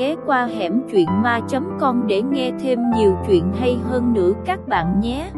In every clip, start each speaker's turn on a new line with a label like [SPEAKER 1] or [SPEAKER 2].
[SPEAKER 1] ghé qua hẻm truyện ma.com để nghe thêm nhiều chuyện hay hơn nữa các bạn nhé.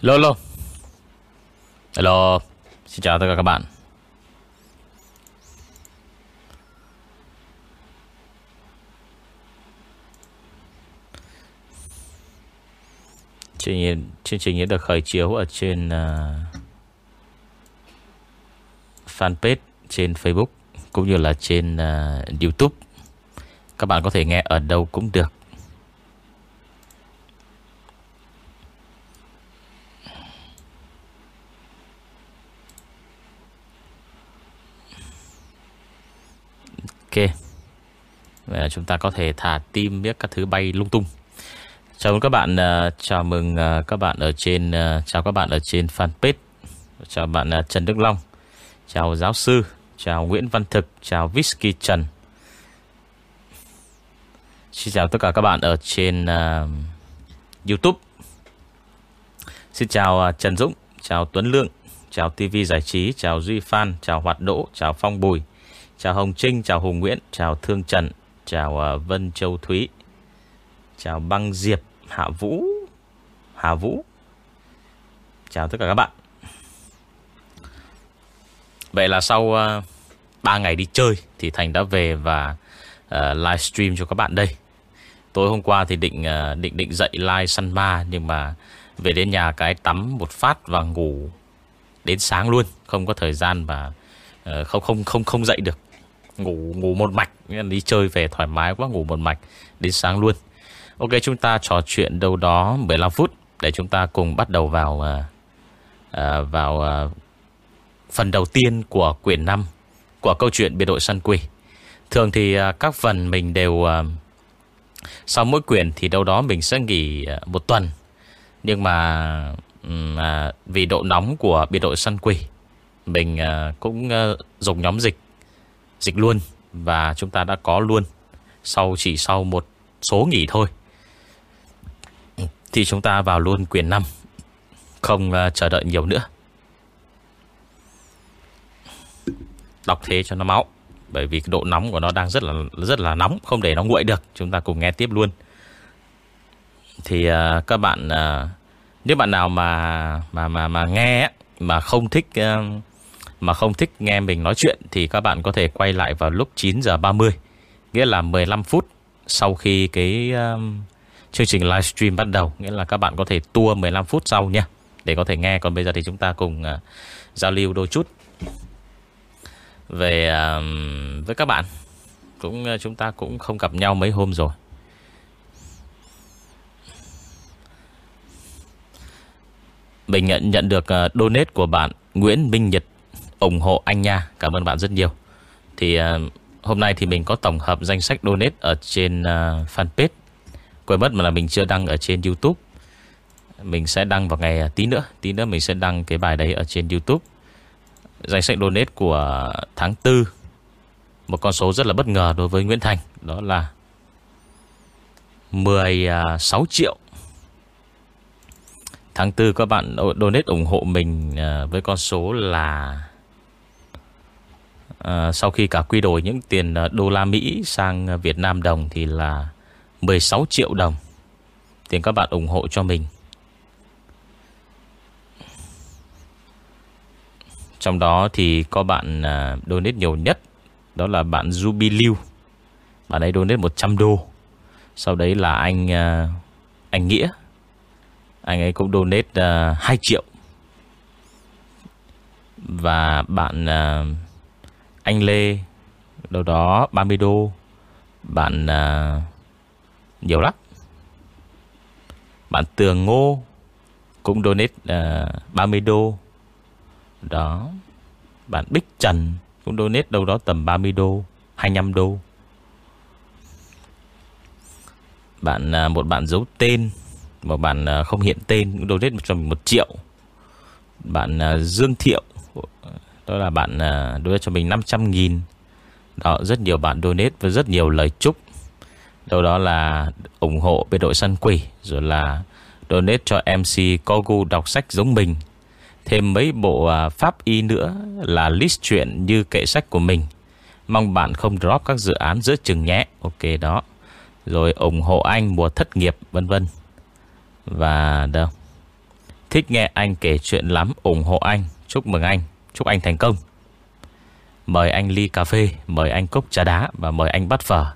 [SPEAKER 2] Lolo, Hello Xin chào tất cả các bạn Chương trình, chương trình được khởi chiếu ở trên uh, fanpage trên Facebook cũng như là trên uh, YouTube. Các bạn có thể nghe ở đâu cũng được. Ok. Và chúng ta có thể thả tim biết các thứ bay lung tung. Chào mừng các bạn uh, Chào mừng uh, các bạn ở trên uh, Chào các bạn ở trên fanpage. Chào bạn uh, Trần Đức Long. Chào giáo sư Chào Nguyễn Văn Thực Chào Whisky Trần. Xin chào tất cả các bạn ở trên uh, Youtube. Xin chào uh, Trần Dũng Chào Tuấn Lượng Chào TV Giải Trí Chào Duy Phan Chào Hoạt Đỗ Chào Phong Bùi. Chào Hồng Trinh, chào Hùng Nguyễn, chào Thương Trần, chào uh, Vân Châu Thúy, chào Băng Diệp, Hạ Vũ, Hà Vũ. Chào tất cả các bạn. Vậy là sau à, uh, 3 ngày đi chơi thì Thành đã về và uh, livestream cho các bạn đây. Tối hôm qua thì định uh, định định dậy live săn ma nhưng mà về đến nhà cái tắm một phát và ngủ đến sáng luôn, không có thời gian và uh, ờ, không không không không dậy được ngủ ngủ một mạch. Đi chơi về thoải mái quá ngủ một mạch đến sáng luôn. Ok chúng ta trò chuyện đâu đó 15 phút để chúng ta cùng bắt đầu vào à, à vào à, phần đầu tiên của quyển 5 của câu chuyện biệt đội săn quỷ. Thường thì à, các phần mình đều à, sau mỗi quyển thì đâu đó mình sẽ nghỉ à, một tuần. Nhưng mà à, vì độ nóng của biệt đội săn quỷ mình à, cũng à, dùng nhóm dịch dịch luôn và chúng ta đã có luôn sau chỉ sau một số nghỉ thôi. Thì chúng ta vào luôn quyền 5 không uh, chờ đợi nhiều nữa. Đọc thế cho nó máu bởi vì cái độ nóng của nó đang rất là rất là nóng không để nó nguội được. Chúng ta cùng nghe tiếp luôn. Thì uh, các bạn uh, nếu bạn nào mà mà mà mà nghe mà không thích uh, mà không thích nghe mình nói chuyện thì các bạn có thể quay lại vào lúc 9 giờ 30, nghĩa là 15 phút sau khi cái um, chương trình livestream bắt đầu, nghĩa là các bạn có thể tua 15 phút sau nha để có thể nghe. Còn bây giờ thì chúng ta cùng uh, giao lưu đôi chút về uh, với các bạn. Cũng uh, chúng ta cũng không gặp nhau mấy hôm rồi. Mình nhận nhận được uh, donate của bạn Nguyễn Minh Nhật ủng hộ anh nha. Cảm ơn bạn rất nhiều. Thì uh, hôm nay thì mình có tổng hợp danh sách donate Ở trên uh, fanpage. Quên mất mà là mình chưa đăng ở trên Youtube. Mình sẽ đăng vào ngày uh, tí nữa Tí nữa mình sẽ đăng cái bài đấy ở trên Youtube. Danh sách donate của tháng 4 Một con số rất là bất ngờ đối với Nguyễn Thành. Đó là 16 triệu. Tháng 4 các bạn donate ủng hộ mình với con số là à, Sau khi cả quy đổi những tiền ờ, đô la Mỹ sang ờ, Việt Nam đồng thì là 16 triệu đồng. Tiền các bạn ủng hộ cho mình. Trong đó thì có bạn donate nhiều nhất Đó là bạn Jubiliu Bạn ấy donate 100 đô. Sau đấy là anh Anh Nghĩa. Anh ấy cũng donate uh, 2 triệu. Và bạn uh, anh Lê Đâu đó 30 đô. Bạn uh, Nhiều lắm. Bạn Tường Ngô Cũng donate à, uh, 30 đô. Đó Bạn Bích Trần Cũng donate đâu đó tầm 30 đô 25 đô. Bạn à, Một bạn giấu tên Một bạn à, không hiện tên Cũng donate cho mình 1 triệu. Bạn à, Dương Thiệu đó là bạn à, donate cho mình 500 nghìn. Đó, rất nhiều bạn donate Với rất nhiều lời chúc. Đâu đó là ủng hộ bên đội săn quỷ, Rồi là donate cho MC Kogu đọc sách giống mình. Thêm mấy bộ à, pháp y nữa Là list chuyện như kệ sách của mình. Mong bạn không drop các dự án giữa chừng nhé. Ok, đó. Rồi ủng hộ anh mùa thất nghiệp, vân vân. Và đâu? Thích nghe anh kể chuyện lắm, ủng hộ anh. Chúc mừng anh. Chúc anh thành công. Mời anh ly cà phê Mời anh cốc trà đá Và mời anh bát phở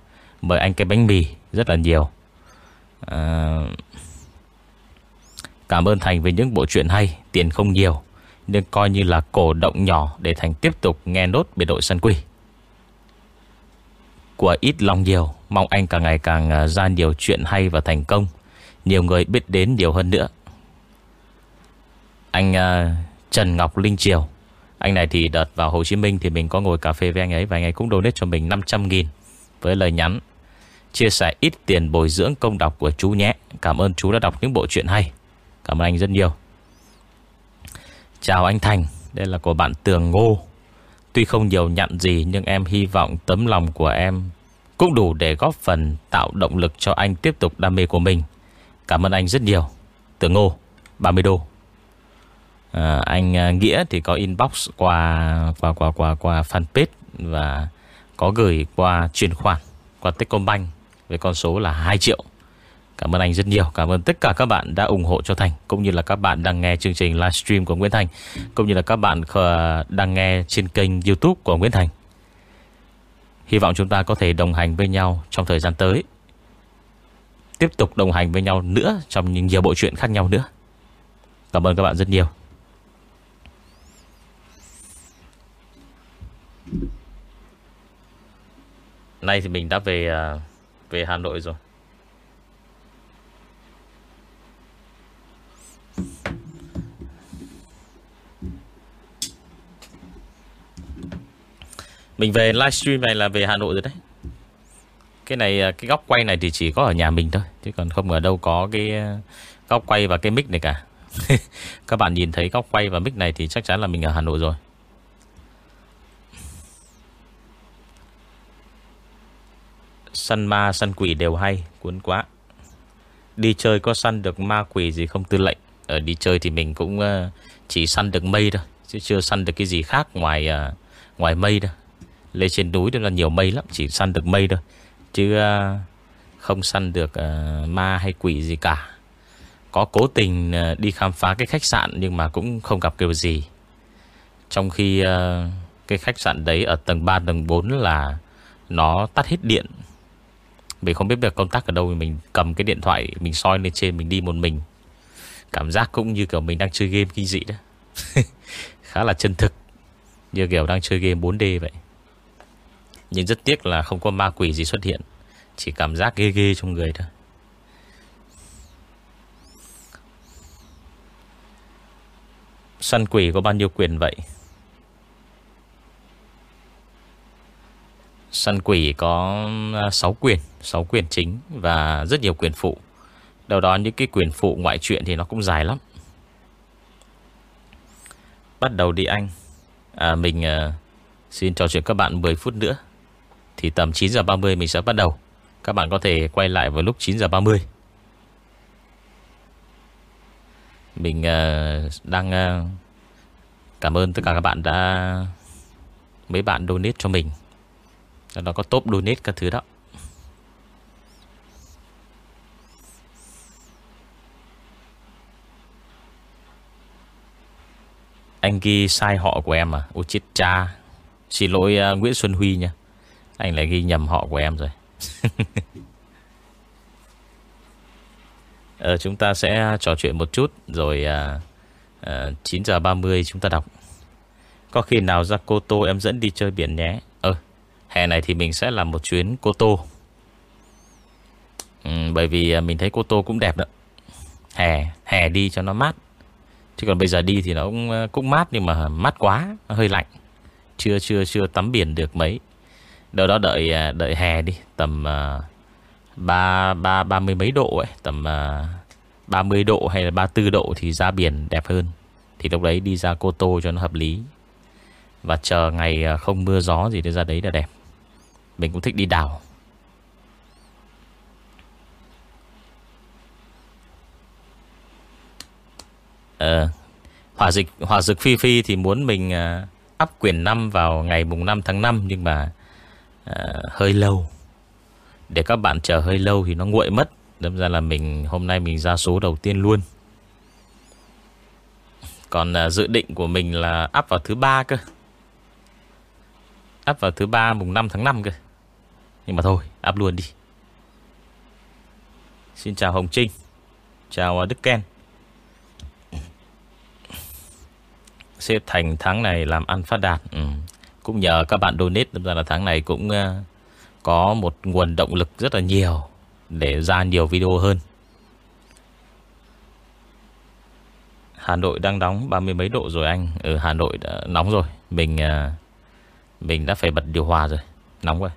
[SPEAKER 2] Mời anh cái bánh mì Rất là nhiều. À, Cảm ơn Thành về những bộ truyện hay Tiền không nhiều Nhưng coi như là cổ động nhỏ Để Thành tiếp tục nghe nốt biệt đội sân quỷ. Của ít lòng nhiều Mong anh càng ngày càng à, ra nhiều chuyện hay và thành công. Nhiều người biết đến nhiều hơn nữa. Anh uh, Trần Ngọc Linh Triều. Anh này thì đợt vào Hồ Chí Minh Thì mình có ngồi cà phê với anh ấy Và anh ấy cũng donate cho mình 500 nghìn Với lời nhắn, Chia sẻ ít tiền bồi dưỡng công đọc của chú nhé. Cảm ơn chú đã đọc những bộ truyện hay. Cảm ơn anh rất nhiều. Chào anh Thành, Đây là của bạn Tường Ngô. Tuy không nhiều nhận gì, Nhưng em hy vọng tấm lòng của em Cũng đủ để góp phần tạo động lực cho anh tiếp tục đam mê của mình. Cảm ơn anh rất nhiều. Tường Ngô 30 đô à, Anh ờ, Nghĩa thì có inbox qua qua qua qua qua fanpage Và có gửi qua chuyển khoản Qua Techcombank Với con số là 2 triệu. Cảm ơn anh rất nhiều. Cảm ơn tất cả các bạn đã ủng hộ cho Thành Cũng như là các bạn đang nghe chương trình livestream của Nguyễn Thành Cũng như là các bạn đang nghe trên kênh youtube của Nguyễn Thành. Hy vọng chúng ta có thể đồng hành với nhau trong thời gian tới. Tiếp tục đồng hành với nhau nữa Trong những nhiều bộ truyện khác nhau nữa. Cảm ơn các bạn rất nhiều. Nay thì mình đã về à, về Hà Nội rồi. Mình về livestream này là về Hà Nội rồi đấy. Cái này à, Cái góc quay này thì chỉ có ở nhà mình thôi, Chứ còn không ở đâu có cái à, Góc quay và cái mic này cả. Các bạn nhìn thấy góc quay và mic này Thì chắc chắn là mình ở Hà Nội rồi. Săn ma săn quỷ đều hay Cuốn quá. Đi chơi có săn được ma quỷ gì không tư lệnh? Ở đi chơi thì mình cũng ờ, Chỉ săn được mây thôi Chứ chưa săn được cái gì khác ngoài ờ, Ngoài mây đâu. Lên trên núi đó là nhiều mây lắm Chỉ săn được mây thôi. Chứ ờ, không săn được ma hay quỷ gì cả. Có cố tình đi khám phá cái khách sạn Nhưng mà cũng không gặp kiểu gì. Trong khi cái khách sạn đấy ở tầng 3, tầng 4 là Nó tắt hết điện. Mình không biết được công tác ở đâu, Mình cầm cái điện thoại, Mình soi lên trên, mình đi một mình. Cảm giác cũng như kiểu mình đang chơi game kinh dị đó Khá là chân thực. Như kiểu đang chơi game 4D vậy. Nhưng rất tiếc là không có ma quỷ gì xuất hiện. Chỉ cảm giác ghê ghê trong người thôi. Săn quỷ có bao nhiêu quyền vậy? Săn quỷ có à, 6 quyền. 6 quyền chính Và rất nhiều quyền phụ. Đầu đó những cái quyền phụ ngoại truyện Thì nó cũng dài lắm. Bắt đầu đi anh. À, Mình à, xin trò chuyện các bạn 10 phút nữa. Thì tầm 9 giờ 30 mình sẽ bắt đầu. Các bạn có thể quay lại vào lúc 9 giờ 30 Mình à, đang à, cảm ơn tất cả các bạn đã Mấy bạn donate cho mình. Nó có top donate các thứ đó. Anh ghi sai họ của em à? Ôi chết cha. Xin lỗi uh, Nguyễn Xuân Huy nha. Anh lại ghi nhầm họ của em rồi. Ờ, Chúng ta sẽ trò chuyện một chút Rồi uh, uh, 9 giờ 30 chúng ta đọc. Có khi nào ra Cô Tô em dẫn đi chơi biển nhé? Ờ Hè này thì mình sẽ làm một chuyến Cô Tô. Ừ, Bởi vì à, mình thấy Cô Tô cũng đẹp đó. Hè Hè đi cho nó mát. Chứ còn bây giờ đi thì nó cũng, ờ, cũng mát Nhưng mà mát quá Hơi lạnh. Chưa chưa chưa tắm biển được mấy. Đâu đó đợi ờ, đợi hè đi Tầm uh, ba, ba, ba mươi mấy độ ấy Tầm uh, 30 độ hay là 34 độ Thì ra biển đẹp hơn. Thì lúc đấy đi ra Cô Tô cho nó hợp lý. Và chờ ngày không mưa gió gì để ra đấy là đẹp. Mình cũng thích đi đảo. Ờ Hỏa dịch Hỏa dực Phi Phi thì muốn mình ờ, áp up quyển năm vào ngày mùng 5 tháng 5 Nhưng mà uh, hơi lâu. Để các bạn chờ hơi lâu thì nó nguội mất. Đâm ra là mình hôm nay mình ra số đầu tiên luôn. Còn uh, dự định của mình là áp vào thứ ba cơ. Áp vào thứ ba mùng 5 tháng 5 cơ. Nhưng mà thôi áp luôn đi. Xin chào Hồng Trinh. Chào Đức Ken. Xếp thành tháng này làm ăn phát đạt. Ừ. Cũng nhờ các bạn donate Đâm ra là tháng này cũng uh, Có một nguồn động lực rất là nhiều Để ra nhiều video hơn. Hà Nội đang nóng ba mươi mấy độ rồi anh. Ở Hà Nội đã nóng rồi. Mình uh, Mình đã phải bật điều hòa rồi. Nóng rồi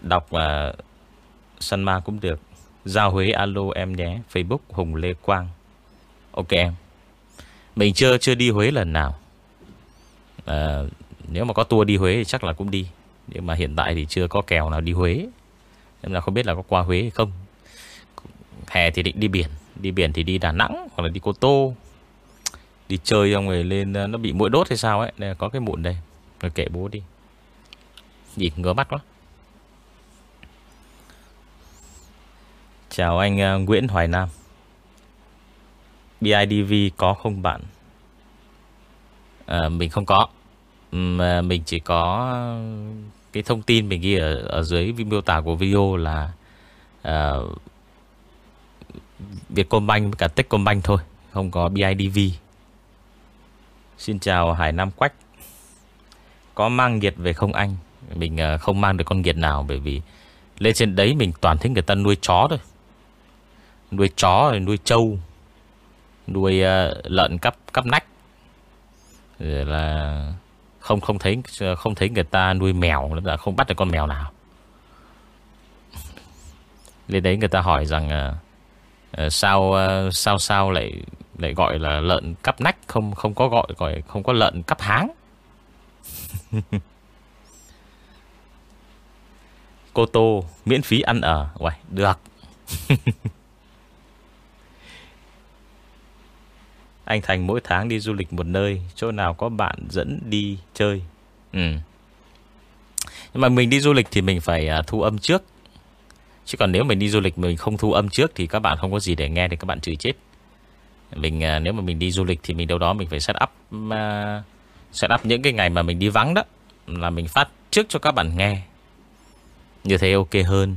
[SPEAKER 2] Đọc ờ, uh, Săn ma cũng được. Giao Huế alo em nhé. Facebook Hùng Lê Quang. Ok em mình chưa chưa đi Huế lần nào. À, Nếu mà có tour đi Huế thì chắc là cũng đi. Nhưng mà hiện tại thì chưa có kèo nào đi Huế. Nên là không biết là có qua Huế hay không. Hè thì định đi biển. Đi biển thì đi Đà Nẵng Hoặc là đi Cô Tô. Đi chơi xong rồi lên ờ, Nó bị mũi đốt hay sao ấy Đây có cái mụn đây. Rồi kệ bố đi. Nhìn ngứa mắt quá. Chào anh ờ, Nguyễn Hoài Nam. BIDV có không bạn? À, mình không có. Mà ờ, mình chỉ có cái thông tin mình ghi ở, ở dưới miêu tả của video là à, Vietcombank với cả Techcombank thôi, không có BIDV. Xin chào Hải Nam Quách. Có mang nghiệt về không anh? Mình không mang được con nghiệt nào bởi vì lên trên đấy mình toàn thấy người ta nuôi chó thôi. Nuôi chó rồi nuôi trâu nuôi uh, ờ, lợn cắp cắp nách. Rồi là không không thấy không thấy người ta nuôi mèo là không bắt được con mèo nào. Lên đấy người ta hỏi rằng uh, sao uh, sao sao lại lại gọi là lợn cắp nách? Không không có gọi gọi không có lợn cắp háng. Cô tô miễn phí ăn ở. Uầy, được. Anh Thành mỗi tháng đi du lịch một nơi Chỗ nào có bạn dẫn đi chơi. Ừ. Nhưng mà mình đi du lịch thì mình phải à, thu âm trước. Chứ còn nếu mình đi du lịch mình không thu âm trước Thì các bạn không có gì để nghe Thì các bạn chửi chết. Mình à, Nếu mà mình đi du lịch thì mình đâu đó mình phải set up uh, Set up những cái ngày mà mình đi vắng đó Là mình phát trước cho các bạn nghe. Như thế ok hơn.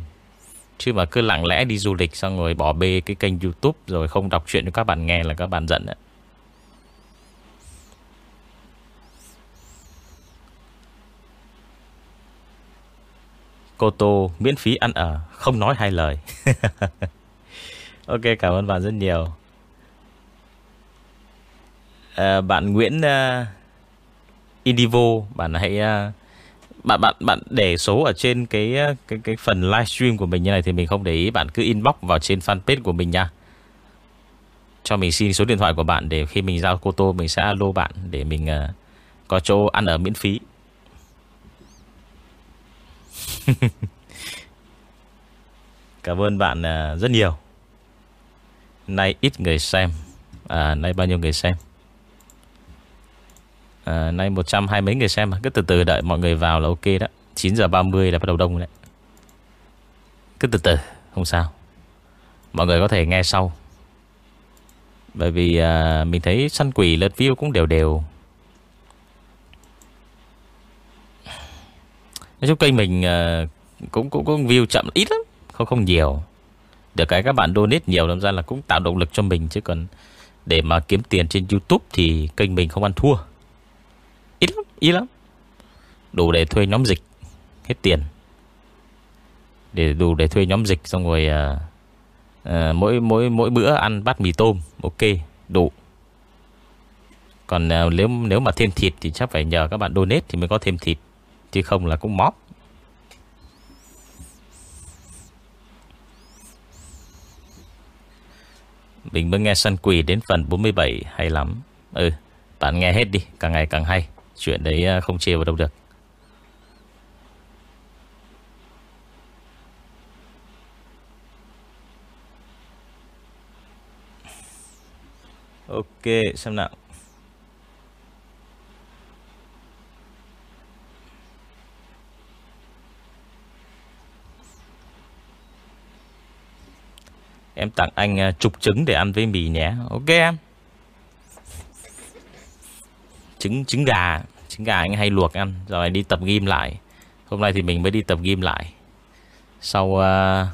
[SPEAKER 2] Chứ mà cứ lặng lẽ đi du lịch Xong rồi bỏ bê cái kênh youtube Rồi không đọc chuyện cho các bạn nghe là các bạn giận đấy Cô Tô miễn phí ăn ở Không nói hai lời Ok cảm ơn bạn rất nhiều à, Bạn Nguyễn uh, Indivo Bạn hãy uh, bạn bạn bạn để số ở trên cái à, cái cái phần livestream của mình như này thì mình không để ý bạn cứ inbox vào trên fanpage của mình nha. Cho mình xin số điện thoại của bạn để khi mình giao cô tô mình sẽ alo bạn để mình uh, có chỗ ăn ở miễn phí. Cảm ơn bạn à, rất nhiều. Nay ít người xem. À, Nay bao nhiêu người xem? À, Nay 120 mấy người xem à? Cứ từ từ đợi mọi người vào là ok đó. 9 giờ 30 là bắt đầu đông đấy. Cứ từ từ Không sao. Mọi người có thể nghe sau. Bởi vì à, mình thấy săn quỷ lượt view cũng đều đều. Nói chung kênh mình uh, cũng, cũng cũng view chậm ít lắm Không không nhiều. Được cái các bạn donate nhiều Làm ra là cũng tạo động lực cho mình Chứ còn để mà kiếm tiền trên Youtube Thì kênh mình không ăn thua. Ít lắm, ít lắm. Đủ để thuê nhóm dịch Hết tiền. Để đủ để thuê nhóm dịch xong rồi uh, uh, mỗi mỗi mỗi bữa ăn bát mì tôm ok đủ. Còn uh, nếu nếu mà thêm thịt thì chắc phải nhờ các bạn donate thì mới có thêm thịt. Chứ không là cũng móp. Mình mới nghe săn quỳ đến phần 47 hay lắm. Ừ Bạn nghe hết đi, Càng ngày càng hay. Chuyện đấy à, không chê vào đâu được. Ok, xem nào. Em tặng anh trục chục trứng để ăn với mì nhé. Ok em? Trứng trứng gà Trứng gà anh hay luộc ăn. Rồi đi tập gym lại. Hôm nay thì mình mới đi tập gym lại. Sau uh,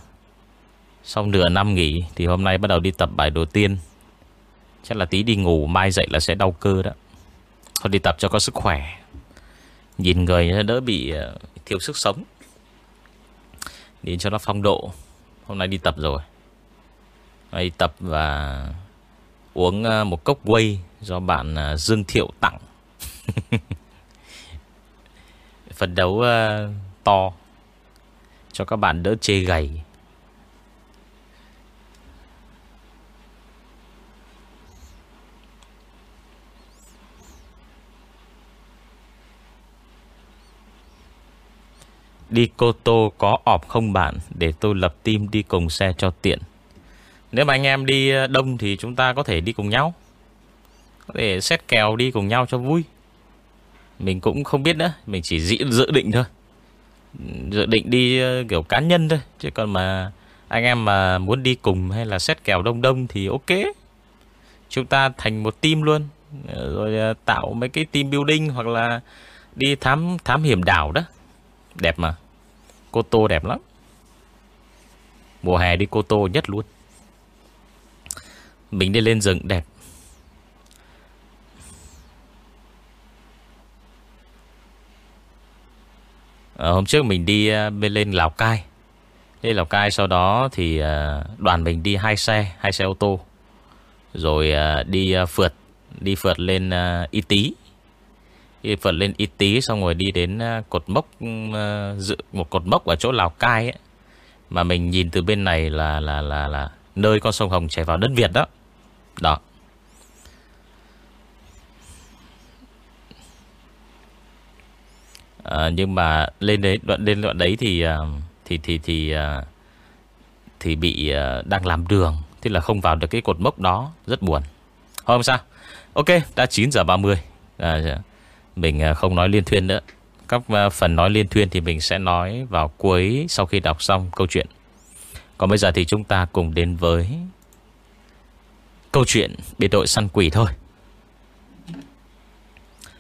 [SPEAKER 2] Sau nửa năm nghỉ Thì hôm nay bắt đầu đi tập bài đầu tiên. Chắc là tí đi ngủ Mai dậy là sẽ đau cơ đó. Thôi đi tập cho có sức khỏe. Nhìn người đỡ bị uh, thiếu sức sống. Đi cho nó phong độ. Hôm nay đi tập rồi hay tập và uống ờ, một cốc quay do bạn ờ, Dương Thiệu tặng. Phần đấu ờ, to cho các bạn đỡ chê gầy. Đi Cô Tô có ọp không bạn Để tôi lập team đi cùng xe cho tiện nếu mà anh em đi ờ, đông thì chúng ta có thể đi cùng nhau. Có thể xét kèo đi cùng nhau cho vui. Mình cũng không biết nữa, Mình chỉ dự dự định thôi. Dự định đi ờ, kiểu cá nhân thôi, Chứ còn mà anh em mà muốn đi cùng hay là xét kèo đông đông thì ok. Chúng ta thành một team luôn. Ờ, rồi tạo mấy cái team building Hoặc là đi thám thám hiểm đảo đó. Đẹp mà. Cô Tô đẹp lắm. Mùa hè đi Cô Tô nhất luôn mình đi lên rừng đẹp. À, Hôm trước mình đi ờ, bên lên Lào Cai. Lên Lào Cai sau đó thì ờ, đoàn mình đi hai xe Hai xe ô tô. Rồi đi phượt Đi phượt lên Y Tý. Đi phượt lên Y Tý Xong rồi đi đến cột mốc ừ, dự, Một cột mốc ở chỗ Lào Cai ấy. Mà mình nhìn từ bên này là là là là nơi con sông Hồng chảy vào đất Việt đó đó. À, Nhưng mà lên đấy đoạn lên đoạn đấy thì à, Thì thì thì à, Thì bị à, đang làm đường Thế là không vào được cái cột mốc đó. Rất buồn. Không sao. Ok đã 9 giờ 30 à. Mình không nói liên thuyên nữa. Các phần nói liên thuyên thì mình sẽ nói vào cuối Sau khi đọc xong câu chuyện. Còn bây giờ thì chúng ta cùng đến với Câu chuyện biệt đội săn quỷ thôi.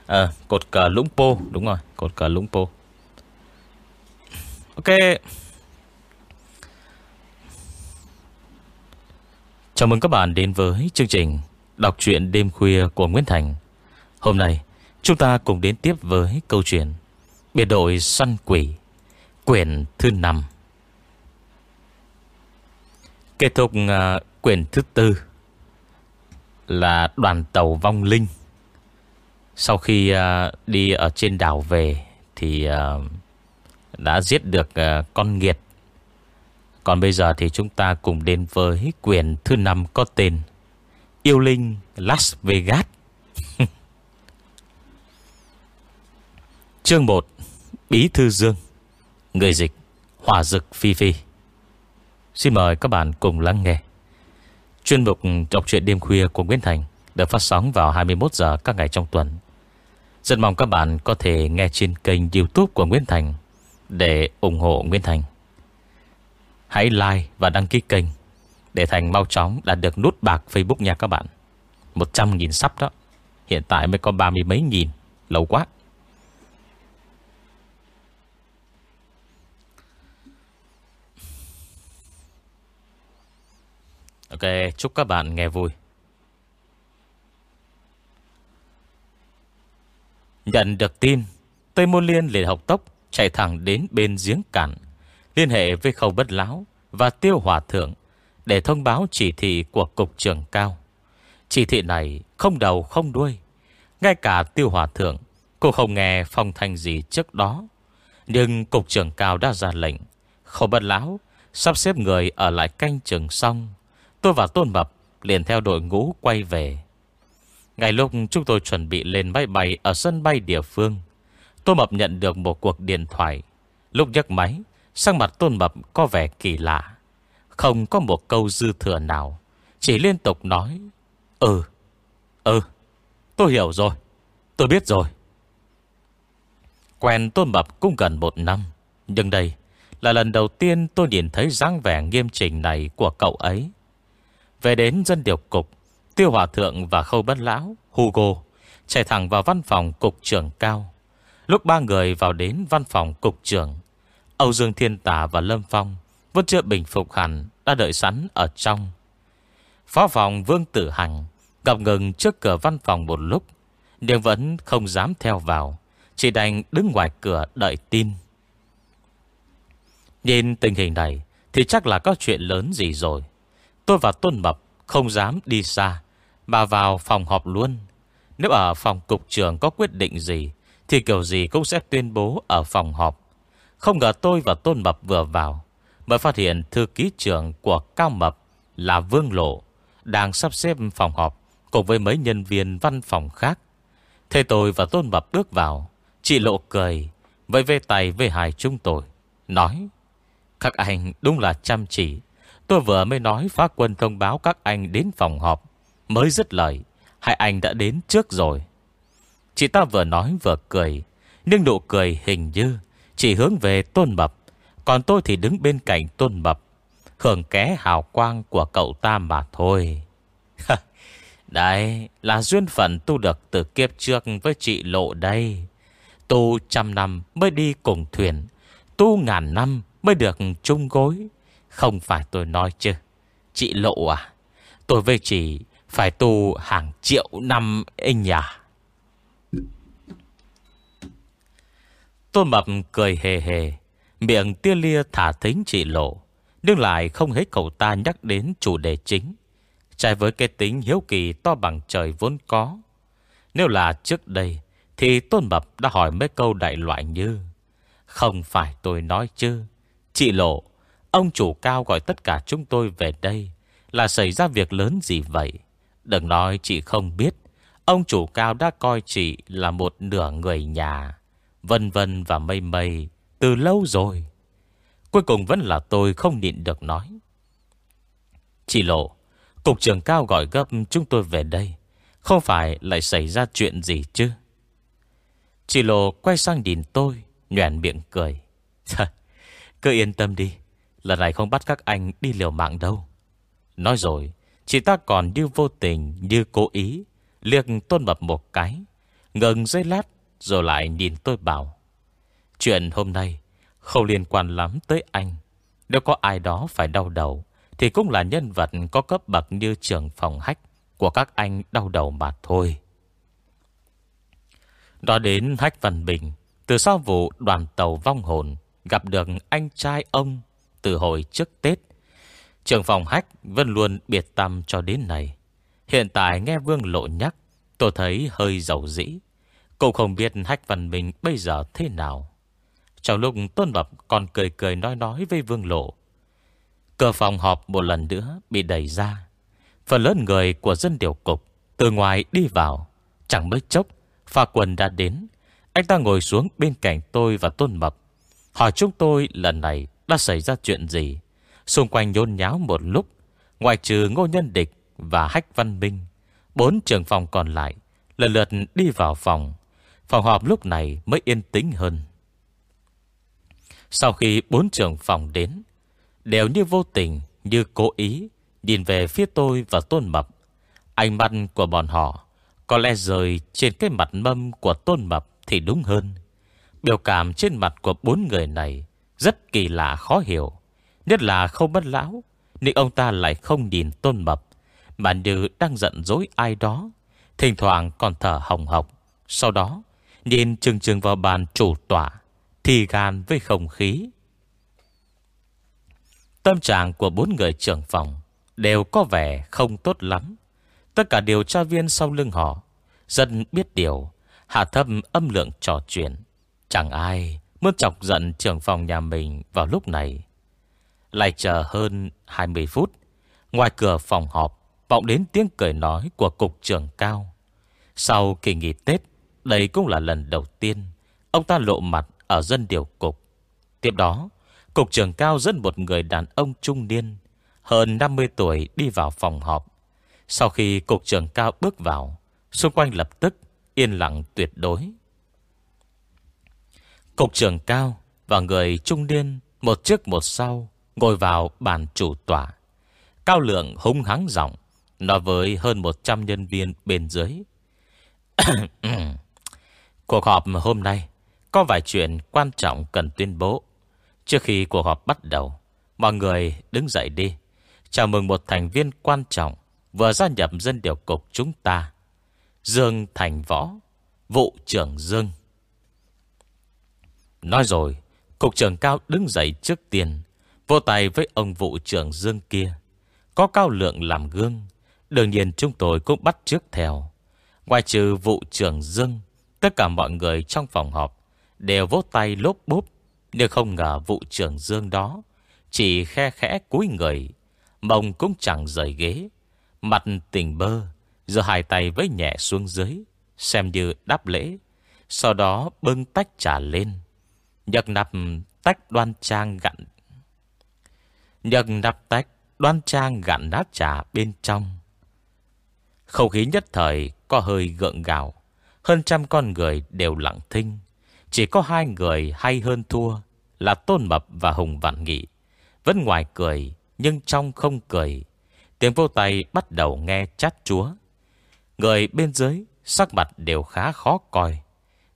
[SPEAKER 2] Ờ cột cờ lũng pô Đúng rồi cột cờ lũng pô. Ok. Chào mừng các bạn đến với chương trình Đọc truyện đêm khuya của Nguyễn Thành. Hôm nay chúng ta cùng đến tiếp với câu chuyện Biệt đội săn quỷ Quyển thứ 5 Kết thúc uh, quyển thứ tư là đoàn tàu vong linh. Sau khi uh, đi ở trên đảo về thì uh, đã giết được uh, con nghiệt. Còn bây giờ thì chúng ta cùng đến với quyển thứ năm có tên Yêu Linh Las Vegas. Chương 1 Bí Thư Dương Người dịch Hòa Dực Phi Phi Xin mời các bạn cùng lắng nghe Chuyên mục đọc truyện đêm khuya của Nguyễn Thành Được phát sóng vào 21 giờ các ngày trong tuần. Rất mong các bạn có thể nghe trên kênh youtube của Nguyễn Thành Để ủng hộ Nguyễn Thành. Hãy like và đăng ký kênh Để Thành mau chóng đạt được nút bạc Facebook nha các bạn. 100.000 sắp đó. Hiện tại mới có ba mươi mấy nghìn, Lâu quá. Ok, chúc các bạn nghe vui. Nhận được tin, Tây Môn Liên liền học tốc chạy thẳng đến bên giếng cạn, liên hệ với khâu bất lão và tiêu hòa thượng để thông báo chỉ thị của cục trưởng cao. Chỉ thị này không đầu không đuôi, ngay cả tiêu hòa thượng cô không nghe phong thanh gì trước đó. Nhưng cục trưởng cao đã ra lệnh, khâu bất lão sắp xếp người ở lại canh trường xong Tôi và Tôn Mập liền theo đội ngũ quay về. Ngày lúc chúng tôi chuẩn bị lên máy bay ở sân bay địa phương, Tôn Mập nhận được một cuộc điện thoại. Lúc nhấc máy, sang mặt Tôn Mập có vẻ kỳ lạ. Không có một câu dư thừa nào, chỉ liên tục nói, Ừ, ừ, tôi hiểu rồi, tôi biết rồi. Quen Tôn Mập cũng gần một năm, nhưng đây là lần đầu tiên tôi nhìn thấy dáng vẻ nghiêm trình này của cậu ấy. Về đến dân điều cục, Tiêu Hòa Thượng và Khâu Bất Lão, Hugo, chạy thẳng vào văn phòng cục trưởng cao. Lúc ba người vào đến văn phòng cục trưởng, Âu Dương Thiên Tả và Lâm Phong Vẫn chưa bình phục hẳn, Đã đợi sẵn ở trong. Phó phòng Vương Tử Hằng Gặp ngừng trước cửa văn phòng một lúc, Nhưng vẫn không dám theo vào, Chỉ đành đứng ngoài cửa đợi tin. Nhìn tình hình này Thì chắc là có chuyện lớn gì rồi. Tôi và Tôn Mập không dám đi xa. Mà vào phòng họp luôn. Nếu ở phòng cục trưởng có quyết định gì, Thì kiểu gì cũng sẽ tuyên bố ở phòng họp. Không ngờ tôi và Tôn Mập vừa vào Mới phát hiện thư ký trưởng của Cao Mập Là Vương Lộ, Đang sắp xếp phòng họp Cùng với mấy nhân viên văn phòng khác. Thế tôi và Tôn Mập bước vào, Chị Lộ cười, Với về tay về hai chúng tôi, Nói, Các anh đúng là chăm chỉ Tôi vừa mới nói phá quân thông báo các anh đến phòng họp. Mới dứt lời. Hai anh đã đến trước rồi. Chị ta vừa nói vừa cười. Nhưng nụ cười hình như chỉ hướng về tôn mập. Còn tôi thì đứng bên cạnh tôn mập. Hưởng ké hào quang của cậu ta mà thôi. Đấy là duyên phận tu được từ kiếp trước với chị Lộ đây. Tu trăm năm mới đi cùng thuyền. Tu ngàn năm mới được chung gối. Không phải tôi nói chứ. Chị Lộ à Tôi với chị phải tu hàng triệu năm anh nhà Tôi Mập cười hề hề, Miệng tia lia thả thính chị Lộ, Nhưng lại không thấy cậu ta nhắc đến chủ đề chính. Trái với cái tính hiếu kỳ to bằng trời vốn có, Nếu là trước đây Thì Tôn Mập đã hỏi mấy câu đại loại như, Không phải tôi nói chứ, Chị Lộ Ông chủ cao gọi tất cả chúng tôi về đây Là xảy ra việc lớn gì vậy? Đừng nói chị không biết. Ông chủ cao đã coi chị là một nửa người nhà, Vân vân và mây mây, Từ lâu rồi. Cuối cùng vẫn là tôi không nhịn được nói. Chị Lộ, Cục trưởng cao gọi gấp chúng tôi về đây, Không phải lại xảy ra chuyện gì chứ? Chị Lộ quay sang nhìn tôi Nhoèn miệng cười. Cứ yên tâm đi. Lần này không bắt các anh đi liều mạng đâu. Nói rồi, Chị ta còn như vô tình, Như cố ý Liệt tôn mập một cái, Ngừng dây lát, Rồi lại nhìn tôi bảo, Chuyện hôm nay Không liên quan lắm tới anh. Nếu có ai đó phải đau đầu, Thì cũng là nhân vật có cấp bậc như trưởng phòng hách Của các anh đau đầu mà thôi. Đó đến Hách Văn Bình, Từ sau vụ đoàn tàu vong hồn, Gặp được anh trai ông từ hồi trước Tết. Trường phòng hách vẫn luôn biệt tâm cho đến nay. Hiện tại nghe Vương Lộ nhắc, tôi thấy hơi giàu dĩ. Cậu không biết hách văn minh bây giờ thế nào. Trong lúc Tôn bập còn cười cười nói nói với Vương Lộ. Cửa phòng họp một lần nữa bị đẩy ra. Phần lớn người của dân điều cục từ ngoài đi vào. Chẳng mấy chốc, pha quần đã đến. Anh ta ngồi xuống bên cạnh tôi và Tôn bập Hỏi chúng tôi lần này đã xảy ra chuyện gì? Xung quanh nhôn nháo một lúc Ngoài trừ Ngô Nhân Địch và Hách Văn Minh, Bốn trường phòng còn lại Lần lượt đi vào phòng. Phòng họp lúc này mới yên tĩnh hơn. Sau khi bốn trường phòng đến, Đều như vô tình, Như cố ý, Nhìn về phía tôi và Tôn Mập. Ánh mắt của bọn họ Có lẽ rời trên cái mặt mâm của Tôn Mập Thì đúng hơn. Biểu cảm trên mặt của bốn người này rất kỳ lạ khó hiểu. Nhất là không bất lão, Nhưng ông ta lại không nhìn Tôn Mập, Mà như đang giận dỗi ai đó. Thỉnh thoảng còn thở hồng hộc. Sau đó, Nhìn chừng chừng vào bàn chủ tỏa Thì gan với không khí. Tâm trạng của bốn người trưởng phòng Đều có vẻ không tốt lắm. Tất cả điều tra viên sau lưng họ Dân biết điều, Hạ thâm âm lượng trò chuyện. Chẳng ai muốn chọc giận trưởng phòng nhà mình vào lúc này. Lại chờ hơn 20 phút, Ngoài cửa phòng họp Vọng đến tiếng cười nói của cục trưởng cao. Sau kỳ nghỉ Tết, Đây cũng là lần đầu tiên Ông ta lộ mặt ở dân điều cục. Tiếp đó, Cục trưởng cao dẫn một người đàn ông trung niên, Hơn 50 tuổi, đi vào phòng họp. Sau khi cục trưởng cao bước vào, Xung quanh lập tức Yên lặng tuyệt đối. Cục trưởng cao Và người trung niên Một trước một sau Ngồi vào bàn chủ tọa. Cao lượng hung hắng giọng, Nói với hơn 100 nhân viên bên dưới. Cuộc họp hôm nay Có vài chuyện quan trọng cần tuyên bố. Trước khi cuộc họp bắt đầu, Mọi người đứng dậy đi. Chào mừng một thành viên quan trọng Vừa gia nhập dân điều cục chúng ta, Dương Thành Võ, Vụ trưởng Dương. Nói rồi, Cục trưởng cao đứng dậy trước tiên Vô tay với ông vụ trưởng Dương kia. Có cao lượng làm gương, Đương nhiên chúng tôi cũng bắt trước theo. Ngoài trừ vụ trưởng Dương, Tất cả mọi người trong phòng họp Đều vỗ tay lốp bốp, Nhưng không ngờ vụ trưởng Dương đó Chỉ khe khẽ cúi người Mông cũng chẳng rời ghế. Mặt tình bơ Giờ hai tay với nhẹ xuống dưới, Xem như đáp lễ, Sau đó bưng tách trà lên. Nhật nắp tách đoan trang gặn. Nhật nắp tách đoan trang gặn đá trà bên trong. Không khí nhất thời có hơi gượng gạo. Hơn trăm con người đều lặng thinh. Chỉ có hai người hay hơn thua Là Tôn Mập và Hùng Vạn Nghị. Vẫn ngoài cười, Nhưng trong không cười. Tiếng vô tay bắt đầu nghe chát chúa. Người bên dưới Sắc mặt đều khá khó coi.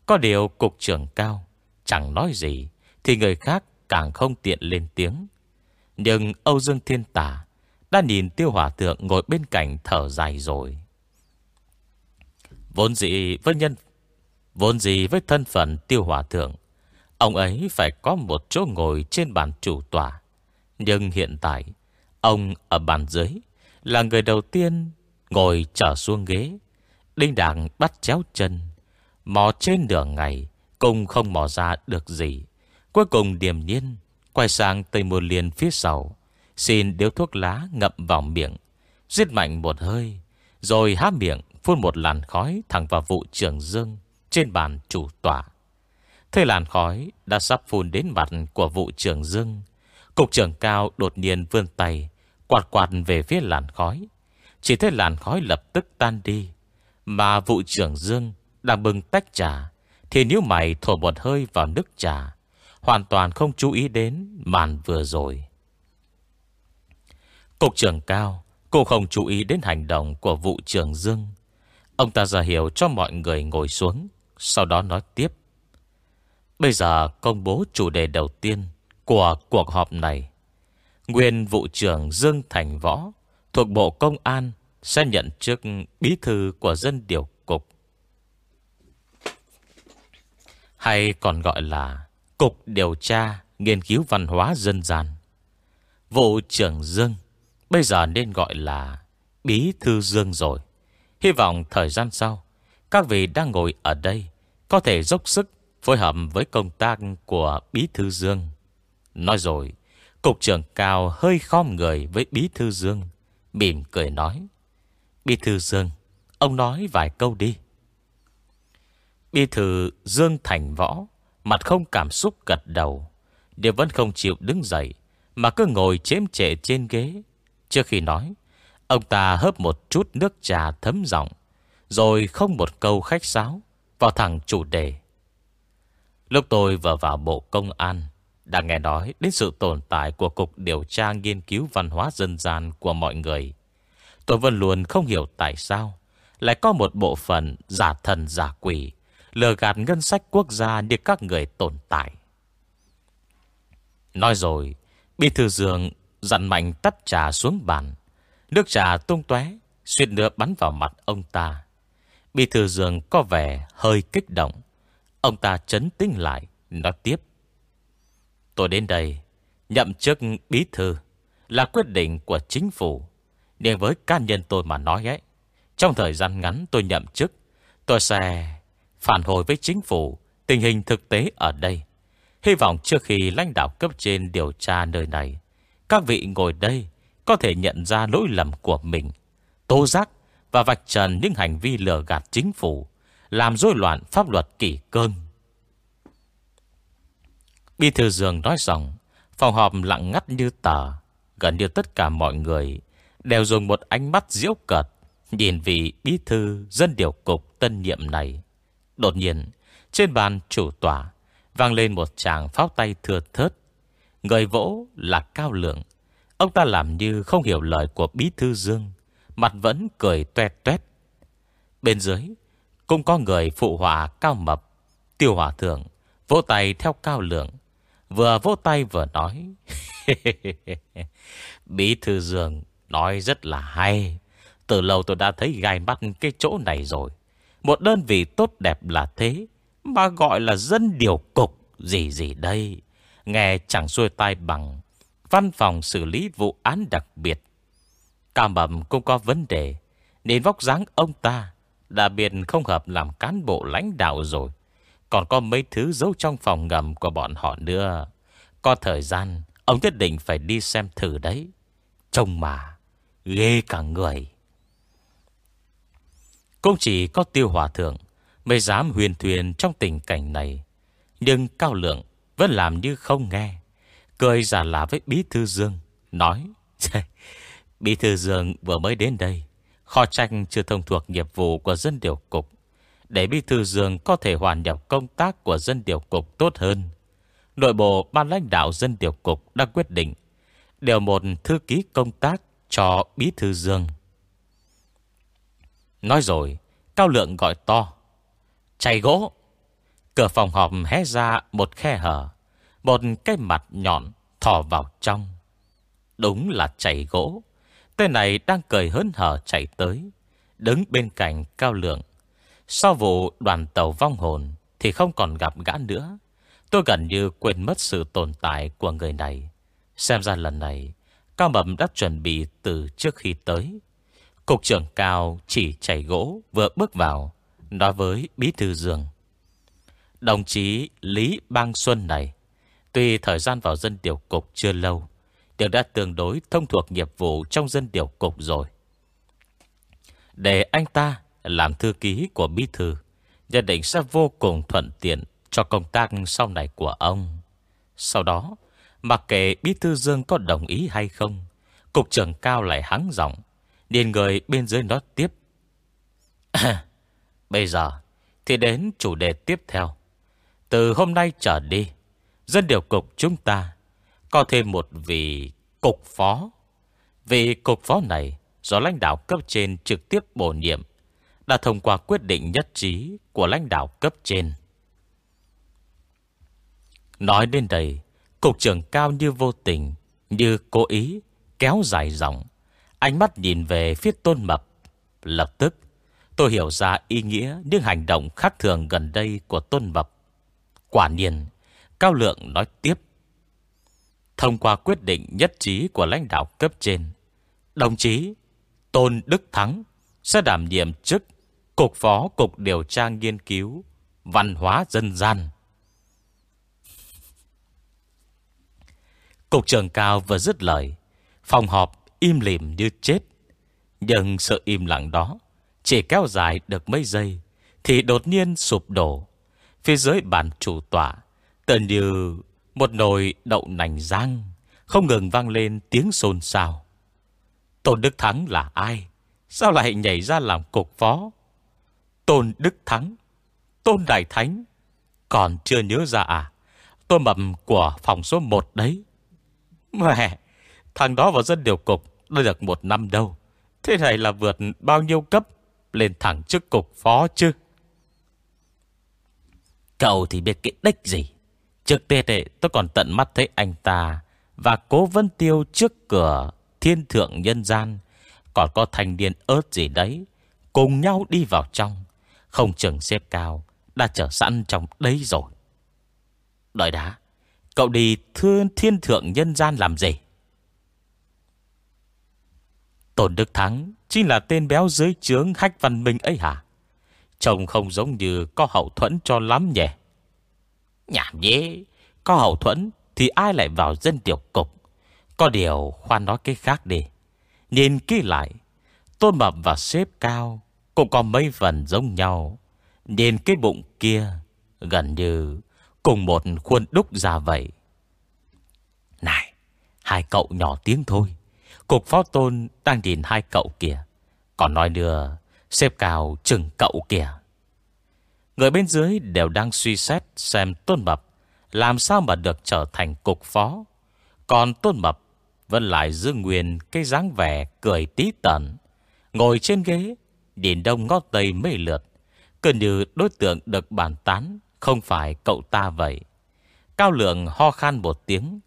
[SPEAKER 2] Có điều cục trưởng cao Chẳng nói gì, Thì người khác càng không tiện lên tiếng. Nhưng Âu Dương Thiên Tả Đã nhìn tiêu Hòa thượng ngồi bên cạnh thở dài rồi. Vốn gì với nhân, Vốn gì với thân phận tiêu hòa thượng, Ông ấy phải có một chỗ ngồi trên bàn chủ tòa. Nhưng hiện tại, Ông ở bàn dưới Là người đầu tiên Ngồi trở xuống ghế, Đinh đàng bắt chéo chân, Mò trên nửa ngày cũng không mò ra được gì. Cuối cùng điềm nhiên, Quay sang Tây Môn Liên phía sau. Xin điếu thuốc lá ngậm vào miệng, Giết mạnh một hơi, Rồi há miệng phun một làn khói Thẳng vào vụ trưởng dương Trên bàn chủ tọa. Thế làn khói đã sắp phun đến mặt Của vụ trưởng dương. Cục trưởng cao đột nhiên vươn tay, Quạt quạt về phía làn khói. Chỉ thấy làn khói lập tức tan đi, Mà vụ trưởng dương Đang bưng tách trà thì nếu mày thổi một hơi vào nước trà, Hoàn toàn không chú ý đến Màn vừa rồi. Cục trưởng cao Cũng không chú ý đến hành động của vụ trưởng Dương. Ông ta ra hiểu cho mọi người ngồi xuống, Sau đó nói tiếp. Bây giờ công bố chủ đề đầu tiên Của cuộc họp này. Nguyên vụ trưởng Dương Thành Võ Thuộc Bộ Công an Sẽ nhận chức bí thư của dân điều cục hay còn gọi là Cục Điều tra Nghiên cứu văn hóa dân gian. Vụ trưởng Dương Bây giờ nên gọi là Bí thư Dương rồi. Hy vọng thời gian sau, Các vị đang ngồi ở đây Có thể dốc sức phối hợp với công tác của Bí thư Dương. Nói rồi, Cục trưởng cao hơi khom người với Bí thư Dương, Mỉm cười nói, Bí thư Dương, Ông nói vài câu đi bi thư Dương thành võ, Mặt không cảm xúc gật đầu. Điều vẫn không chịu đứng dậy, Mà cứ ngồi chếm trệ trên ghế. Trước khi nói, Ông ta hớp một chút nước trà thấm giọng, Rồi không một câu khách sáo, Vào thẳng chủ đề. Lúc tôi vừa vào bộ công an, Đã nghe nói đến sự tồn tại Của Cục Điều tra Nghiên cứu Văn hóa Dân gian của mọi người. Tôi vẫn luôn không hiểu tại sao Lại có một bộ phận giả thần giả quỷ Lừa gạt ngân sách quốc gia Như các người tồn tại. Nói rồi, Bí thư Dương dặn mạnh tắt trà xuống bàn. Nước trà tung tóe Xuyên nữa bắn vào mặt ông ta. Bí thư Dương có vẻ hơi kích động. Ông ta chấn tinh lại, Nói tiếp. Tôi đến đây, Nhậm chức bí thư, Là quyết định của chính phủ. Nhưng với cá nhân tôi mà nói ấy, Trong thời gian ngắn tôi nhậm chức, Tôi sẽ phản hồi với chính phủ, Tình hình thực tế ở đây. Hy vọng trước khi lãnh đạo cấp trên điều tra nơi này, Các vị ngồi đây Có thể nhận ra lỗi lầm của mình, Tố giác và vạch trần những hành vi lừa gạt chính phủ, Làm rối loạn pháp luật kỷ cương. Bí thư dường nói rằng, Phòng họp lặng ngắt như tờ, Gần như tất cả mọi người Đều dùng một ánh mắt diễu cợt Nhìn vị bí thư dân điều cục tân nhiệm này. Đột nhiên, Trên bàn chủ tòa Vang lên một chàng pháo tay thừa thớt. Người vỗ là cao lượng. Ông ta làm như không hiểu lời của bí thư dương, Mặt vẫn cười tuet tuet. Bên dưới, Cũng có người phụ họa cao mập, Tiêu hòa thượng, Vỗ tay theo cao lượng, Vừa vỗ tay vừa nói, Bí thư dương Nói rất là hay. Từ lâu tôi đã thấy gai mắt cái chỗ này rồi. Một đơn vị tốt đẹp là thế, Mà gọi là dân điều cục, Gì gì đây? Nghe chẳng xuôi tai bằng, Văn phòng xử lý vụ án đặc biệt. Cao mầm cũng có vấn đề, Nên vóc dáng ông ta Đặc biệt không hợp làm cán bộ lãnh đạo rồi. Còn có mấy thứ giấu trong phòng ngầm của bọn họ nữa. Có thời gian, Ông nhất định phải đi xem thử đấy. Trông mà, Ghê cả người. Cũng chỉ có tiêu hòa thượng Mới dám huyền thuyền trong tình cảnh này. Nhưng Cao Lượng Vẫn làm như không nghe. Cười giả lạ với Bí Thư Dương, Nói Bí Thư Dương vừa mới đến đây, Kho tranh chưa thông thuộc nghiệp vụ của dân điều cục. Để Bí Thư Dương có thể hoàn nhập công tác của dân điều cục tốt hơn, Nội bộ ban lãnh đạo dân điều cục đã quyết định Điều một thư ký công tác cho Bí Thư Dương. Nói rồi, Cao Lượng gọi to. Chạy gỗ. Cửa phòng họp hé ra một khe hở, Một cái mặt nhọn thò vào trong. Đúng là chạy gỗ. Tên này đang cười hớn hở chạy tới, Đứng bên cạnh cao lượng. Sau vụ đoàn tàu vong hồn Thì không còn gặp gã nữa. Tôi gần như quên mất sự tồn tại của người này. Xem ra lần này, Cao Mập đã chuẩn bị từ trước khi tới. Cục trưởng Cao chỉ chảy gỗ vừa bước vào, Nói với Bí Thư Dương Đồng chí Lý Bang Xuân này, Tuy thời gian vào dân điều cục chưa lâu, Nhưng đã tương đối thông thuộc nghiệp vụ trong dân điều cục rồi. Để anh ta làm thư ký của Bí Thư, Nhất định sẽ vô cùng thuận tiện cho công tác sau này của ông. Sau đó, Mặc kệ Bí Thư Dương có đồng ý hay không, Cục trưởng cao lại hắng giọng. Điền người bên dưới nói tiếp. Bây giờ Thì đến chủ đề tiếp theo. Từ hôm nay trở đi, Dân điều cục chúng ta Có thêm một vị cục phó. Vị cục phó này Do lãnh đạo cấp trên trực tiếp bổ nhiệm, Đã thông qua quyết định nhất trí Của lãnh đạo cấp trên. Nói đến đây, Cục trưởng cao như vô tình, Như cố ý Kéo dài dòng. Ánh mắt nhìn về phía tôn mập. Lập tức, tôi hiểu ra ý nghĩa Những hành động khác thường gần đây của tôn mập. Quả nhiên, Cao Lượng nói tiếp. Thông qua quyết định nhất trí của lãnh đạo cấp trên, Đồng chí Tôn Đức Thắng Sẽ đảm nhiệm chức Cục Phó Cục Điều tra Nghiên cứu Văn hóa Dân gian. Cục trưởng cao vừa dứt lời, Phòng họp im lìm như chết. Nhưng sự im lặng đó Chỉ kéo dài được mấy giây Thì đột nhiên sụp đổ. Phía dưới bàn chủ tọa tần như một nồi đậu nành răng, Không ngừng vang lên tiếng xôn xao. Tôn Đức Thắng là ai? Sao lại nhảy ra làm cục phó? Tôn Đức Thắng Tôn Đại Thánh Còn chưa nhớ ra à? Tôn mầm của phòng số 1 đấy. Mẹ! Thằng đó vào dân điều cục Đã được một năm đâu. Thế này là vượt bao nhiêu cấp Lên thẳng chức cục phó chứ? Cậu thì biết cái đích gì. Trước tết ấy, tôi còn tận mắt thấy anh ta Và cố vân tiêu trước cửa Thiên thượng nhân gian. Còn có thanh niên ớt gì đấy Cùng nhau đi vào trong. Không chừng xếp cao Đã trở sẵn trong đấy rồi. Đợi đã Cậu đi thưa thiên thượng nhân gian làm gì? Tổn Đức Thắng Chính là tên béo dưới trướng hách văn minh ấy hả? Trông không giống như có hậu thuẫn cho lắm nhỉ? Nhảm nhé Có hậu thuẫn Thì ai lại vào dân tiểu cục? Có điều khoan nói cái khác đi. Nhìn kỹ lại, Tôn mập và xếp cao Cũng có mấy phần giống nhau. Nhìn cái bụng kia, Gần như Cùng một khuôn đúc ra vậy. Này, Hai cậu nhỏ tiếng thôi. Cục phó tôn đang nhìn hai cậu kìa. Còn nói nữa, Xếp cao chừng cậu kìa. Người bên dưới đều đang suy xét Xem tôn mập Làm sao mà được trở thành cục phó. Còn tôn mập Vẫn lại giữ nguyên cái dáng vẻ Cười tí tẩn, Ngồi trên ghế, Nhìn đông ngó tây mê lượt. Cứ như đối tượng được bàn tán, Không phải cậu ta vậy. Cao lượng ho khan một tiếng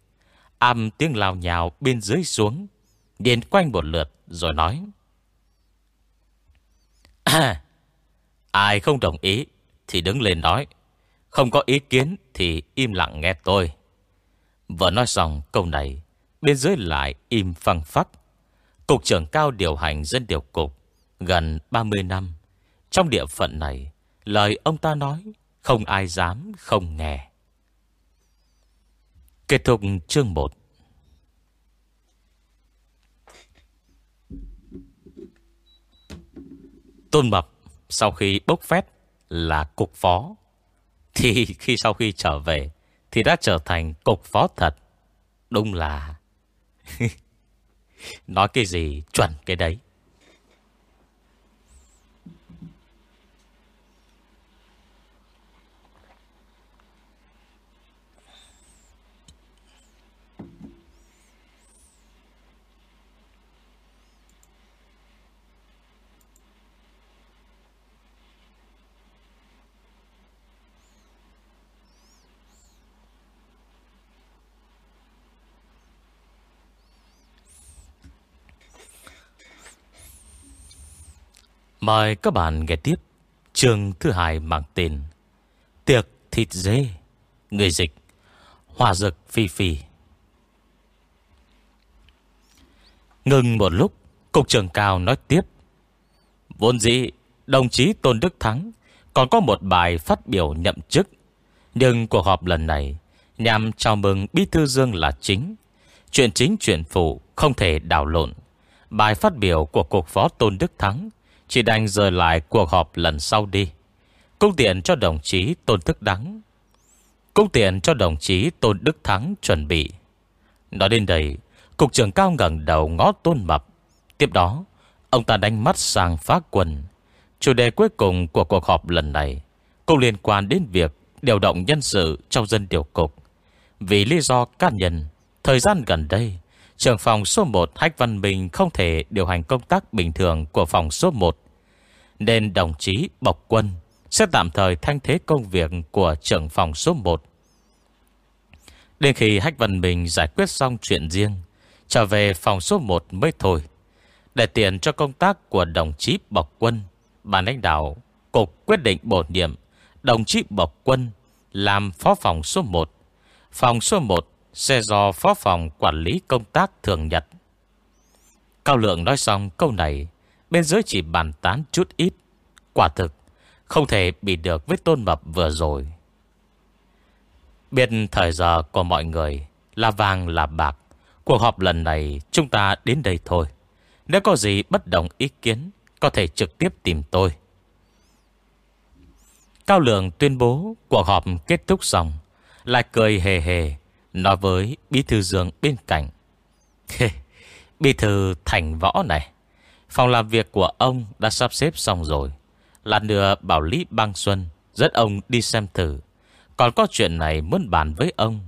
[SPEAKER 2] Âm tiếng lao nhào bên dưới xuống Điền quanh một lượt rồi nói. À, Ai không đồng ý Thì đứng lên nói. Không có ý kiến thì im lặng nghe tôi. Vừa nói xong câu này Bên dưới lại im phăng phắc. Cục trưởng cao điều hành dân điều cục Gần 30 năm. Trong địa phận này Lời ông ta nói Không ai dám không nghe. Kết thúc chương 1 Tôn Mập, sau khi bốc phét là cục phó, Thì khi sau khi trở về, Thì đã trở thành cục phó thật. Đúng là Nói cái gì chuẩn cái đấy. Mời các bạn nghe tiếp chương thứ hai mang tên Tiệc thịt dê, Người dịch, Hòa dực phi phi. Ngừng một lúc, Cục trưởng cao nói tiếp. Vốn dĩ, Đồng chí Tôn Đức Thắng Còn có một bài phát biểu nhậm chức, Nhưng cuộc họp lần này Nhằm chào mừng Bí Thư Dương là chính. Chuyện chính, chuyện phụ Không thể đảo lộn. Bài phát biểu của Cục Phó Tôn Đức Thắng chỉ đành rời lại cuộc họp lần sau đi. Cung tiện cho đồng chí Tôn Thức Đắng. Cung tiện cho đồng chí Tôn Đức Thắng chuẩn bị. Nói đến đây, Cục trưởng cao ngẩng đầu ngó Tôn Mập. Tiếp đó, Ông ta đánh mắt sang phá quân Chủ đề cuối cùng của cuộc họp lần này Cũng liên quan đến việc Điều động nhân sự trong dân điều cục. Vì lý do cá nhân, Thời gian gần đây Trưởng phòng số 1 Hách Văn Bình không thể điều hành công tác bình thường của phòng số 1. Nên đồng chí Bộc Quân sẽ tạm thời thanh thế công việc của trưởng phòng số 1. Đến khi Hách Văn Bình giải quyết xong chuyện riêng, trở về phòng số 1 mới thôi. Để tiền cho công tác của đồng chí Bộc Quân, ban lãnh đạo cục quyết định bổ nhiệm đồng chí Bộc Quân làm phó phòng số 1. Phòng số 1 sẽ do phó phòng quản lý công tác thường nhật. Cao Lượng nói xong câu này, bên dưới chỉ bàn tán chút ít. Quả thực, không thể bị được với tôn mập vừa rồi. Biết thời giờ của mọi người là vàng là bạc. Cuộc họp lần này chúng ta đến đây thôi. Nếu có gì bất đồng ý kiến, có thể trực tiếp tìm tôi. Cao Lượng tuyên bố cuộc họp kết thúc xong, lại cười hề hề Nói với Bí Thư Dương bên cạnh. Bí thư thành võ này, Phòng làm việc của ông đã sắp xếp xong rồi. Là nữa bảo Lý Bang Xuân Dẫn ông đi xem thử. Còn có chuyện này muốn bàn với ông.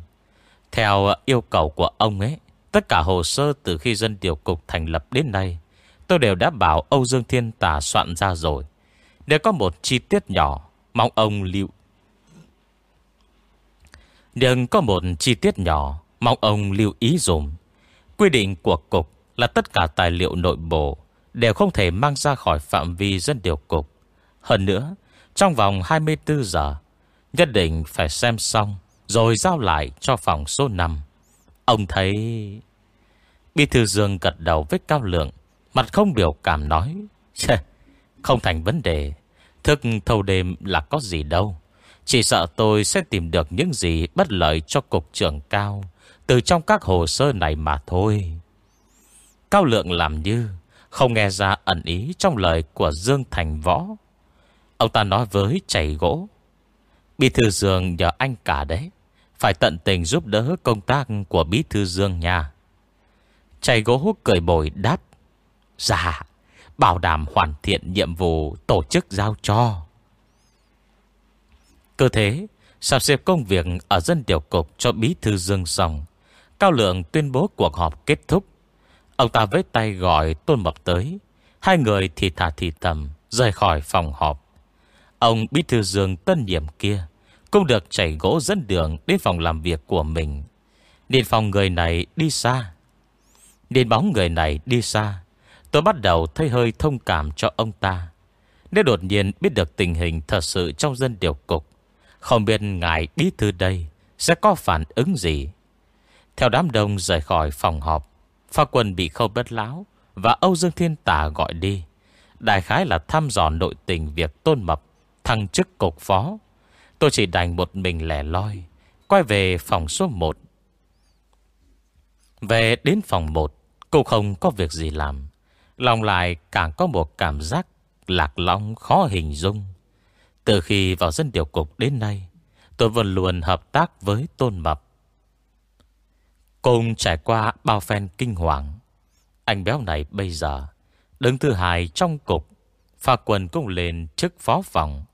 [SPEAKER 2] Theo yêu cầu của ông ấy, Tất cả hồ sơ từ khi dân điều cục thành lập đến nay, Tôi đều đã bảo Âu Dương Thiên Tà soạn ra rồi. Nếu có một chi tiết nhỏ, Mong ông lưu nhưng có một chi tiết nhỏ Mong ông lưu ý dùm Quy định của cục là tất cả tài liệu nội bộ đều không thể mang ra khỏi phạm vi dân điều cục. Hơn nữa, trong vòng 24 giờ, nhất định phải xem xong rồi giao lại cho phòng số 5. Ông thấy... Bí thư Dương gật đầu với cao lượng, mặt không biểu cảm nói. Không thành vấn đề, thức thâu đêm là có gì đâu. Chỉ sợ tôi sẽ tìm được những gì bất lợi cho cục trưởng cao từ trong các hồ sơ này mà thôi. Cao lượng làm như không nghe ra ẩn ý trong lời của Dương Thành Võ. Ông ta nói với chảy gỗ. Bí thư Dương nhờ anh cả đấy. Phải tận tình giúp đỡ công tác của Bí thư Dương nha. Chảy gỗ cười bồi đáp. Dạ, bảo đảm hoàn thiện nhiệm vụ tổ chức giao cho. Cơ thế, sắp xếp công việc ở dân điều cục cho Bí thư Dương xong. Cao Lượng tuyên bố cuộc họp kết thúc. Ông ta với tay gọi Tôn Mập tới. Hai người thì thả thì tầm rời khỏi phòng họp. Ông Bí Thư Dương tân nhiệm kia cũng được chảy gỗ dẫn đường đến phòng làm việc của mình. Đến phòng người này đi xa. Đến bóng người này đi xa. Tôi bắt đầu thấy hơi thông cảm cho ông ta. Nếu đột nhiên biết được tình hình thật sự trong dân điều cục, không biết ngài Bí Thư đây sẽ có phản ứng gì. Theo đám đông rời khỏi phòng họp, Pha quân bị khâu bất lão Và Âu Dương Thiên Tà gọi đi. Đại khái là thăm dò nội tình Việc tôn mập thăng chức cục phó. Tôi chỉ đành một mình lẻ loi Quay về phòng số 1 Về đến phòng 1 Cô không có việc gì làm. Lòng lại càng có một cảm giác Lạc long khó hình dung. Từ khi vào dân điều cục đến nay, Tôi vẫn luôn hợp tác với Tôn Mập. Cùng trải qua bao phen kinh hoàng. Anh béo này bây giờ Đứng thứ hai trong cục, Pha quần cũng lên chức phó phòng.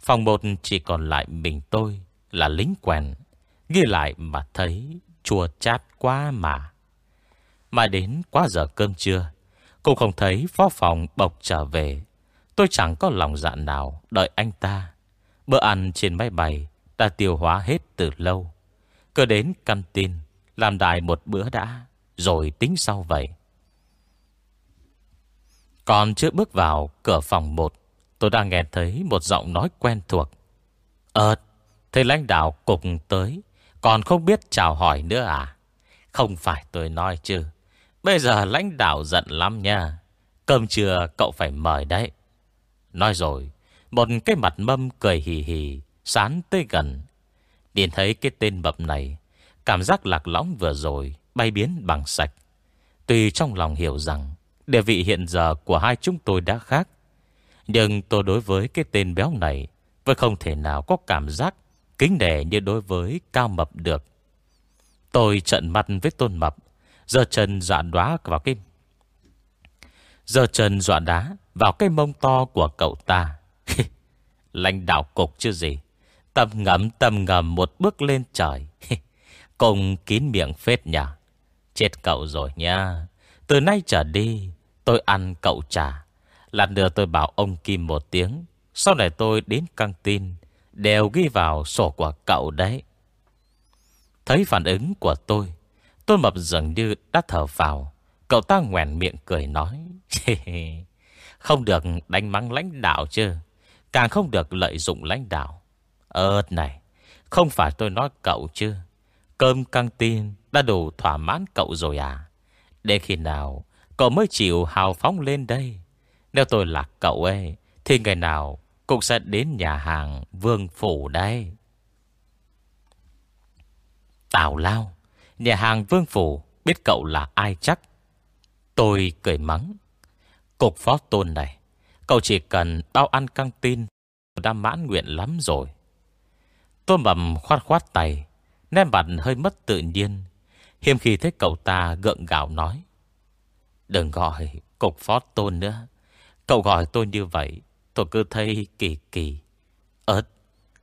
[SPEAKER 2] Phòng một chỉ còn lại mình tôi Là lính quen Ghi lại mà thấy Chua chát quá mà. Mà đến quá giờ cơm trưa Cũng không thấy phó phòng bọc trở về. Tôi chẳng có lòng dạ nào, Đợi anh ta. Bữa ăn trên máy bay Đã tiêu hóa hết từ lâu. Cứ đến căn tin, làm đại một bữa đã, Rồi tính sau vậy. Còn chưa bước vào cửa phòng một, Tôi đang nghe thấy một giọng nói quen thuộc. Ờ Thầy lãnh đạo cục tới, Còn không biết chào hỏi nữa à? Không phải tôi nói chứ. Bây giờ lãnh đạo giận lắm nha. Cơm trưa cậu phải mời đấy. Nói rồi Một cái mặt mâm cười hì hì Sán tới gần Điền thấy cái tên mập này Cảm giác lạc lõng vừa rồi bay biến bằng sạch. Tuy trong lòng hiểu rằng địa vị hiện giờ của hai chúng tôi đã khác. Nhưng tôi đối với cái tên béo này vẫn không thể nào có cảm giác kính nể như đối với cao mập được. Tôi trận mặt với tôn mập, giờ chân dạn đóa vào cái... Giờ chân dọa đá vào cái mông to của cậu ta. Lãnh đạo cục chứ gì. Tâm ngầm tâm ngầm một bước lên trời. Cùng kín miệng phết nhà Chết cậu rồi nha Từ nay trở đi, Tôi ăn cậu trả Lần nữa tôi bảo ông Kim một tiếng. Sau này tôi đến căng tin, Đều ghi vào sổ của cậu đấy. Thấy phản ứng của tôi Tôi mập dường như đã thở vào. Cậu ta ngoèn miệng cười nói. Không được đánh mắng lãnh đạo chứ Càng không được lợi dụng lãnh đạo Ơt này Không phải tôi nói cậu chứ Cơm căng tin đã đủ thỏa mãn cậu rồi à? để khi nào cậu mới chịu hào phóng lên đây? Nếu tôi là cậu ấy, thì ngày nào cũng sẽ đến nhà hàng Vương Phủ đây. Tào lao, nhà hàng Vương Phủ biết cậu là ai chắc. Tôi cười mắng. Cục phó tôn này, cậu chỉ cần bao ăn căng tin đã mãn nguyện lắm rồi. Tôi mầm khoát khoát tay, Nét mặt hơi mất tự nhiên Hiếm khi thấy cậu ta gượng gạo nói Đừng gọi cục phó tôn nữa Cậu gọi tôi như vậy Tôi cứ thấy kỳ kỳ. Ơt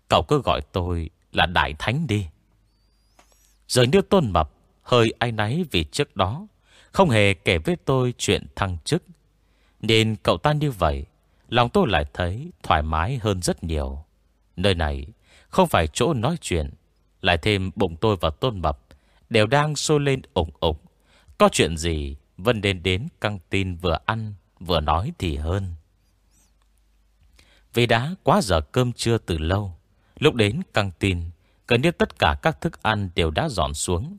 [SPEAKER 2] Cậu cứ gọi tôi là Đại Thánh đi. Rồi nước tôn mập Hơi ai náy vì trước đó Không hề kể với tôi chuyện thăng chức. Nên cậu ta như vậy, Lòng tôi lại thấy thoải mái hơn rất nhiều. Nơi này Không phải chỗ nói chuyện, Lại thêm bụng tôi và tôn mập Đều đang sôi lên ủng ủng Có chuyện gì Vân đến đến căng tin vừa ăn, Vừa nói thì hơn. Vì đã quá giờ cơm trưa từ lâu, Lúc đến căng tin, Gần như tất cả các thức ăn đều đã dọn xuống.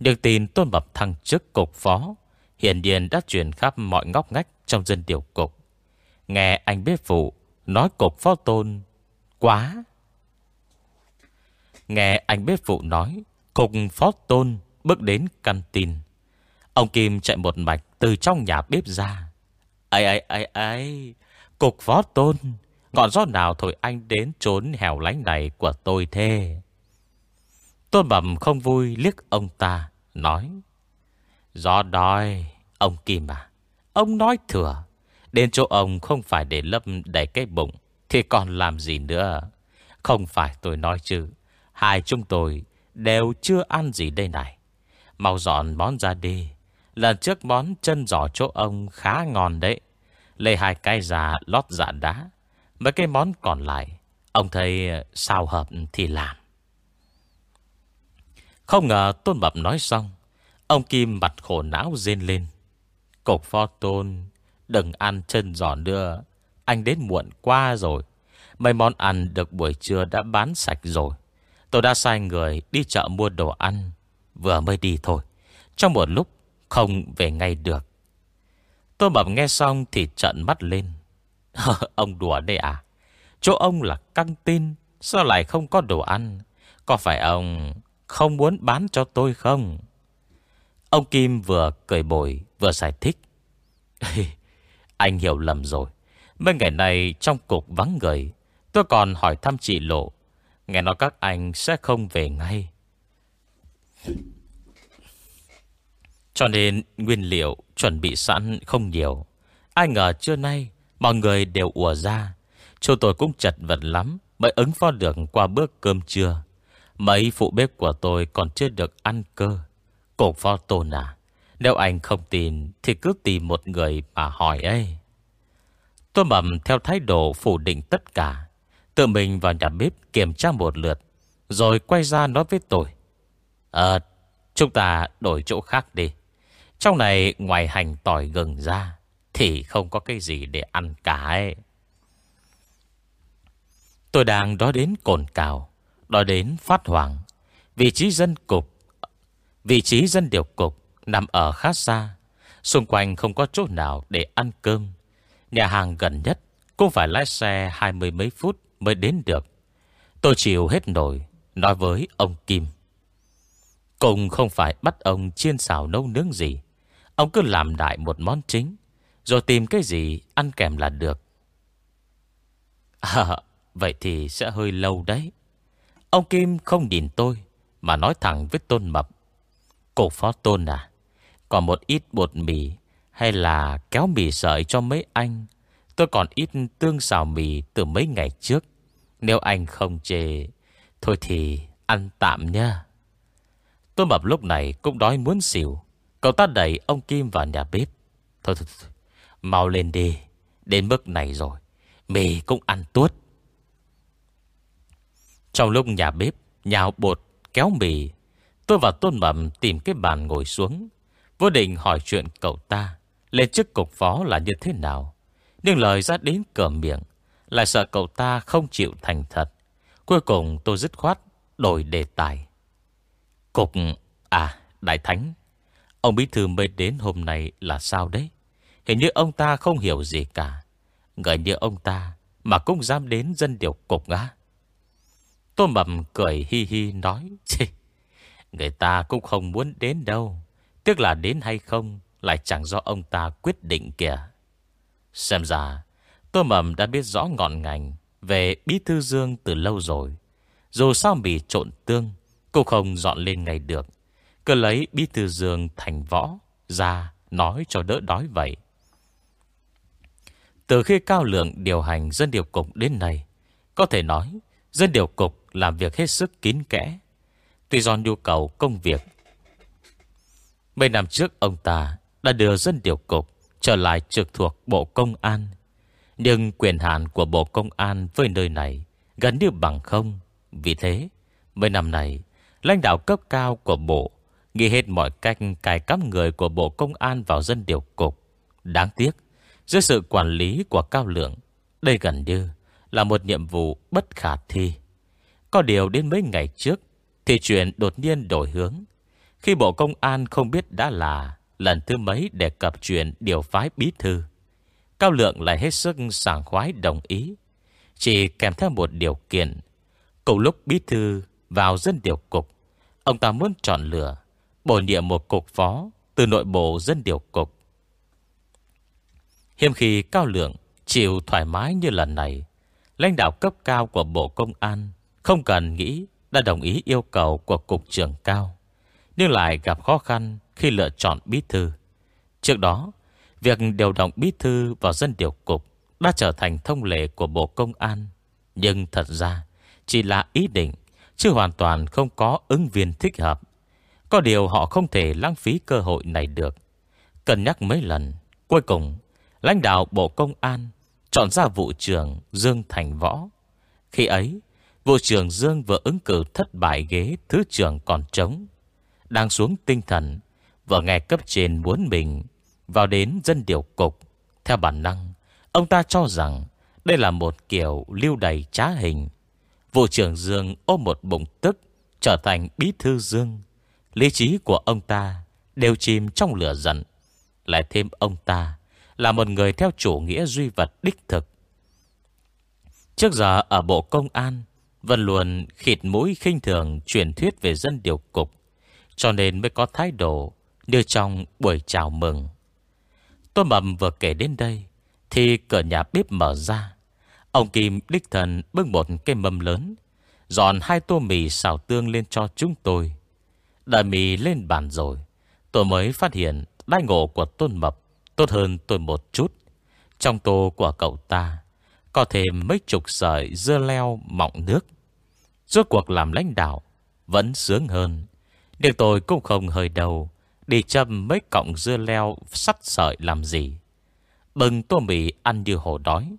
[SPEAKER 2] Được tin tôn mập thăng chức cục phó Hiện điền đã truyền khắp mọi ngóc ngách. Trong dân điều cục Nghe anh bếp phụ Nói cục phó tôn Quá Nghe anh bếp phụ nói Cục phó tôn bước đến căn tin Ông Kim chạy một mạch từ trong nhà bếp ra. Ây ây ây ây, cục phó tôn, ngọn gió nào thổi anh đến trốn hẻo lánh này của tôi thế? Tôn bẩm không vui liếc ông ta, nói. Gió đói, ông Kim à, ông nói thừa. Đến chỗ ông không phải để lâm đầy cái bụng, thì còn làm gì nữa? Không phải tôi nói chứ, hai chúng tôi đều chưa ăn gì đây này. Mau dọn món ra đi Lần trước món chân giò chỗ ông khá ngon đấy. Lấy hai cái già lót dạ đá. Mấy cái món còn lại, ông thấy sao hợp thì làm. Không ngờ Tôn Bập nói xong, ông Kim mặt khổ não rên lên. Cục pho tôn, đừng ăn chân giò nữa. Anh đến muộn qua rồi. Mấy món ăn được buổi trưa đã bán sạch rồi. Tôi đã sai người đi chợ mua đồ ăn. Vừa mới đi thôi. Trong một lúc không về ngay được Tôi mập nghe xong thì trận mắt lên Ông đùa đây à Chỗ ông là căng tin Sao lại không có đồ ăn Có phải ông không muốn bán cho tôi không Ông Kim vừa cười bồi, Vừa giải thích Anh hiểu lầm rồi Mấy ngày nay trong cục vắng người, Tôi còn hỏi thăm chị Lộ Nghe nói các anh sẽ không về ngay cho nên nguyên liệu chuẩn bị sẵn không nhiều. Ai ngờ trưa nay, mọi người đều ùa ra. Chỗ tôi cũng chật vật lắm, mới ứng phó được qua bữa cơm trưa. Mấy phụ bếp của tôi còn chưa được ăn cơ. Cùng phó tôn à, nếu anh không tin thì cứ tìm một người mà hỏi ấy. Tôi mầm theo thái độ phủ định tất cả. Tự mình vào nhà bếp kiểm tra một lượt. Rồi quay ra nói với tôi. Ờ, chúng ta đổi chỗ khác đi. Trong này ngoài hành tỏi gừng ra Thì không có cái gì để ăn cả ấy Tôi đang đó đến cồn cào đó đến phát hoảng Vị trí dân cục Vị trí dân điều cục Nằm ở khá xa, Xung quanh không có chỗ nào để ăn cơm. Nhà hàng gần nhất Cũng phải lái xe hai mươi mấy phút Mới đến được. Tôi chịu hết nổi, Nói với ông Kim. Cùng không phải bắt ông chiên xào nấu nướng gì. Ông cứ làm đại một món chính, Rồi tìm cái gì ăn kèm là được. À Vậy thì sẽ hơi lâu đấy. Ông Kim không nhìn tôi, Mà nói thẳng với Tôn Mập. Cô Phó Tôn à Còn một ít bột mì Hay là kéo mì sợi cho mấy anh Tôi còn ít tương xào mì Từ mấy ngày trước Nếu anh không chê Thôi thì ăn tạm nha Tôn Mập lúc này cũng đói muốn xỉu Cậu ta đẩy ông Kim vào nhà bếp. Thôi, thôi, thôi, mau lên đi. Đến mức này rồi. Mì cũng ăn tuốt. Trong lúc nhà bếp nhào bột, kéo mì, tôi và Tôn Mầm tìm cái bàn ngồi xuống. Vô định hỏi chuyện cậu ta lên chức cục phó là như thế nào. Nhưng lời ra đến cửa miệng lại sợ cậu ta không chịu thành thật. Cuối cùng tôi dứt khoát đổi đề tài. Cục... À, Đại Thánh Ông Bí Thư mới đến hôm nay là sao đấy? Hình như ông ta không hiểu gì cả. Người như ông ta mà cũng dám đến dân điều cục á. tôi Mầm cười hi hi nói. Chê, người ta cũng không muốn đến đâu. tức là đến hay không lại chẳng do ông ta quyết định kìa. Xem ra, Tô Mầm đã biết rõ ngọn ngành về Bí Thư Dương từ lâu rồi. Dù sao bị trộn tương, cũng không dọn lên ngay được. Cứ lấy bí thư dương thành võ Ra nói cho đỡ đói vậy Từ khi Cao Lượng điều hành dân điều cục đến nay Có thể nói Dân điều cục làm việc hết sức kín kẽ Tuy do nhu cầu công việc Mấy năm trước ông ta đã đưa dân điều cục trở lại trực thuộc Bộ Công an. Nhưng quyền hạn của Bộ Công an với nơi này gần như bằng không. Vì thế, mấy năm này, lãnh đạo cấp cao của Bộ nghĩ hết mọi cách cài cắm người của Bộ Công an vào dân điều cục. Đáng tiếc, dưới sự quản lý của Cao Lượng, đây gần như là một nhiệm vụ bất khả thi. Có điều đến mấy ngày trước, thì chuyện đột nhiên đổi hướng. Khi Bộ Công an không biết đã là lần thứ mấy đề cập chuyện điều phái bí thư. Cao Lượng lại hết sức sảng khoái đồng ý. Chỉ kèm theo một điều kiện. Cùng lúc bí thư vào dân điều cục, ông ta muốn chọn lựa, bổ nhiệm một cục phó từ nội bộ dân điều cục. Hiếm khi Cao Lượng chịu thoải mái như lần này, lãnh đạo cấp cao của Bộ Công an không cần nghĩ đã đồng ý yêu cầu của Cục trưởng Cao, nhưng lại gặp khó khăn khi lựa chọn bí thư. Trước đó, việc điều động bí thư vào dân điều cục đã trở thành thông lệ của Bộ Công an. Nhưng thật ra, chỉ là ý định, chứ hoàn toàn không có ứng viên thích hợp. Có điều họ không thể lãng phí cơ hội này được. Cân nhắc mấy lần, cuối cùng, lãnh đạo Bộ Công an chọn ra vụ trưởng Dương Thành Võ. Khi ấy, vụ trưởng Dương vừa ứng cử thất bại ghế thứ trưởng còn trống. Đang xuống tinh thần, Vừa nghe cấp trên muốn mình Vào đến dân điều cục. Theo bản năng Ông ta cho rằng Đây là một kiểu lưu đầy trá hình. Vụ trưởng Dương ôm một bụng tức Trở thành bí thư Dương. Lý trí của ông ta Đều chìm trong lửa giận. Lại thêm ông ta Là một người theo chủ nghĩa duy vật đích thực. Trước giờ ở Bộ Công an vẫn luôn khịt mũi khinh thường truyền thuyết về dân điều cục Cho nên mới có thái độ như trong buổi chào mừng. Tôi mầm vừa kể đến đây, thì cửa nhà bếp mở ra. Ông Kim đích thần bưng một cái mâm lớn, dọn hai tô mì xào tương lên cho chúng tôi. Đợi mì lên bàn rồi, tôi mới phát hiện đai ngộ của Tôn Mập tốt hơn tôi một chút. Trong tô của cậu ta, có thêm mấy chục sợi dưa leo mọng nước. Rốt cuộc làm lãnh đạo, vẫn sướng hơn. Nhưng tôi cũng không hơi đầu Đi châm mấy cọng dưa leo sắt sợi làm gì? Bừng tô mì ăn như hổ đói.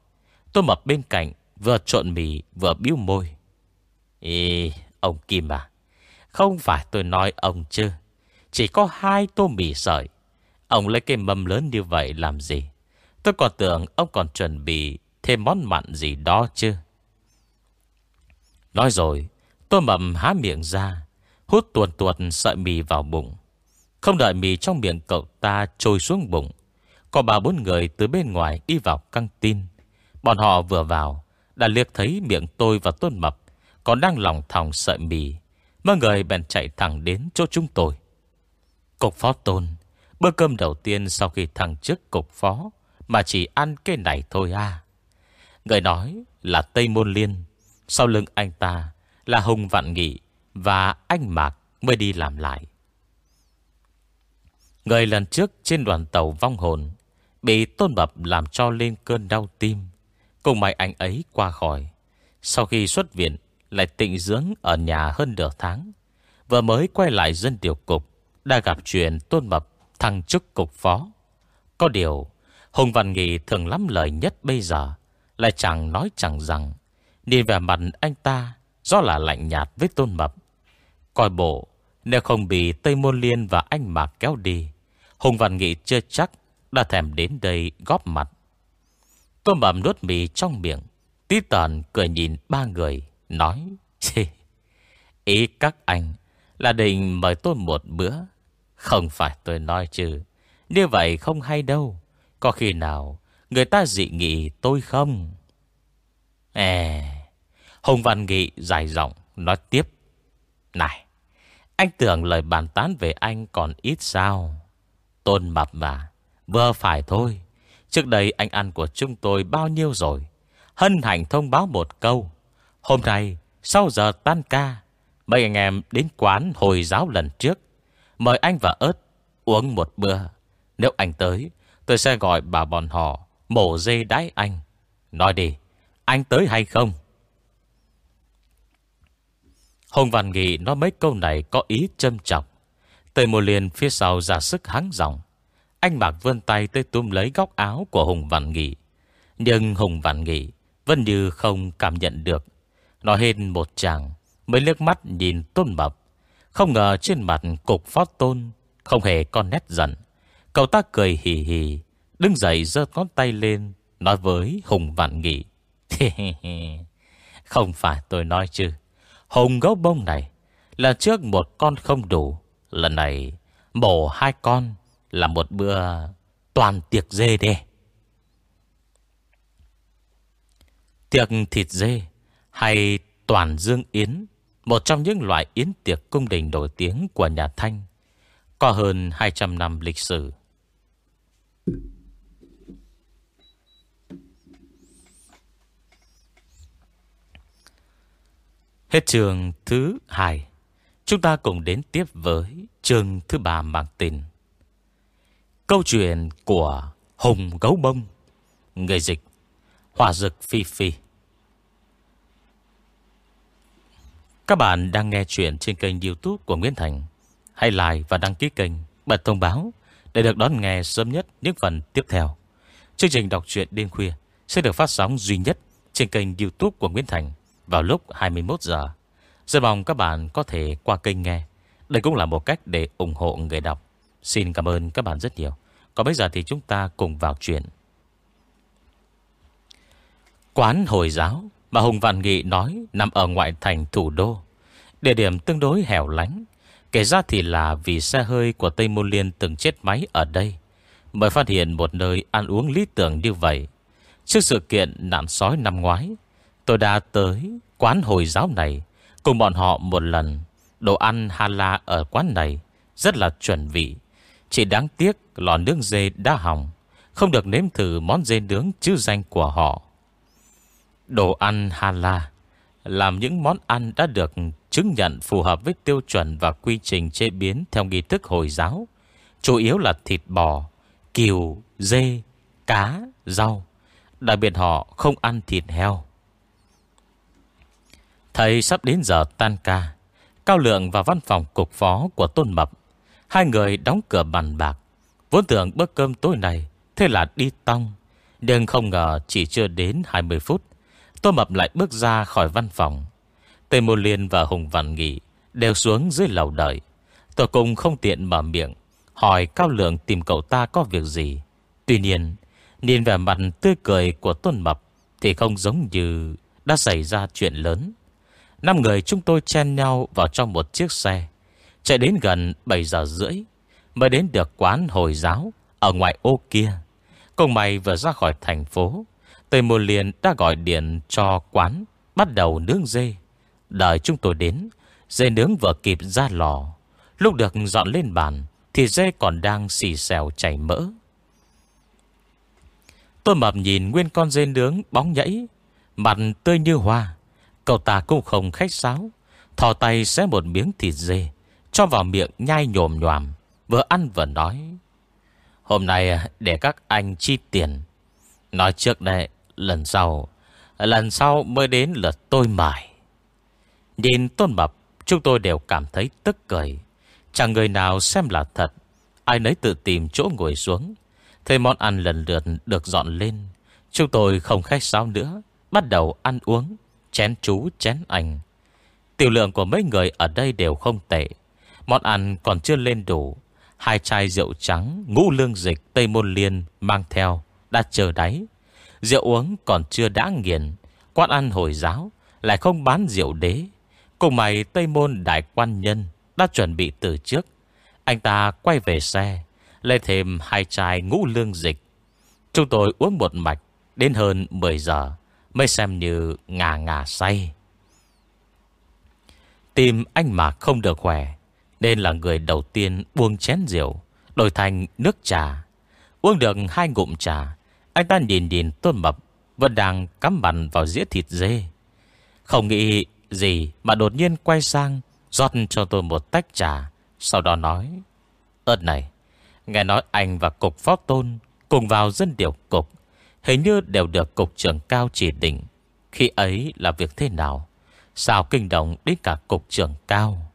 [SPEAKER 2] Tô mập bên cạnh Vừa trộn mì vừa biếu môi. Ê ông Kim à Không phải tôi nói ông chứ. Chỉ có hai tô mì sợi. Ông lấy cái mâm lớn như vậy làm gì? Tôi còn tưởng ông còn chuẩn bị Thêm món mặn gì đó chứ. Nói rồi, Tôi mầm há miệng ra, Hút tuột tuột sợi mì vào bụng. Không đợi mì trong miệng cậu ta trôi xuống bụng, Có ba bốn người từ bên ngoài đi vào căng tin. Bọn họ vừa vào, Đã liếc thấy miệng tôi và Tôn Mập Còn đang lòng thòng sợi mì. Mọi người bèn chạy thẳng đến chỗ chúng tôi. Cục phó Tôn, Bữa cơm đầu tiên sau khi thằng chức cục phó, Mà chỉ ăn cái này thôi à? Người nói là Tây Môn Liên. Sau lưng anh ta là Hùng Vạn Nghị Và anh Mạc mới đi làm lại. Người lần trước trên đoàn tàu vong hồn Bị tôn bập làm cho lên cơn đau tim, Cùng may anh ấy qua khỏi. Sau khi xuất viện, Lại tịnh dưỡng ở nhà hơn nửa tháng, Vừa mới quay lại dân điều cục, Đã gặp chuyện tôn bập Thăng chức cục phó. Có điều, Hùng Văn Nghị thường lắm lời nhất bây giờ, Lại chẳng nói chẳng rằng Nhìn về mặt anh ta Do là lạnh nhạt với tôn mập Coi bộ Nếu không bị Tây Môn Liên và anh Mạc kéo đi Hùng Văn Nghị chưa chắc đã thèm đến đây góp mặt. Tôn mập nuốt mì trong miệng. Tí tần cười nhìn ba người, nói. Ý các anh là định mời tôi một bữa. Không phải tôi nói chứ. Như vậy không hay đâu. Có khi nào người ta dị nghị tôi không? À, Hùng Văn Nghị dài giọng nói tiếp. Này, anh tưởng lời bàn tán về anh còn ít sao? Tôn mập mà Vừa phải thôi. Trước đây anh ăn của chúng tôi bao nhiêu rồi? Hân hạnh thông báo một câu. Hôm nay sau giờ tan ca Mấy anh em đến quán Hồi giáo lần trước. Mời anh và ớt uống một bữa. Nếu anh tới Tôi sẽ gọi bà bọn họ Mổ dê đái anh. Nói đi Anh tới hay không? Hồng Văn Nghị nói mấy câu này có ý châm trọng. Tề một liền phía sau ra sức hắng giọng. Anh Mạc vươn tay tới túm lấy góc áo của Hùng Văn Nghị. Nhưng Hùng Văn Nghị Vẫn như không cảm nhận được. Nó hên một chàng Mới liếc mắt nhìn tôn mập. Không ngờ trên mặt cục phó tôn Không hề con nét giận. Cậu ta cười hì hì, Đứng dậy giơ ngón tay lên, Nói với Hùng Văn Nghị. Không phải tôi nói chứ hồng gấu bông này Là trước một con không đủ, Lần này mổ hai con Là một bữa toàn tiệc dê đê. Tiệc thịt dê Hay toàn dương yến, Một trong những loại yến tiệc cung đình nổi tiếng của nhà Thanh, Có hơn 200 năm lịch sử. Hết trường thứ hai. Chúng ta cùng đến tiếp với trường thứ ba mang tên Câu chuyện của Hùng Gấu Bông Người dịch, Hỏa dực Phi Phi. Các bạn đang nghe chuyện trên kênh youtube của Nguyễn Thành. Hãy like và đăng ký kênh, Bật thông báo Để được đón nghe sớm nhất những phần tiếp theo. Chương trình đọc truyện đêm khuya Sẽ được phát sóng duy nhất Trên kênh youtube của Nguyễn Thành. Vào lúc 21 giờ rất mong các bạn có thể qua kênh nghe. Đây cũng là một cách để ủng hộ người đọc. Xin cảm ơn các bạn rất nhiều. Còn bây giờ thì chúng ta cùng vào chuyện. Quán Hồi giáo mà Hùng Vạn Nghị nói nằm ở ngoại thành thủ đô. Địa điểm tương đối hẻo lánh. Kể ra thì là vì xe hơi của Tây Môn Liên từng chết máy ở đây. Mới phát hiện một nơi ăn uống lý tưởng như vậy. Trước sự kiện nạn sói năm ngoái, tôi đã tới quán Hồi giáo này Cùng bọn họ một lần Đồ ăn Hala ở quán này Rất là chuẩn vị Chỉ đáng tiếc lò nướng dê đã hỏng Không được nếm thử món dê nướng chữ danh của họ Đồ ăn Hala Làm những món ăn đã được chứng nhận phù hợp với tiêu chuẩn và quy trình chế biến theo nghi thức Hồi giáo. Chủ yếu là thịt bò, kiều, dê, cá, rau. Đặc biệt họ không ăn thịt heo. Thầy sắp đến giờ tan ca. Cao Lượng và văn phòng cục phó của Tôn Mập, Hai người đóng cửa bàn bạc. Vốn tưởng bữa cơm tối này Thế là đi tong. Nhưng không ngờ chỉ chưa đến 20 phút, Tôn Mập lại bước ra khỏi văn phòng. Tề Mô Liên và Hùng Văn Nghị Đều xuống dưới lầu đợi. Tôi cùng không tiện mở miệng, Hỏi Cao Lượng tìm cậu ta có việc gì. Tuy nhiên, Nhìn vẻ mặt tươi cười của Tôn Mập Thì không giống như đã xảy ra chuyện lớn. Năm người chúng tôi chen nhau vào trong một chiếc xe. Chạy đến gần 7 giờ rưỡi, Mới đến được quán Hồi giáo Ở ngoài ô kia. Cùng mày vừa ra khỏi thành phố, Tây Môn Liên đã gọi điện cho quán Bắt đầu nướng dê. Đợi chúng tôi đến, Dê nướng vừa kịp ra lò. Lúc được dọn lên bàn, Thì dê còn đang xì xèo chảy mỡ. Tôi mập nhìn nguyên con dê nướng bóng nhảy, Mặt tươi như hoa. Cậu ta cũng không khách sáo. Thò tay xé một miếng thịt dê, Cho vào miệng nhai nhồm nhòm, Vừa ăn vừa nói. Hôm nay à, để các anh chi tiền. Nói trước đây, Lần sau Lần sau mới đến lượt tôi mải Nhìn tôn mập, Chúng tôi đều cảm thấy tức cười. Chẳng người nào xem là thật. Ai nấy tự tìm chỗ ngồi xuống. Thế món ăn lần lượt được dọn lên, Chúng tôi không khách sáo nữa, Bắt đầu ăn uống chén chú chén anh. Tiểu lượng của mấy người ở đây đều không tệ. Món ăn còn chưa lên đủ. Hai chai rượu trắng, ngũ lương dịch Tây Môn Liên mang theo, đã chờ đáy. Rượu uống còn chưa đã nghiền. Quán ăn Hồi giáo lại không bán rượu đế. Cùng mày Tây Môn Đại Quan Nhân đã chuẩn bị từ trước. Anh ta quay về xe, lấy thêm hai chai ngũ lương dịch. Chúng tôi uống một mạch đến hơn 10 giờ. Mới xem như ngà ngà say. Tim anh mà không được khỏe, Nên là người đầu tiên buông chén rượu, Đổi thành nước trà. Uống được hai ngụm trà, Anh ta nhìn nhìn tôn mập, Vẫn đang cắm bàn vào dĩa thịt dê. Không nghĩ gì Mà đột nhiên quay sang, rót cho tôi một tách trà, Sau đó nói Ơt này, Nghe nói anh và cục phó tôn Cùng vào dân điều cục. Hình như đều được cục trưởng cao chỉ định. Khi ấy là việc thế nào? Sao kinh động đến cả cục trưởng cao?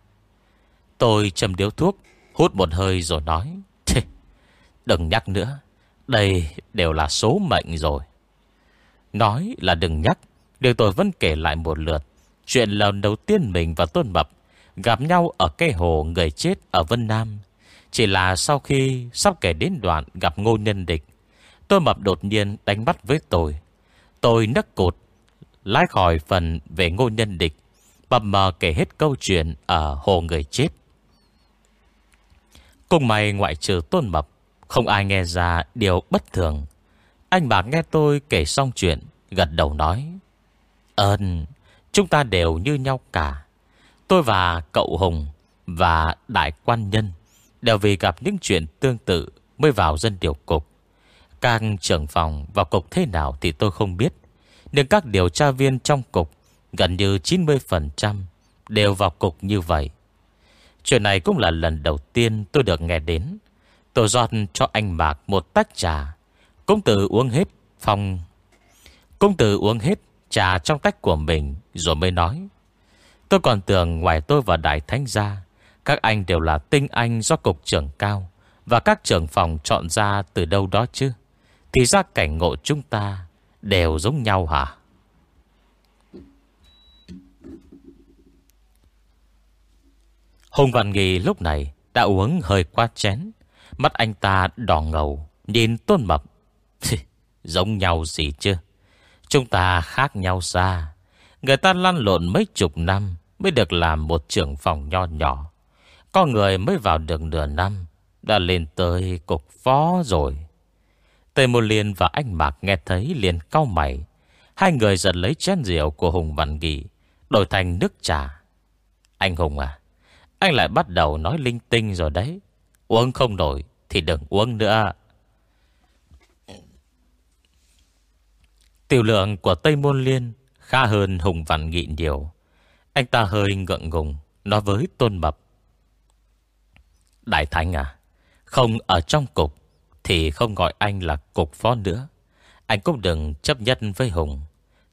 [SPEAKER 2] Tôi châm điếu thuốc, Hút một hơi rồi nói Đừng nhắc nữa. Đây đều là số mệnh rồi. Nói là đừng nhắc Điều tôi vẫn kể lại một lượt. Chuyện lần đầu tiên mình và Tôn Mập Gặp nhau ở cây hồ người chết ở Vân Nam. Chỉ là sau khi Sắp kể đến đoạn gặp ngô nhân địch tôi Mập đột nhiên đánh bắt với tôi. Tôi nấc cột, Lái khỏi phần về ngô nhân địch Bập mờ kể hết câu chuyện Ở hồ người chết. Cùng mày ngoại trừ Tôn Mập, Không ai nghe ra điều bất thường. Anh bạc nghe tôi kể xong chuyện, Gật đầu nói, Ơn, Chúng ta đều như nhau cả. Tôi và cậu Hùng Và đại quan nhân Đều vì gặp những chuyện tương tự Mới vào dân điều cục. Các trưởng phòng vào cục thế nào Thì tôi không biết. Nhưng các điều tra viên trong cục, Gần như 90% Đều vào cục như vậy. Chuyện này cũng là lần đầu tiên tôi được nghe đến. Tôi dọn cho anh Mạc một tách trà. Công tử uống hết phòng Công tử uống hết trà trong tách của mình Rồi mới nói. Tôi còn tưởng ngoài tôi và Đại Thánh gia Các anh đều là tinh anh do cục trưởng cao Và các trưởng phòng chọn ra từ đâu đó chứ. Thì ra cảnh ngộ chúng ta Đều giống nhau hả? Hùng Văn Nghì lúc này đã uống hơi qua chén. Mắt anh ta đỏ ngầu, Nhìn tôn mập. Giống nhau gì chứ? Chúng ta khác nhau xa. Người ta lăn lộn mấy chục năm Mới được làm một trưởng phòng nho nhỏ. Có người mới vào được nửa năm, Đã lên tới cục phó rồi. Tề Mô Liên và anh Mạc nghe thấy liền cau mày. Hai người giật lấy chén rượu của Hùng Văn Nghị, Đổi thành nước trà. Anh Hùng à Anh lại bắt đầu nói linh tinh rồi đấy. Uống không nổi Thì đừng uống nữa. Tiểu lượng của Tây Môn Liên Khá hơn Hùng Văn Nghị nhiều. Anh ta hơi ngượng ngùng, Nói với Tôn Mập. Đại Thánh à Không ở trong cục thì không gọi anh là cục phó nữa. Anh cũng đừng chấp nhận với Hùng.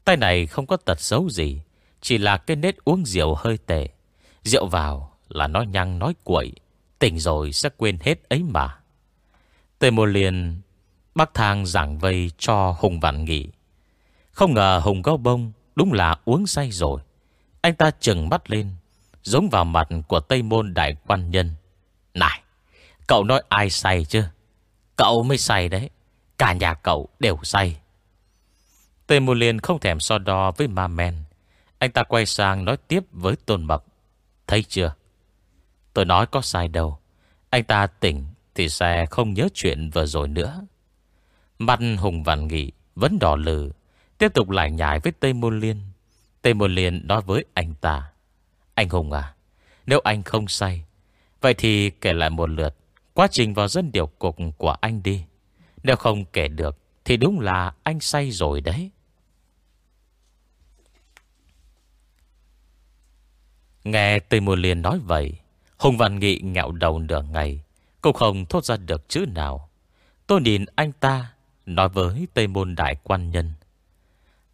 [SPEAKER 2] Tay này không có tật xấu gì, Chỉ là cái nết uống rượu hơi tệ. Rượu vào là nói nhăng nói quậy, Tỉnh rồi sẽ quên hết ấy mà. Tề Mô liền, Bác thang giảng vây cho Hùng Vạn Nghị. Không ngờ Hùng Gấu Bông Đúng là uống say rồi. Anh ta trừng mắt lên, Giống vào mặt của Tây Môn Đại Quan Nhân. Này, Cậu nói ai say chứ? Cậu mới say đấy. Cả nhà cậu đều say. Tề Môn Liên không thèm so đo với ma men. Anh ta quay sang nói tiếp với Tôn Mập Thấy chưa? Tôi nói có sai đâu. Anh ta tỉnh thì sẽ không nhớ chuyện vừa rồi nữa. Mặt Hùng Văn Nghị vẫn đỏ lừ, Tiếp tục lại nhải với Tây Môn Liên Tây Môn Liên nói với anh ta. Anh Hùng à Nếu anh không say, Vậy thì kể lại một lượt. Quá trình vào dân điều cục của anh đi. Nếu không kể được, Thì đúng là anh say rồi đấy. Nghe Tây Môn Liên nói vậy, Hùng Văn Nghị ngạo đầu nửa ngày, Cũng không thốt ra được chữ nào. Tôi nhìn anh ta Nói với Tây Môn Đại Quan Nhân,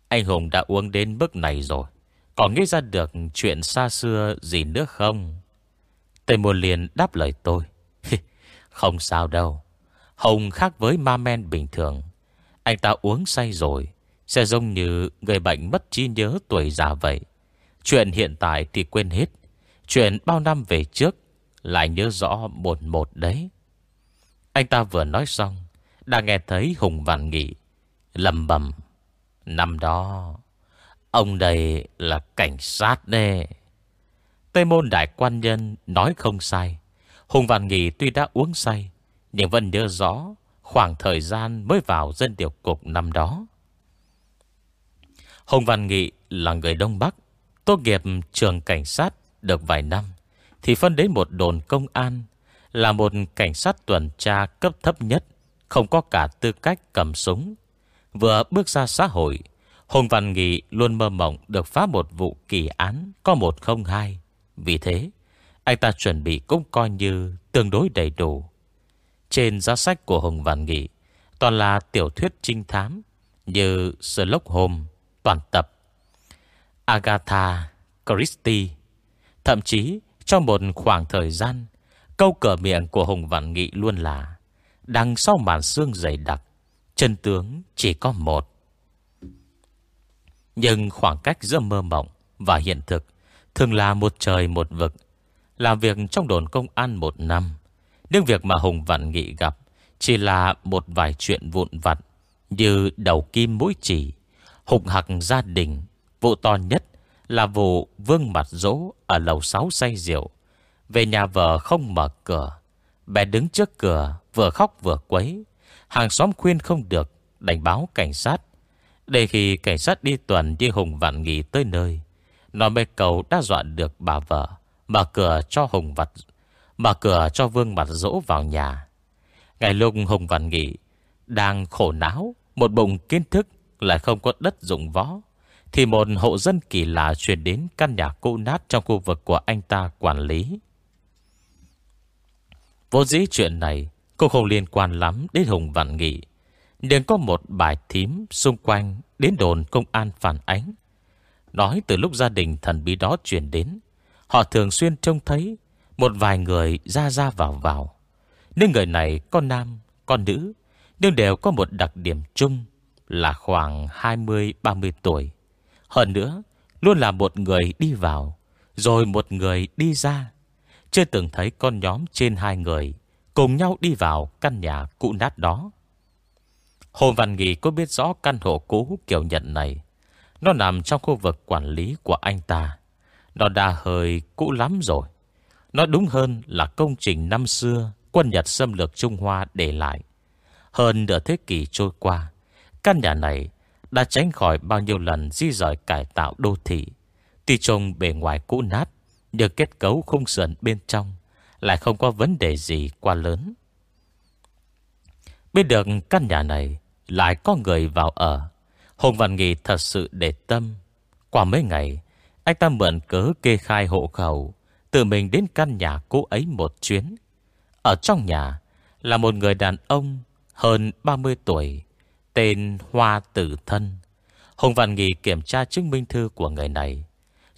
[SPEAKER 2] Anh Hùng đã uống đến bước này rồi, Còn nghĩ ra được chuyện xa xưa gì nữa không? Tây Môn Liên đáp lời tôi không sao đâu. Hùng khác với ma men bình thường. Anh ta uống say rồi, Sẽ giống như người bệnh mất trí nhớ tuổi già vậy. Chuyện hiện tại thì quên hết. Chuyện bao năm về trước, Lại nhớ rõ một một đấy. Anh ta vừa nói xong, Đã nghe thấy Hùng Văn Nghị, lầm bầm, Năm đó, Ông đây là cảnh sát đê. Tây môn đại quan nhân Nói không sai. Hùng Văn Nghị tuy đã uống say Nhưng vẫn nhớ rõ Khoảng thời gian mới vào dân điều cục năm đó. Hùng Văn Nghị là người Đông Bắc Tốt nghiệp trường cảnh sát được vài năm Thì phân đến một đồn công an Là một cảnh sát tuần tra cấp thấp nhất Không có cả tư cách cầm súng. Vừa bước ra xã hội Hùng Văn Nghị luôn mơ mộng được phá một vụ kỳ án có một không hai. Vì thế, anh ta chuẩn bị cũng coi như Tương đối đầy đủ. Trên giá sách của Hùng Văn Nghị, Toàn là tiểu thuyết trinh thám Như Sherlock Holmes, Toàn tập, Agatha Christie. Thậm chí, trong một khoảng thời gian, Câu cờ miệng của Hùng Văn Nghị luôn là Đằng sau màn xương dày đặc, Chân tướng chỉ có một. Nhưng khoảng cách giữa mơ mộng Và hiện thực Thường là một trời một vực. Làm việc trong đồn công an một năm. Nhưng việc mà Hùng vạn Nghị gặp Chỉ là một vài chuyện vụn vặt Như đầu kim mũi chỉ, Hùng hạc gia đình, Vụ to nhất là vụ vương mặt dỗ Ở lầu 6 say rượu. Về nhà vợ không mở cửa, Bé đứng trước cửa Vừa khóc vừa quấy. Hàng xóm khuyên không được Đánh báo cảnh sát. Để khi cảnh sát đi tuần Đi Hùng Vạn Nghị tới nơi, Nó mê cầu đã dọa được bà vợ. Mở cửa cho Hùng Vặt Mở cửa cho Vương Mặt Dỗ vào nhà. Ngày lúc Hùng Vạn Nghị Đang khổ não, Một bụng kiến thức lại không có đất dụng võ, Thì một hộ dân kỳ lạ Chuyển đến căn nhà cũ nát Trong khu vực của anh ta quản lý. Vô dĩ chuyện này Cũng không liên quan lắm đến Hùng Vạn Nghị, Nhưng có một bài thím Xung quanh đến đồn công an phản ánh. Nói từ lúc gia đình thần bí đó chuyển đến Họ thường xuyên trông thấy Một vài người ra ra vào vào. Nhưng người này có nam, Có nữ, Nhưng đều có một đặc điểm chung Là khoảng 20-30 tuổi. Hơn nữa, Luôn là một người đi vào, Rồi một người đi ra. Chưa từng thấy con nhóm trên hai người Cùng nhau đi vào căn nhà cũ nát đó. Hồ Văn Nghị có biết rõ căn hộ cũ kiểu nhận này. Nó nằm trong khu vực quản lý của anh ta. Nó đã hơi cũ lắm rồi. Nó đúng hơn là công trình năm xưa Quân Nhật xâm lược Trung Hoa để lại. Hơn nửa thế kỷ trôi qua, Căn nhà này đã tránh khỏi bao nhiêu lần di rời cải tạo đô thị. Tuy trông bề ngoài cũ nát, nhưng kết cấu khung sườn bên trong Lại không có vấn đề gì quá lớn. Biết được căn nhà này Lại có người vào ở, Hùng Văn Nghị thật sự để tâm. Qua mấy ngày anh ta mượn cớ kê khai hộ khẩu Tự mình đến căn nhà cũ ấy một chuyến Ở trong nhà Là một người đàn ông Hơn 30 tuổi, Tên Hoa Tử Thân Hùng Văn Nghị kiểm tra chứng minh thư của người này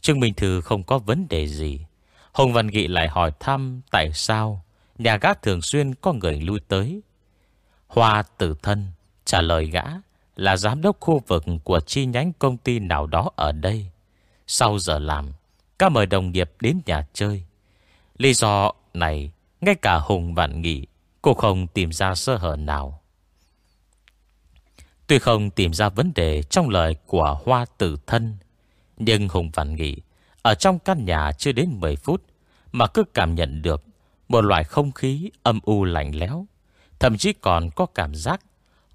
[SPEAKER 2] chứng Minh Thư không có vấn đề gì. Hồng Văn Nghị lại hỏi thăm tại sao nhà gác thường xuyên có người lui tới. Hoa tử thân trả lời gã là giám đốc khu vực của chi nhánh công ty nào đó ở đây. Sau giờ làm, các mời đồng nghiệp đến nhà chơi. Lý do này, ngay cả Hùng Vạn Nghị, cô không tìm ra sơ hở nào. Tuy không tìm ra vấn đề trong lời của Hoa tử thân, nhưng Hùng vạn Nghị Ở trong căn nhà chưa đến 10 phút Mà cứ cảm nhận được Một loại không khí âm u lạnh lẽo Thậm chí còn có cảm giác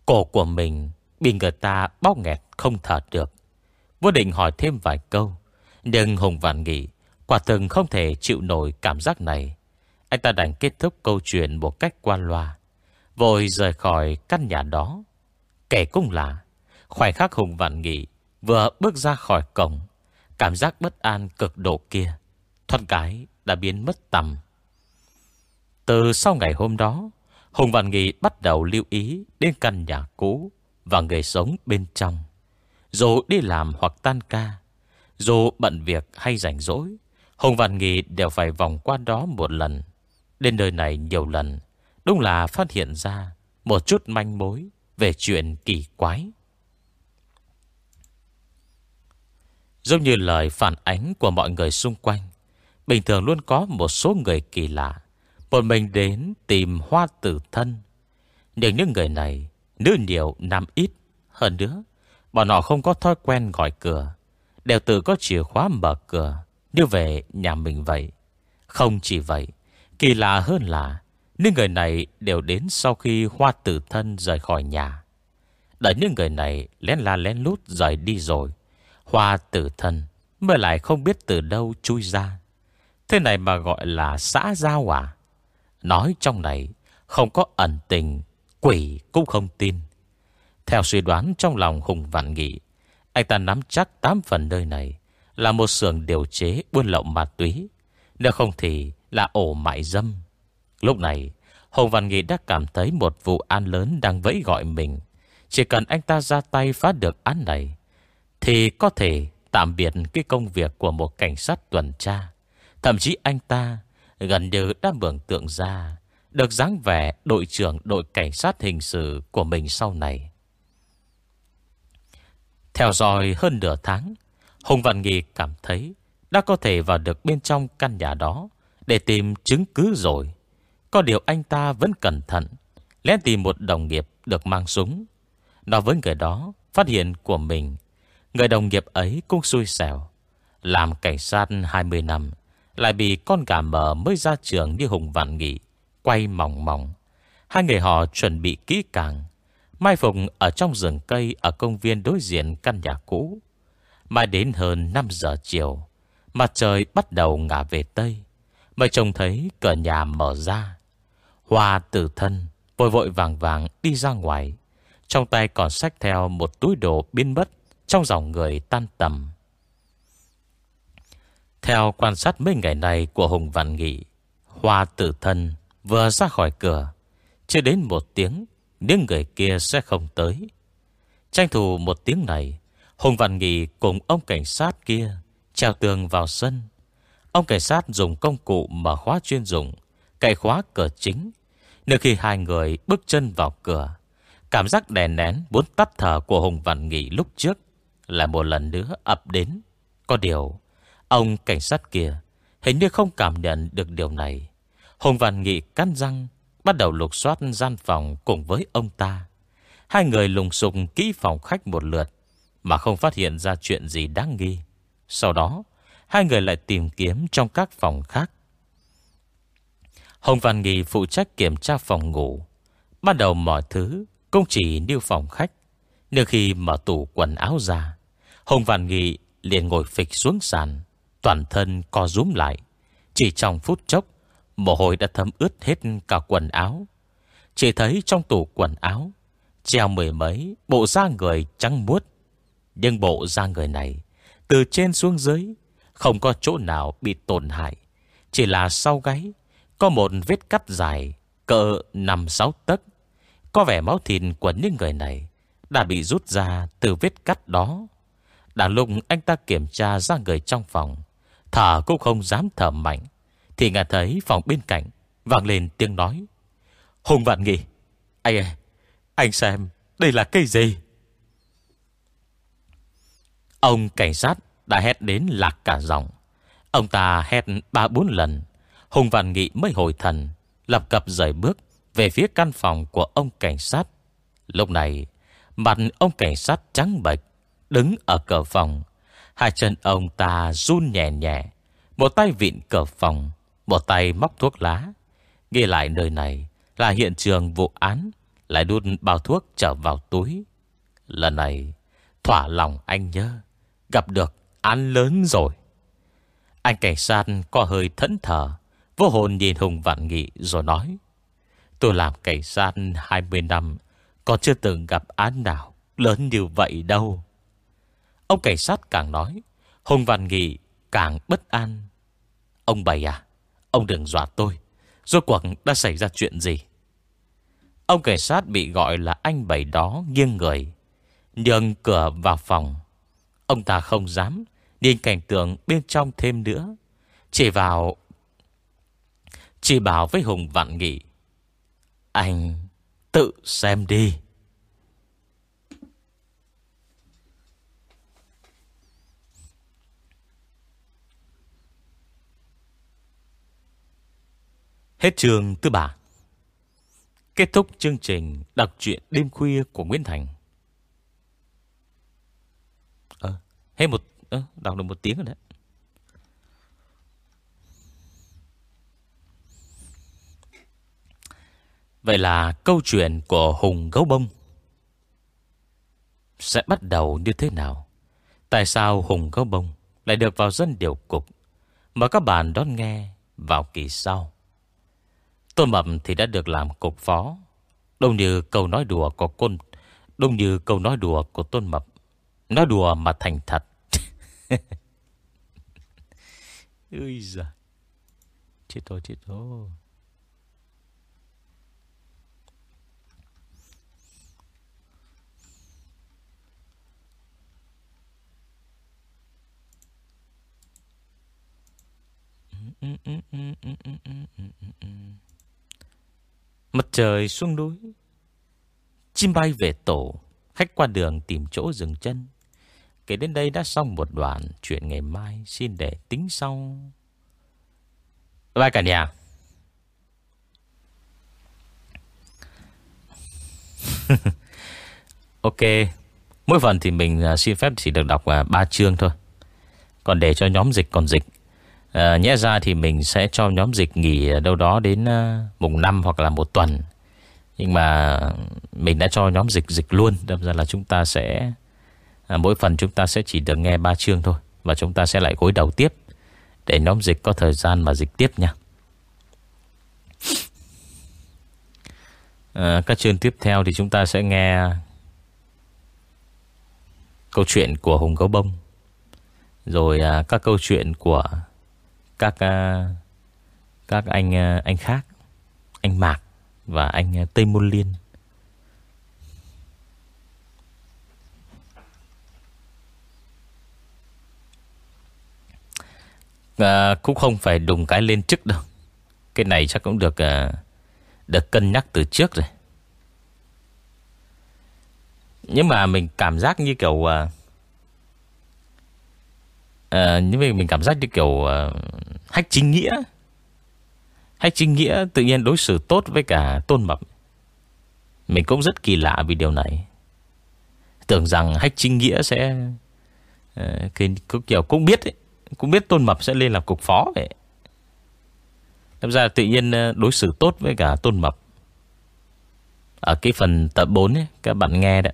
[SPEAKER 2] Cổ của mình Bị người ta bóp nghẹt không thở được Vô định hỏi thêm vài câu nhưng Hùng Văn Nghị Quả từng không thể chịu nổi cảm giác này. Anh ta đành kết thúc câu chuyện Một cách qua loa, Vội rời khỏi căn nhà đó. Kể cũng là, Khoảnh khắc Hùng Vạn Nghị Vừa bước ra khỏi cổng, Cảm giác bất an cực độ kia, Thoát cái đã biến mất tầm Từ sau ngày hôm đó, Hùng Văn Nghị bắt đầu lưu ý Đến căn nhà cũ Và người sống bên trong, Dù đi làm hoặc tan ca. Dù bận việc hay rảnh rỗi Hùng Văn Nghị đều phải vòng qua đó một lần. Đến nơi này nhiều lần, Đúng là phát hiện ra Một chút manh mối Về chuyện kỳ quái. Giống như lời phản ánh của mọi người xung quanh, Bình thường luôn có một số người kỳ lạ, Một mình đến tìm hoa tử thân. Nhưng những người này, Nữ nhiều nam ít, Hơn nữa, Bọn họ không có thói quen gọi cửa. Đều tự có chìa khóa mở cửa Như về nhà mình vậy. Không chỉ vậy, Kỳ lạ hơn là Những người này đều đến sau khi hoa tử thân rời khỏi nhà. Đợi những người này lén la lén lút rời đi rồi, Hoa tử thân Mới lại không biết từ đâu chui ra. Thế này mà gọi là xã giao à? Nói trong này, Không có ẩn tình, Quỷ cũng không tin. Theo suy đoán trong lòng Hùng Vạn Nghị anh ta nắm chắc tám phần nơi này Là một xưởng điều chế buôn lậu ma túy Nếu không thì là ổ mại dâm. Lúc này, Hồng Văn Nghị đã cảm thấy một vụ án lớn đang vẫy gọi mình. Chỉ cần anh ta ra tay phá được án này, thì có thể tạm biệt cái công việc của một cảnh sát tuần tra. Thậm chí anh ta gần như đã mường tượng ra được dáng vẻ đội trưởng đội cảnh sát hình sự của mình sau này. Theo dõi hơn nửa tháng, Hùng Văn nghị cảm thấy đã có thể vào được bên trong căn nhà đó để tìm chứng cứ rồi. Có điều anh ta vẫn cẩn thận, lén tìm một đồng nghiệp được mang súng. Nói với người đó, phát hiện của mình, người đồng nghiệp ấy cũng xui xẻo. Làm cảnh sát 20 năm, lại bị con gà mờ mới ra trường như Hùng Vạn Nghị, quay mỏng mỏng. Hai người họ chuẩn bị kỹ càng, mai phục ở trong rừng cây ở công viên đối diện căn nhà cũ. Mai đến hơn 5 giờ chiều, mặt trời bắt đầu ngả về Tây, mới trông thấy cửa nhà mở ra. Hoa tử thân, vội vội vàng vàng đi ra ngoài, trong tay còn xách theo một túi đồ biến mất trong dòng người tan tầm. Theo quan sát mấy ngày này của Hùng Văn Nghị, Hoa tử thân vừa ra khỏi cửa, chưa đến một tiếng, những người kia sẽ không tới. Tranh thủ một tiếng này, Hùng Văn Nghị cùng ông cảnh sát kia treo tường vào sân. Ông cảnh sát dùng công cụ mở khóa chuyên dụng, cậy khóa cửa chính. Nếu khi hai người bước chân vào cửa, cảm giác đè nén muốn tắt thở của Hùng Văn Nghị lúc trước lại một lần nữa ập đến. Có điều, ông cảnh sát kia hình như không cảm nhận được điều này. Hùng Văn Nghị cắn răng, bắt đầu lục soát gian phòng cùng với ông ta. Hai người lùng sục kỹ phòng khách một lượt, mà không phát hiện ra chuyện gì đáng nghi. Sau đó, hai người lại tìm kiếm trong các phòng khác. Hồng Văn Nghị phụ trách kiểm tra phòng ngủ. Ban đầu mọi thứ cũng chỉ nêu phòng khách. Nhưng khi mở tủ quần áo ra, Hồng Văn Nghị liền ngồi phịch xuống sàn, toàn thân co rúm lại. Chỉ trong phút chốc, mồ hôi đã thấm ướt hết cả quần áo. Chỉ thấy trong tủ quần áo, treo mười mấy bộ da người trắng muốt. Nhưng bộ da người này từ trên xuống dưới Không có chỗ nào bị tổn hại Chỉ là sau gáy Có một vết cắt dài Cỡ 5-6 tấc Có vẻ máu thịt của những người này Đã bị rút ra từ vết cắt đó đã lúc anh ta kiểm tra ra người trong phòng Thở cũng không dám thở mạnh thì nghe thấy phòng bên cạnh Vang lên tiếng nói Hùng vạn nghị Anh ơi Anh xem đây là cây gì Ông cảnh sát đã hét đến lạc cả giọng. Ông ta hét ba bốn lần. Hùng vạn Nghị mới hồi thần, lập cập rời bước về phía căn phòng của ông cảnh sát. Lúc này, mặt ông cảnh sát trắng bệch, đứng ở cửa phòng. Hai chân ông ta run nhẹ nhẹ, một tay vịn cửa phòng, một tay móc thuốc lá. Ghi lại nơi này là hiện trường vụ án, lại đút bao thuốc trở vào túi. Lần này, thỏa lòng anh nhớ. Gặp được án lớn rồi Anh cảnh sát có hơi thẫn thờ Vô hồn nhìn Hùng Vạn Nghị rồi nói Tôi làm cảnh sát 20 năm Còn chưa từng gặp án nào Lớn như vậy đâu Ông cảnh sát càng nói Hùng Vạn Nghị càng bất an Ông bày à Ông đừng dọa tôi. Rốt cuộc đã xảy ra chuyện gì? Ông cảnh sát bị gọi là anh bảy đó nghiêng người, Nhường cửa vào phòng. Ông ta không dám Nhìn cảnh tượng bên trong thêm nữa. Chỉ vào, Chỉ bảo với Hùng vạn nghị, Anh tự xem đi. Hết trường thứ ba. Kết thúc chương trình đọc truyện đêm khuya của Nguyễn Thành. Ờ, hết một à, Đọc được một tiếng rồi đấy. Vậy là câu chuyện của Hùng Gấu Bông Sẽ bắt đầu như thế nào? Tại sao Hùng Gấu Bông Lại được vào dân điều cục? Mời các bạn đón nghe vào kỳ sau. Tôn Mập thì đã được làm cục phó. Đông như câu nói đùa của côn Đông như câu nói đùa của Tôn Mập. Nói đùa mà thành thật. Ui giời. Chết thôi chết rồi Mặt trời xuống núi. Chim bay về tổ. Khách qua đường tìm chỗ dừng chân. Kể đến đây đã xong một đoạn Chuyện ngày mai. Xin để tính sau. Bye cả nhà. Ok. Mỗi phần thì mình à, xin phép chỉ được đọc à, 3 chương thôi. Còn để cho nhóm dịch còn dịch à, Nhẽ ra thì mình sẽ cho nhóm dịch nghỉ đâu đó đến uh, mùng 5 hoặc là một tuần. Nhưng mà mình đã cho nhóm dịch dịch luôn Đâm ra là chúng ta sẽ à, Mỗi phần chúng ta sẽ chỉ được nghe 3 chương thôi Và chúng ta sẽ lại gối đầu tiếp Để nhóm dịch có thời gian mà dịch tiếp nha. À, Các chương tiếp theo thì chúng ta sẽ nghe Câu chuyện của Hùng Gấu Bông. Rồi à, các câu chuyện của các ờ, các anh ờ, anh khác, anh Mạc và anh ờ, Tây Môn Liên. À, cũng không phải đùng cái lên trước đâu. Cái này chắc cũng được à, được cân nhắc từ trước rồi. Nhưng mà mình cảm giác như kiểu à, Ờ, à, nhưng mà mình cảm giác như kiểu à, Hách chính nghĩa. Hách chính nghĩa tự nhiên đối xử tốt với cả tôn mập. Mình cũng rất kỳ lạ vì điều này. Tưởng rằng hách chính nghĩa sẽ uh, cái, kiểu cũng biết ấy, Cũng biết tôn mập sẽ lên làm cục phó vậy. Làm ra tự nhiên đối xử tốt với cả tôn mập. Ở cái phần tập 4 ấy, Các bạn nghe đấy.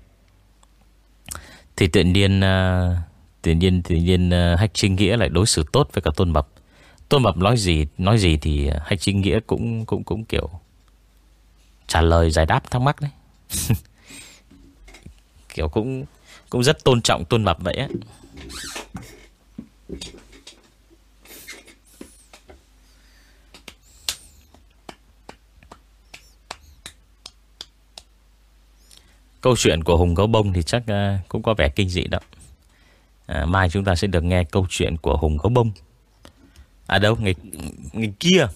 [SPEAKER 2] Thì tự nhiên uh, Tự nhiên tự nhiên uh, Hách Trinh Nghĩa lại đối xử tốt với cả Tôn Mập. Tôn Mập nói gì Nói gì thì ờ, Hách Trinh Nghĩa cũng cũng cũng kiểu Trả lời giải đáp thắc mắc đấy. Kiểu cũng Cũng rất tôn trọng Tôn Mập vậy á. Câu chuyện của Hùng Gấu Bông thì chắc ờ, cũng có vẻ kinh dị đó à, Mai chúng ta sẽ được nghe câu chuyện của Hùng Gấu Bông. À đâu, người người kia.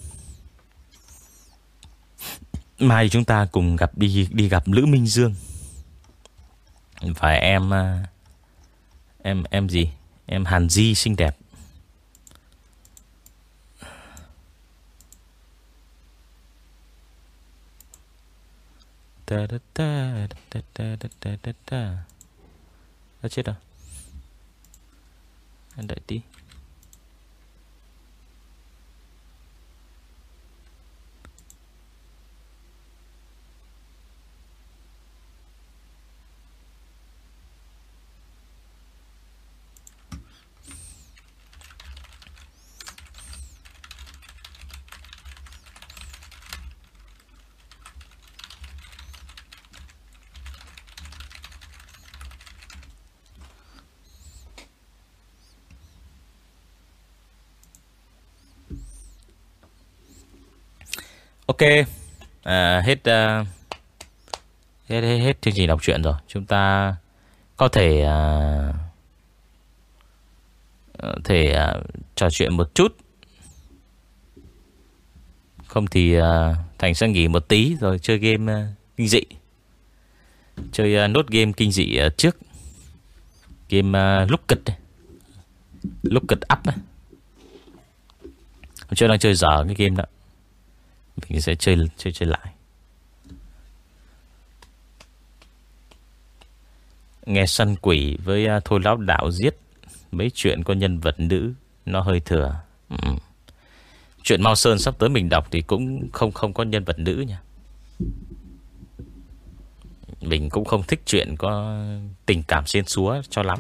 [SPEAKER 2] Mai chúng ta cùng gặp đi đi gặp Lữ Minh Dương. Phải em à, Em em gì? Em Hàn Di xinh đẹp. Da da da da da da da da da đã chết rồi. yang tadi Ok. À, hết, uh, hết hết hết chương trình đọc truyện rồi. Chúng ta có thể uh, thể uh, trò chuyện một chút. Không thì uh, thành sẽ nghỉ một tí rồi chơi game uh, kinh dị. Chơi uh, nốt game kinh dị uh, trước. Game uh, lúc kịch lúc kịch up hôm trước đang chơi dở cái game đó mình sẽ chơi chơi chơi lại. Nghe săn quỷ với à, Thôi lão đạo giết Mấy chuyện có nhân vật nữ Nó hơi thừa. Ừ. Chuyện Mao Sơn sắp tới mình đọc Thì cũng không không có nhân vật nữ nha. Mình cũng không thích chuyện Có tình cảm xuyên xúa cho lắm.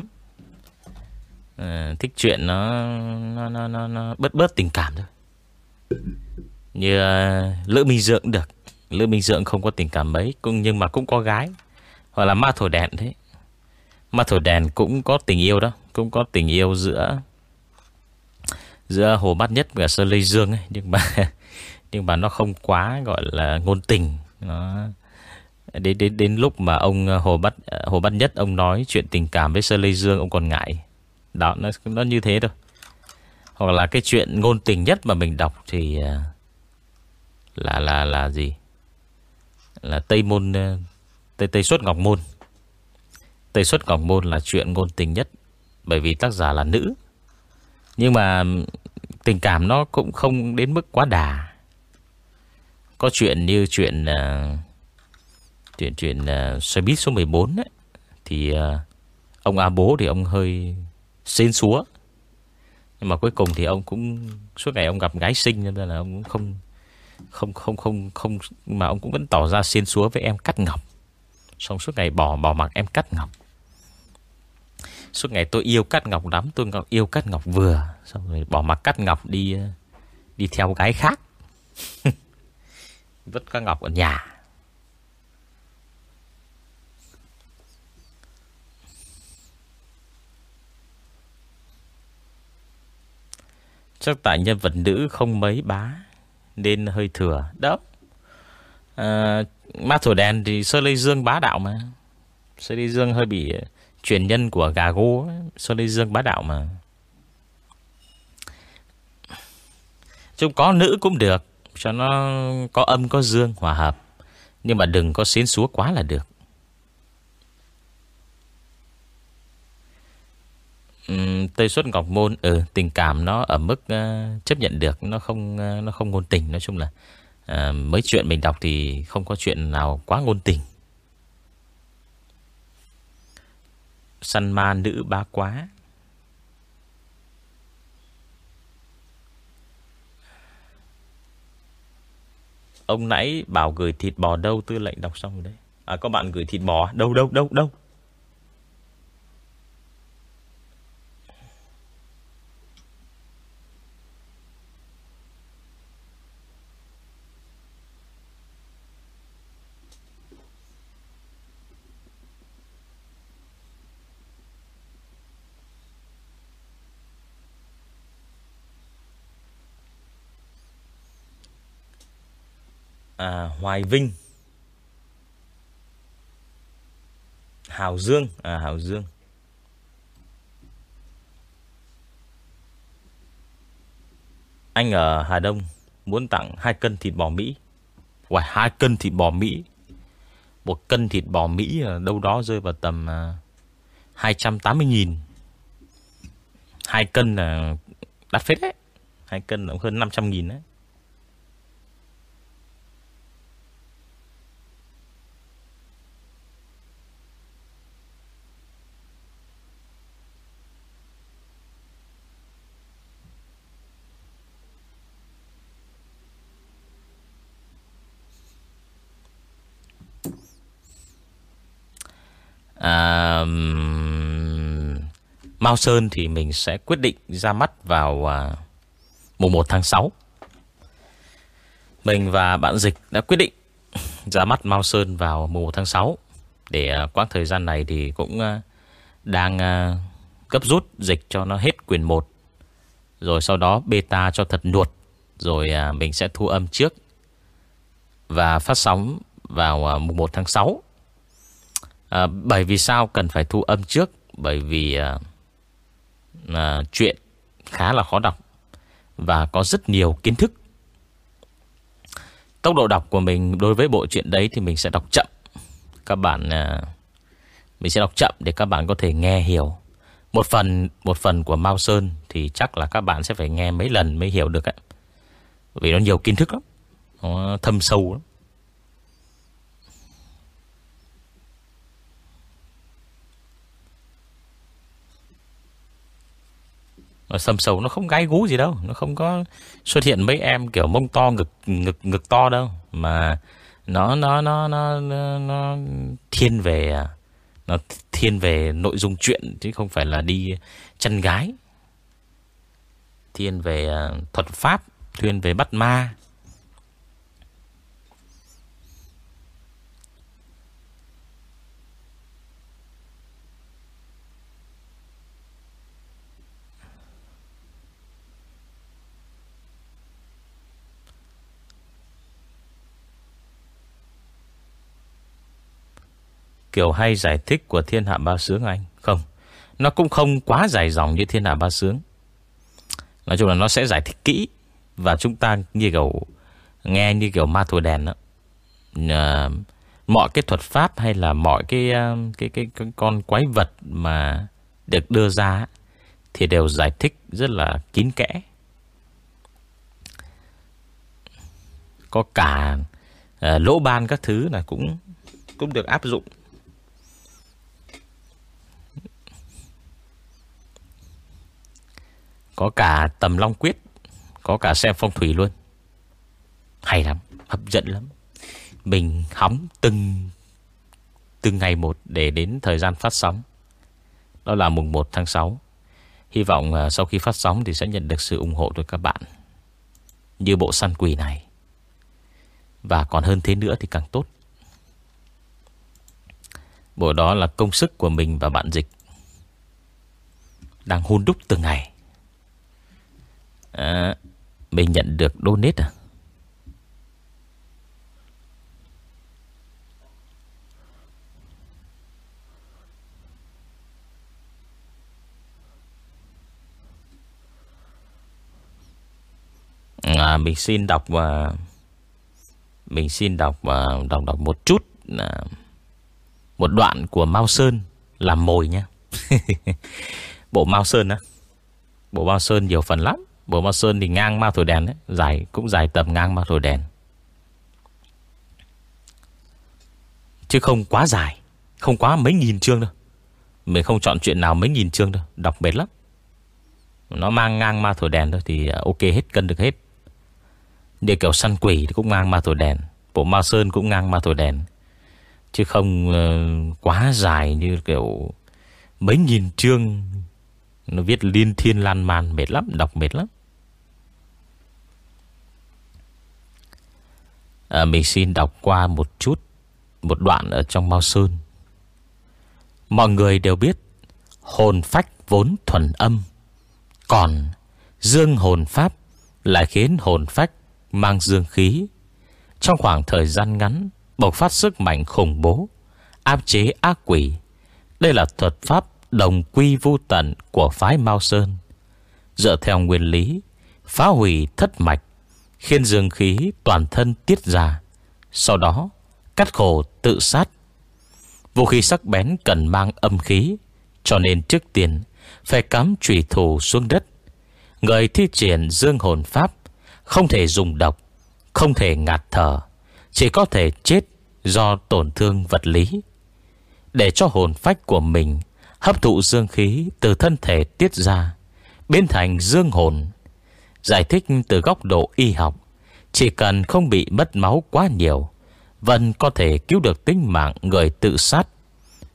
[SPEAKER 2] À, Thích chuyện nó nó, nó, nó, nó bớt bớt tình cảm thôi như ờ, Lữ Minh dượng được. Lữ Minh dượng không có tình cảm mấy, cũng Nhưng mà cũng có gái. Hoặc là ma thổi đèn thế. Ma thổi đèn cũng có tình yêu đó, Cũng có tình yêu giữa giữa Hồ Bát Nhất và Sơn Lê Dương ấy. Nhưng mà nhưng mà nó không quá gọi là ngôn tình. Nó, đến đến đến lúc mà ông ờ, Hồ Bát ờ, Hồ Bát Nhất, ông nói chuyện tình cảm với Sơn Lê Dương, ông còn ngại. Đó, nó nó như thế thôi. Hoặc là cái chuyện ngôn tình nhất mà mình đọc thì là là là gì? Là Tây môn ờ, Tây Tây xuất Ngọc môn. Tây xuất Ngọc môn là chuyện ngôn tình nhất bởi vì tác giả là nữ. Nhưng mà tình cảm nó cũng không đến mức quá đà. Có chuyện như chuyện uh, chuyện chuyện uh, xe buýt số 14 ấy, thì uh, ông A bố thì ông hơi xên xúa. Nhưng mà cuối cùng thì ông cũng suốt ngày ông gặp gái sinh nên là ông cũng không không không không không, mà ông cũng vẫn tỏ ra xiên xúa với em cắt ngọc. Xong suốt ngày bỏ bỏ mặc em cắt ngọc. Suốt ngày tôi yêu cắt ngọc lắm, tôi ngọc yêu cắt ngọc vừa, xong rồi bỏ mặc cắt ngọc đi ờ, đi theo gái khác. Vứt các ngọc ở nhà. Chắc tại nhân vật nữ không mấy bá. Nên hơi thừa. Đó. À, Ma Thổ Đèn thì Sơ Lê Dương bá đạo mà. Sơ Lê Dương hơi bị ờ, Truyền nhân của gà gô Sơ Lê Dương bá đạo mà. Chúng có nữ cũng được Cho nó có âm có dương hòa hợp. Nhưng mà đừng có xến xúa quá là được. Tây xuất Ngọc Môn ừ, Tình cảm nó ở mức uh, chấp nhận được Nó không uh, nó không ngôn tình. Nói chung là uh, Mấy chuyện mình đọc thì không có chuyện nào quá ngôn tình. Săn ma nữ bá quá. Ông nãy bảo gửi thịt bò đâu? Tư lệnh đọc xong rồi đấy. À có bạn gửi thịt bò à? Đâu đâu đâu đâu? À, Hoài Vinh. Hào Dương. À Hào Dương. Anh ở Hà Đông Muốn tặng hai cân thịt bò Mỹ. Wow, hai cân thịt bò Mỹ. Một cân thịt bò Mỹ đâu đó rơi vào tầm uh, 280 nghìn. Hai cân là đắt phết đấy. Hai cân là hơn 500 nghìn đấy à, Mao Sơn thì mình sẽ quyết định ra mắt vào à, mùng 1 tháng 6 Mình và bạn Dịch đã quyết định ra mắt Mao Sơn vào mùng 1 tháng 6 Để à, quãng thời gian này thì cũng à, đang à, gấp rút dịch cho nó hết quyền 1 Rồi sau đó beta cho thật nuột Rồi à, mình sẽ thu âm trước Và phát sóng vào à, mùng 1 tháng 6 à, Bởi vì sao cần phải thu âm trước? Bởi vì à, à, Chuyện khá là khó đọc Và có rất nhiều kiến thức. Tốc độ đọc của mình Đối với bộ truyện đấy thì mình sẽ đọc chậm. Các bạn à, Mình sẽ đọc chậm để các bạn có thể nghe hiểu. Một phần Một phần của Mao Sơn Thì chắc là các bạn sẽ phải nghe mấy lần mới hiểu được ấy. Vì nó nhiều kiến thức lắm. Nó thâm sâu lắm. Sầm sầu nó không gai gú gì đâu. Nó không có xuất hiện mấy em kiểu mông to ngực ngực ngực to đâu. Mà nó nó nó nó nó, nó thiên về à, nó thiên về nội dung chuyện chứ không phải là đi chân gái. Thiên về à, thuật pháp thiên về bắt ma. Kiểu hay giải thích của thiên hạ ba sướng anh? Không Nó cũng không quá dài dòng như thiên hạ ba sướng. Nói chung là nó sẽ giải thích kỹ Và chúng ta như kiểu Nghe như kiểu ma thù đèn đó. À, Mọi cái thuật pháp Hay là mọi cái, ờ, cái, cái, cái con quái vật Mà được đưa ra Thì đều giải thích rất là kín kẽ. Có cả à, lỗ ban các thứ là cũng cũng được áp dụng. Có cả tầm long quyết, Có cả xem phong thủy luôn. Hay lắm, Hấp dẫn lắm. Mình hóng từng Từng ngày một để đến thời gian phát sóng. Đó là mùng 1 tháng 6 Hy vọng à, sau khi phát sóng Thì sẽ nhận được sự ủng hộ từ các bạn. Như bộ săn quỷ này. Và còn hơn thế nữa thì càng tốt. Bộ đó là công sức của mình và bạn dịch. Đang hôn đúc từng ngày à, Mình nhận được donate à À, mình xin đọc và mình xin đọc và đọc đọc một chút à, một đoạn của Mao Sơn làm mồi nhé. Bộ Mao Sơn á. Bộ Mao Sơn nhiều phần lắm. Bộ ma Sơn thì ngang ma Thổi Đèn đấy, dài cũng dài tầm ngang ma Thổi Đèn. Chứ không quá dài, không quá mấy nghìn chương đâu. Mình không chọn chuyện nào mấy nghìn chương đâu, đọc mệt lắm. Nó mang ngang ma thổi đèn thôi Thì à, ok hết cân được hết để kiểu săn quỷ thì cũng ngang ma thổi đèn Bộ ma sơn cũng ngang ma thổi đèn Chứ không uh, quá dài như kiểu Mấy nghìn chương Nó viết liên thiên lan man Mệt lắm, đọc mệt lắm à, Mình xin đọc qua một chút Một đoạn ở trong Mao Sơn Mọi người đều biết Hồn phách vốn thuần âm còn dương hồn pháp lại khiến hồn phách mang dương khí. Trong khoảng thời gian ngắn, bộc phát sức mạnh khủng bố, áp chế ác quỷ. Đây là thuật pháp đồng quy vô tận của phái Mao Sơn. Dựa theo nguyên lý, phá hủy thất mạch, khiến dương khí toàn thân tiết ra. Sau đó, cắt khổ tự sát. Vũ khí sắc bén cần mang âm khí, cho nên trước tiên phải cắm trùy thủ xuống đất. Người thi triển dương hồn pháp không thể dùng độc, không thể ngạt thở, chỉ có thể chết do tổn thương vật lý. Để cho hồn phách của mình hấp thụ dương khí từ thân thể tiết ra, biến thành dương hồn. Giải thích từ góc độ y học, chỉ cần không bị mất máu quá nhiều, vẫn có thể cứu được tính mạng người tự sát.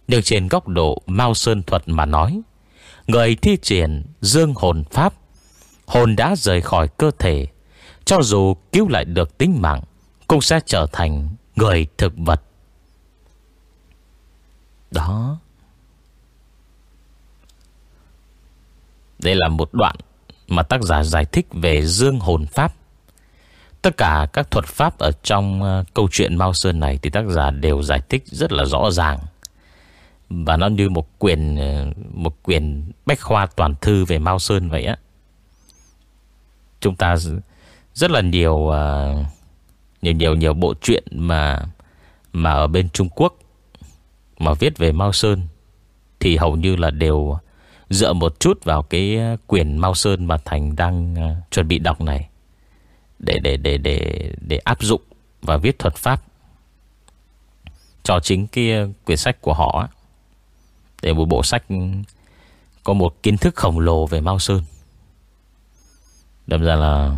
[SPEAKER 2] Nhưng trên góc độ Mao Sơn Thuật mà nói, Người thi triển dương hồn pháp Hồn đã rời khỏi cơ thể Cho dù cứu lại được tính mạng Cũng sẽ trở thành người thực vật. Đó. Đây là một đoạn mà tác giả giải thích về dương hồn pháp. Tất cả các thuật pháp Ở trong ờ, câu chuyện Mao Sơn này Thì tác giả đều giải thích rất là rõ ràng. Và nó như một quyển ờ, Một quyển bách khoa toàn thư Về Mao Sơn vậy á. Chúng ta Rất là nhiều ờ, Nhiều nhiều nhiều bộ truyện mà Mà ở bên Trung Quốc Mà viết về Mao Sơn Thì hầu như là đều Dựa một chút vào cái ờ, quyển Mao Sơn Mà Thành đang ờ, chuẩn bị đọc này. Để để để để để áp dụng Và viết thuật pháp Cho chính cái ờ, quyển sách của họ để một bộ sách ừ, Có một kiến thức khổng lồ về Mao Sơn. Đâm ra là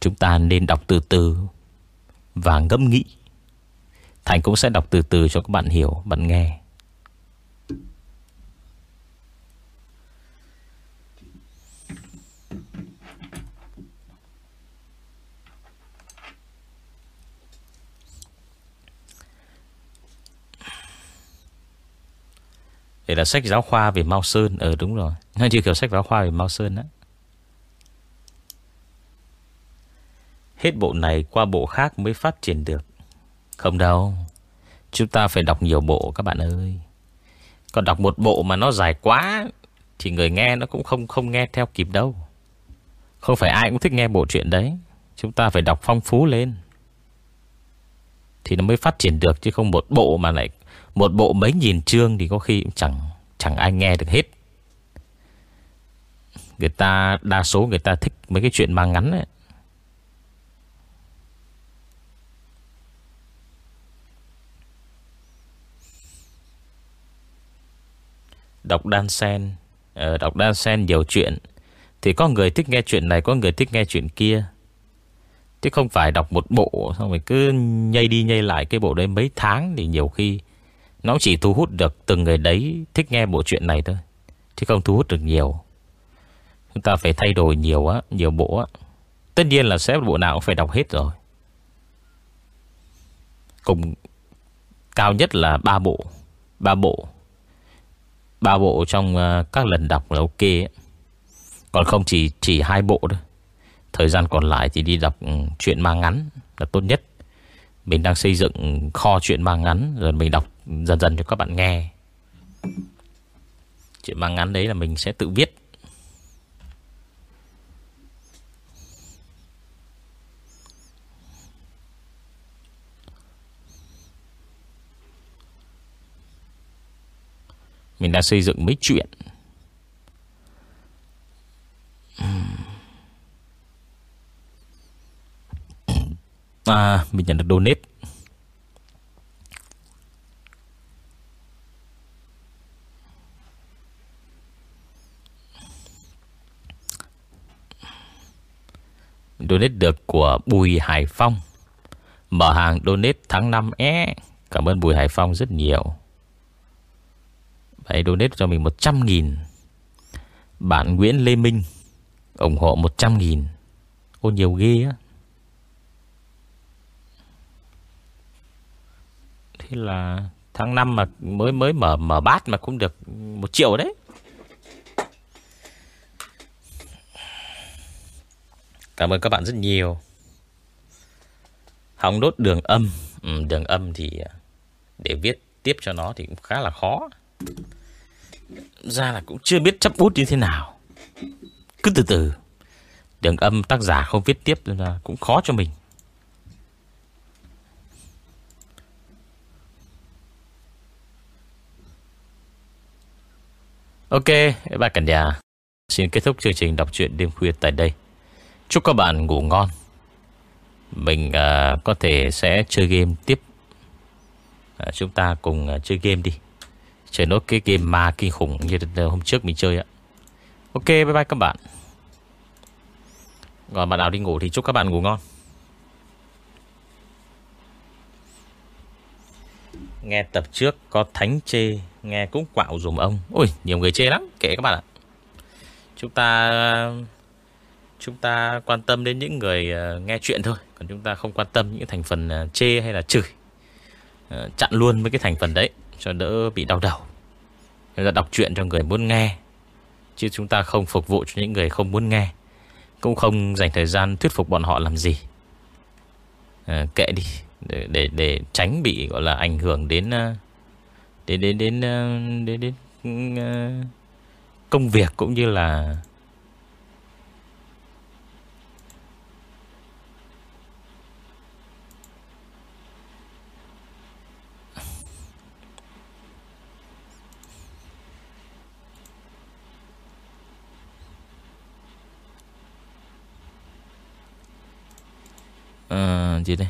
[SPEAKER 2] Chúng ta nên đọc từ từ Và ngẫm nghĩ. Thành cũng sẽ đọc từ từ cho các bạn hiểu, Bạn nghe. Đây là sách giáo khoa về Mao Sơn. Ừ đúng rồi. Nó như kiểu sách giáo khoa về Mao Sơn đó Hết bộ này qua bộ khác mới phát triển được. Không đâu. Chúng ta phải đọc nhiều bộ các bạn ơi. Còn đọc một bộ mà nó dài quá, Thì người nghe nó cũng không không nghe theo kịp đâu. Không phải ai cũng thích nghe bộ truyện đấy. Chúng ta phải đọc phong phú lên. Thì nó mới phát triển được, Chứ không một bộ mà lại một bộ mấy nghìn chương thì có khi cũng chẳng Chẳng ai nghe được hết. Người ta Đa số người ta thích mấy cái chuyện mang ngắn ấy. Đọc đan sen ờ, Đọc đan sen nhiều chuyện Thì có người thích nghe chuyện này Có người thích nghe chuyện kia. Chứ không phải đọc một bộ Xong rồi cứ nhây đi nhây lại Cái bộ đấy mấy tháng Thì nhiều khi nó chỉ thu hút được từng người đấy Thích nghe bộ chuyện này thôi, Chứ không thu hút được nhiều. Chúng ta phải thay đổi nhiều á, Nhiều bộ á. Tất nhiên là sẽ bộ nào cũng phải đọc hết rồi. Cùng Cao nhất là ba bộ ba bộ. Ba bộ trong ờ, các lần đọc là ok ấy. Còn không chỉ chỉ hai bộ thôi. Thời gian còn lại thì đi đọc ừ, chuyện mang ngắn là tốt nhất. Mình đang xây dựng kho chuyện mang ngắn Rồi mình đọc dần dần cho các bạn nghe. Chuyện mang ngắn đấy là mình sẽ tự viết. Mình đã xây dựng mấy chuyện. À mình nhận được donate. Donate được của Bùi Hải Phong. Mở hàng donate tháng 5 é. Cảm ơn Bùi Hải Phong rất nhiều. Hãy donate cho mình 100.000 Bạn Nguyễn Lê Minh ủng hộ 100.000 Ô, nhiều ghê á. Thế là tháng 5 mà mới mới mở mở bát mà cũng được 1 triệu đấy. Cảm ơn các bạn rất nhiều. Hóng đốt đường âm. Ừ, Đường âm thì à, Để viết tiếp cho nó thì cũng khá là khó. Ra là cũng chưa biết chấp bút như thế nào. Cứ từ từ. Đường âm tác giả không viết tiếp là cũng khó cho mình. Ok, các bạn cả nhà Xin kết thúc chương trình đọc truyện đêm khuya tại đây. Chúc các bạn ngủ ngon. Mình uh, có thể sẽ chơi game tiếp. Uh, Chúng ta cùng uh, chơi game đi. Chơi nốt cái game ma kinh khủng Như hôm trước mình chơi ạ. Ok bye bye các bạn. Còn bạn nào đi ngủ thì chúc các bạn ngủ ngon. Nghe tập trước có thánh chê Nghe cũng quạo dùm ông. Ui nhiều người chê lắm kể các bạn ạ. Chúng ta Chúng ta quan tâm đến những người ờ, nghe chuyện thôi Còn chúng ta không quan tâm những thành phần ờ, chê hay là chửi ờ, Chặn luôn mấy cái thành phần đấy cho đỡ bị đau đầu. Chúng ta đọc chuyện cho người muốn nghe, chứ chúng ta không phục vụ cho những người không muốn nghe. Cũng không dành thời gian thuyết phục bọn họ làm gì. À, kệ đi, để, để để tránh bị gọi là ảnh hưởng đến đến đến đến đến, đến, đến công việc cũng như là Ờ, gì đây?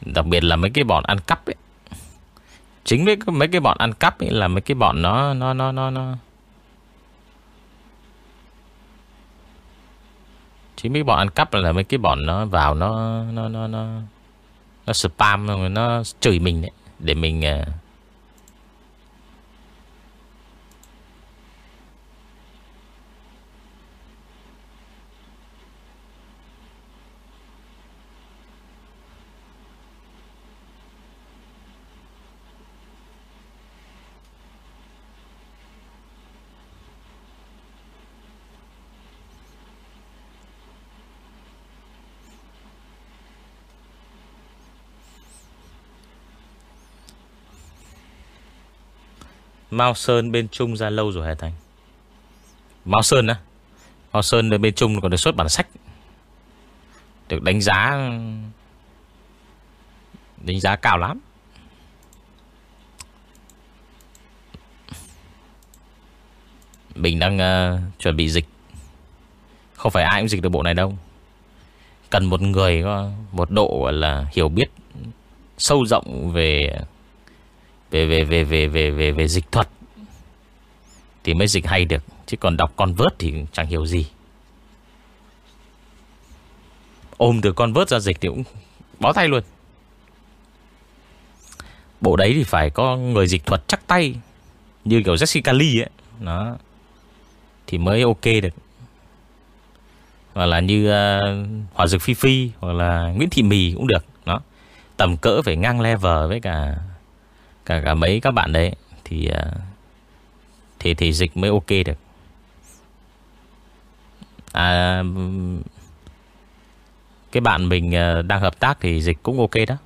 [SPEAKER 2] Đặc biệt là mấy cái bọn ăn cắp ấy. Chính mấy mấy cái bọn ăn cắp ấy là mấy cái bọn nó nó nó nó nó Chỉ mấy bọn ăn cắp là mấy cái bọn nó vào nó nó nó nó nó spam, nó chửi mình đấy, để mình à, Mao Sơn bên Trung ra lâu rồi hả Thành Mao Sơn á? Mao Sơn ở bên Trung còn được xuất bản sách. Được đánh giá Đánh giá cao lắm. Mình đang uh, chuẩn bị dịch. Không phải ai cũng dịch được bộ này đâu. Cần một người có một độ là hiểu biết sâu rộng về về về về về về về, về dịch thuật thì mới dịch hay được. Chứ còn đọc con vớt thì chẳng hiểu gì. Ôm được con vớt ra dịch thì cũng bó tay luôn. Bộ đấy thì phải có người dịch thuật chắc tay như kiểu Jessica Lee ấy. Nó thì mới ok được. Hoặc là như ờ, uh, Hòa Dược Phi Phi hoặc là Nguyễn Thị Mì cũng được. Đó. Tầm cỡ phải ngang level với cả cả cả mấy các bạn đấy thì à, thì thì dịch mới ok được. À cái bạn mình à, đang hợp tác thì dịch cũng ok đó.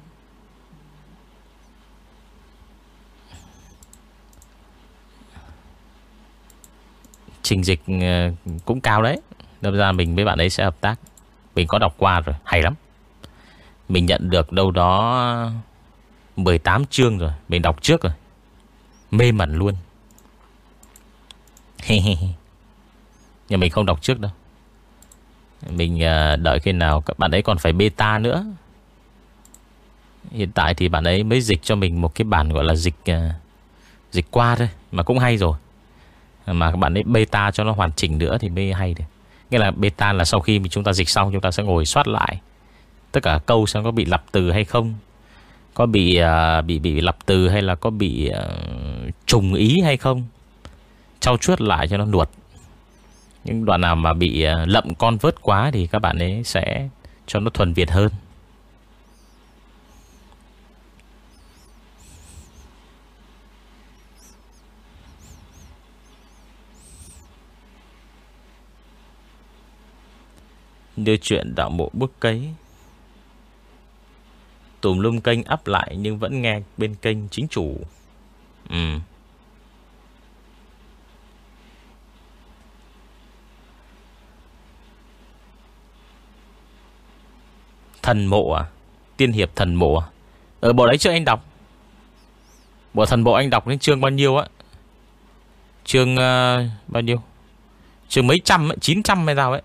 [SPEAKER 2] Trình dịch à, cũng cao đấy. Đâm ra mình với bạn ấy sẽ hợp tác. Mình có đọc qua rồi, hay lắm. Mình nhận được đâu đó 18 chương rồi, Mình đọc trước rồi. Mê mẩn luôn. Nhưng mình không đọc trước đâu. Mình à, đợi khi nào Các bạn ấy còn phải beta nữa. Hiện tại thì bạn ấy mới dịch cho mình Một cái bản gọi là dịch à, Dịch qua thôi, Mà cũng hay rồi. Mà các bạn ấy beta cho nó hoàn chỉnh nữa Thì mới hay được. Nghĩa là beta là sau khi chúng ta dịch xong, Chúng ta sẽ ngồi soát lại Tất cả câu xem có bị lặp từ hay không. Có bị uh, bị bị lặp từ Hay là có bị uh, trùng ý hay không? Trao chuốt lại cho nó nuột Những đoạn nào mà bị uh, lậm con vớt quá Thì các bạn ấy sẽ cho nó thuần Việt hơn. Đưa chuyện đạo bộ bức cấy. Tùm lum kênh áp lại Nhưng vẫn nghe bên kênh chính chủ. Ừ. Thần mộ à? Tiên hiệp thần mộ à? Ở bộ đấy chưa anh đọc. Bộ thần bộ anh đọc đến chương bao nhiêu á? Chương uh, bao nhiêu? Chương mấy trăm ấy, 900 hay sao ấy.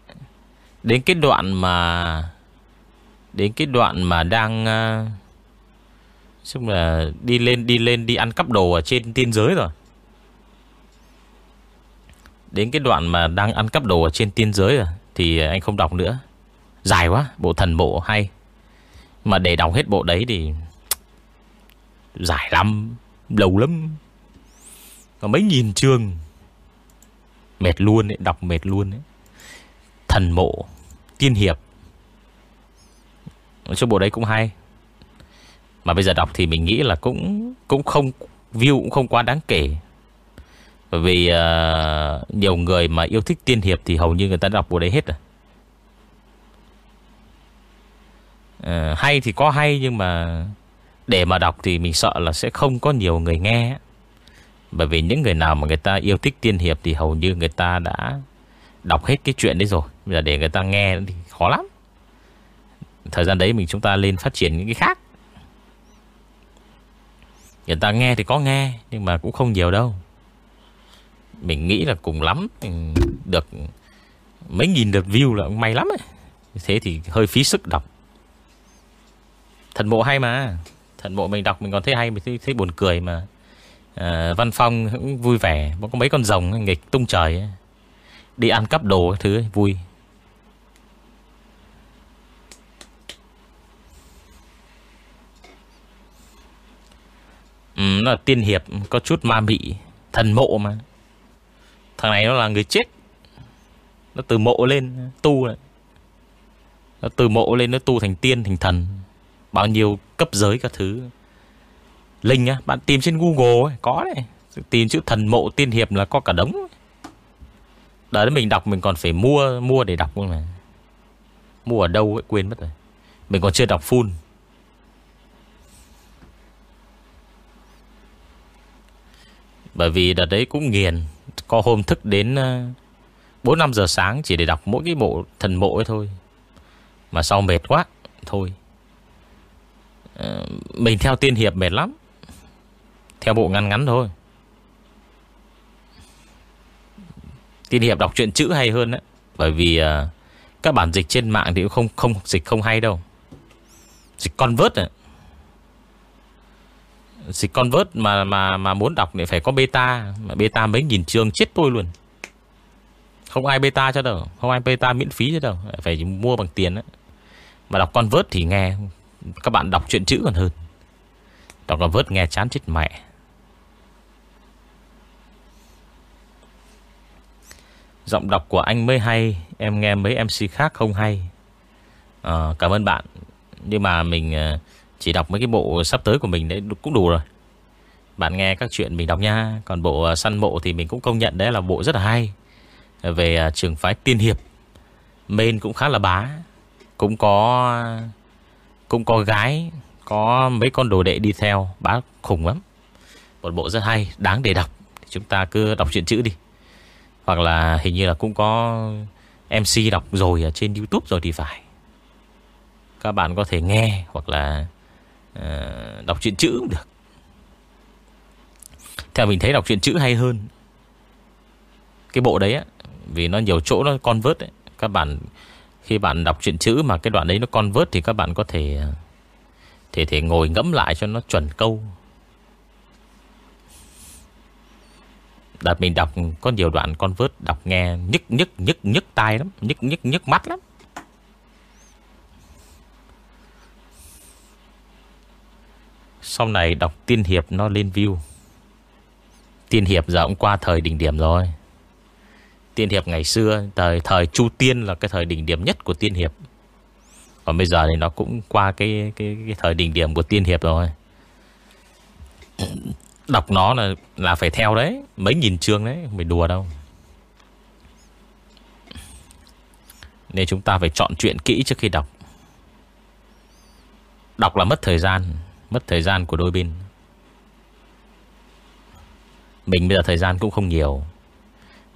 [SPEAKER 2] Đến cái đoạn mà Đến cái đoạn mà đang uh, là đi lên đi lên đi ăn cắp đồ ở trên tiên giới rồi. Đến cái đoạn mà đang ăn cắp đồ ở trên tiên giới rồi Thì anh không đọc nữa. Dài quá Bộ thần bộ hay. Mà để đọc hết bộ đấy thì Dài lắm Lâu lắm. Có mấy nghìn chương. Mệt luôn ấy Đọc mệt luôn ấy. Thần mộ tiên hiệp. Nói chung bộ đấy cũng hay. Mà bây giờ đọc thì mình nghĩ là cũng Cũng không View cũng không quá đáng kể. Bởi vì uh, Nhiều người mà yêu thích tiên hiệp Thì hầu như người ta đọc bộ đấy hết rồi. Uh, Hay thì có hay Nhưng mà Để mà đọc thì mình sợ là sẽ không có nhiều người nghe. Bởi vì những người nào mà người ta yêu thích tiên hiệp Thì hầu như người ta đã Đọc hết cái chuyện đấy rồi. Bây giờ để người ta nghe thì khó lắm. Thời gian đấy mình chúng ta lên phát triển những cái khác. Người ta nghe thì có nghe Nhưng mà cũng không nhiều đâu. Mình nghĩ là cùng lắm Được mấy nghìn lượt view là may lắm ấy. Thế thì hơi phí sức đọc. Thần bộ hay mà. Thần bộ mình đọc mình còn thấy hay Mình thấy, thấy buồn cười mà. À, Văn Phong cũng vui vẻ Có mấy con rồng nghịch tung trời ấy. Đi ăn cắp đồ thứ ấy, vui. Ừ, nó là tiên hiệp Có chút ma mị Thần mộ mà. Thằng này nó là người chết. Nó từ mộ lên tu này. Nó từ mộ lên nó tu thành tiên thành thần. Bao nhiêu cấp giới các thứ. Linh á Bạn tìm trên Google ấy, Có đấy. Tìm chữ thần mộ tiên hiệp là có cả đống đấy mình đọc mình còn phải mua Mua để đọc luôn mà Mua ở đâu ấy quên mất rồi. Mình còn chưa đọc full. Bởi vì đợt đấy cũng nghiền, Có hôm thức đến ờ, 4-5 giờ sáng Chỉ để đọc mỗi cái bộ thần mộ ấy thôi. Mà sau mệt quá, Thôi. Ờ, mình theo tiên hiệp mệt lắm. Theo bộ ngắn ngắn thôi. Tiên hiệp đọc truyện chữ hay hơn đấy Bởi vì ờ, Các bản dịch trên mạng thì cũng không không, dịch không hay đâu. Dịch convert này Dịch convert mà mà mà muốn đọc thì phải có beta. Mà beta mấy nghìn chương chết tôi luôn. Không ai beta cho đâu. Không ai beta miễn phí cho đâu. Phải mua bằng tiền đó. Mà đọc convert thì nghe Các bạn đọc chuyện chữ còn hơn. Đọc convert nghe chán chết mẹ. Giọng đọc của anh mới hay Em nghe mấy MC khác không hay. À, Cảm ơn bạn. Nhưng mà mình uh, chỉ đọc mấy cái bộ sắp tới của mình đấy cũng đủ rồi. Bạn nghe các chuyện mình đọc nha. Còn bộ à, săn mộ thì mình cũng công nhận đấy là bộ rất là hay. Về à, trường phái tiên hiệp. Main cũng khá là bá. Cũng có Cũng có gái, Có mấy con đồ đệ đi theo. Bá khủng lắm. Một bộ rất hay, Đáng để đọc. Chúng ta cứ đọc chuyện chữ đi. Hoặc là hình như là cũng có MC đọc rồi ở trên YouTube rồi thì phải. Các bạn có thể nghe hoặc là Ờ, đọc truyện chữ cũng được. Theo mình thấy đọc truyện chữ hay hơn. Cái bộ đấy á, vì nó nhiều chỗ nó convert ấy. Các bạn khi bạn đọc truyện chữ mà cái đoạn đấy nó convert thì các bạn có thể ờ, thể thể ngồi ngẫm lại cho nó chuẩn câu Đợt mình đọc có nhiều đoạn con vớt đọc nghe nhức nhức nhức nhức tai lắm, nhức nhức nhức mắt lắm. Sau này đọc tiên hiệp nó lên view. Tiên hiệp giờ cũng qua thời đỉnh điểm rồi. Tiên hiệp ngày xưa, thời thời Chu Tiên là cái thời đỉnh điểm nhất của tiên hiệp. Còn bây giờ thì nó cũng qua cái cái cái thời đỉnh điểm của tiên hiệp rồi. Đọc nó là là phải theo đấy Mấy nghìn chương đấy Không phải đùa đâu Nên chúng ta phải chọn chuyện kỹ trước khi đọc Đọc là mất thời gian Mất thời gian của đôi bên Mình bây giờ thời gian cũng không nhiều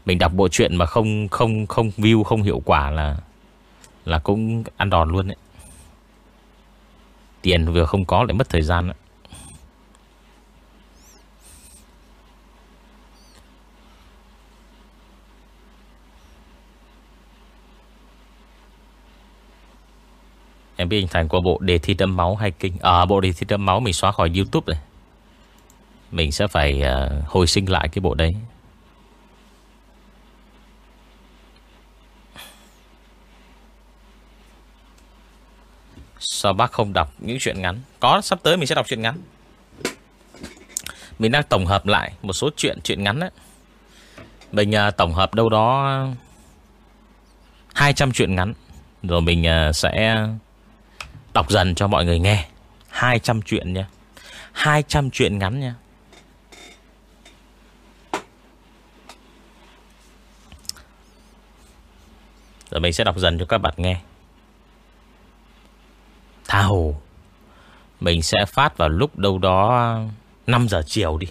[SPEAKER 2] Mình đọc bộ truyện mà không không không view, không hiệu quả là là cũng ăn đòn luôn đấy. Tiền vừa không có lại mất thời gian đấy. Em biết anh Thành qua bộ đề thi đâm máu hay kinh À bộ đề thi đâm máu mình xóa khỏi Youtube rồi Mình sẽ phải uh, hồi sinh lại cái bộ đấy. Sao bác không đọc những chuyện ngắn? Có sắp tới mình sẽ đọc chuyện ngắn. Mình đang tổng hợp lại Một số chuyện chuyện ngắn đấy Mình uh, tổng hợp đâu đó 200 chuyện ngắn. Rồi mình uh, sẽ Đọc dần cho mọi người nghe. 200 chuyện nha. 200 chuyện ngắn nha. Rồi mình sẽ đọc dần cho các bạn nghe. Tha hồ Mình sẽ phát vào lúc đâu đó 5 giờ chiều đi.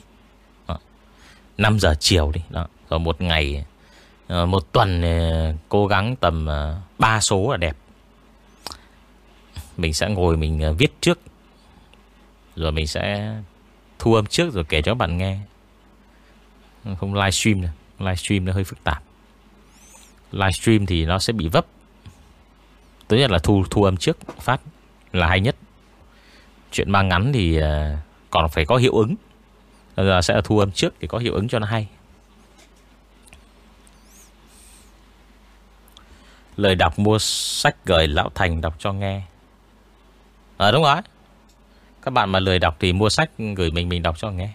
[SPEAKER 2] Đó. 5 giờ chiều đi. Đó. Rồi một ngày ờ, Một tuần ờ, cố gắng tầm 3 ờ, số là đẹp mình sẽ ngồi mình ờ, viết trước. Rồi mình sẽ thu âm trước rồi kể cho các bạn nghe. Không livestream nữa. Livestream nó hơi phức tạp. Livestream thì nó sẽ bị vấp. Tất nhất là thu thu âm trước phát là hay nhất. Chuyện mang ngắn thì ờ, còn phải có hiệu ứng. Bây Giờ sẽ thu âm trước thì có hiệu ứng cho nó hay. Lời đọc mua sách gửi Lão Thành đọc cho nghe. Ờ đúng rồi. Các bạn mà lười đọc thì mua sách gửi mình mình đọc cho nghe.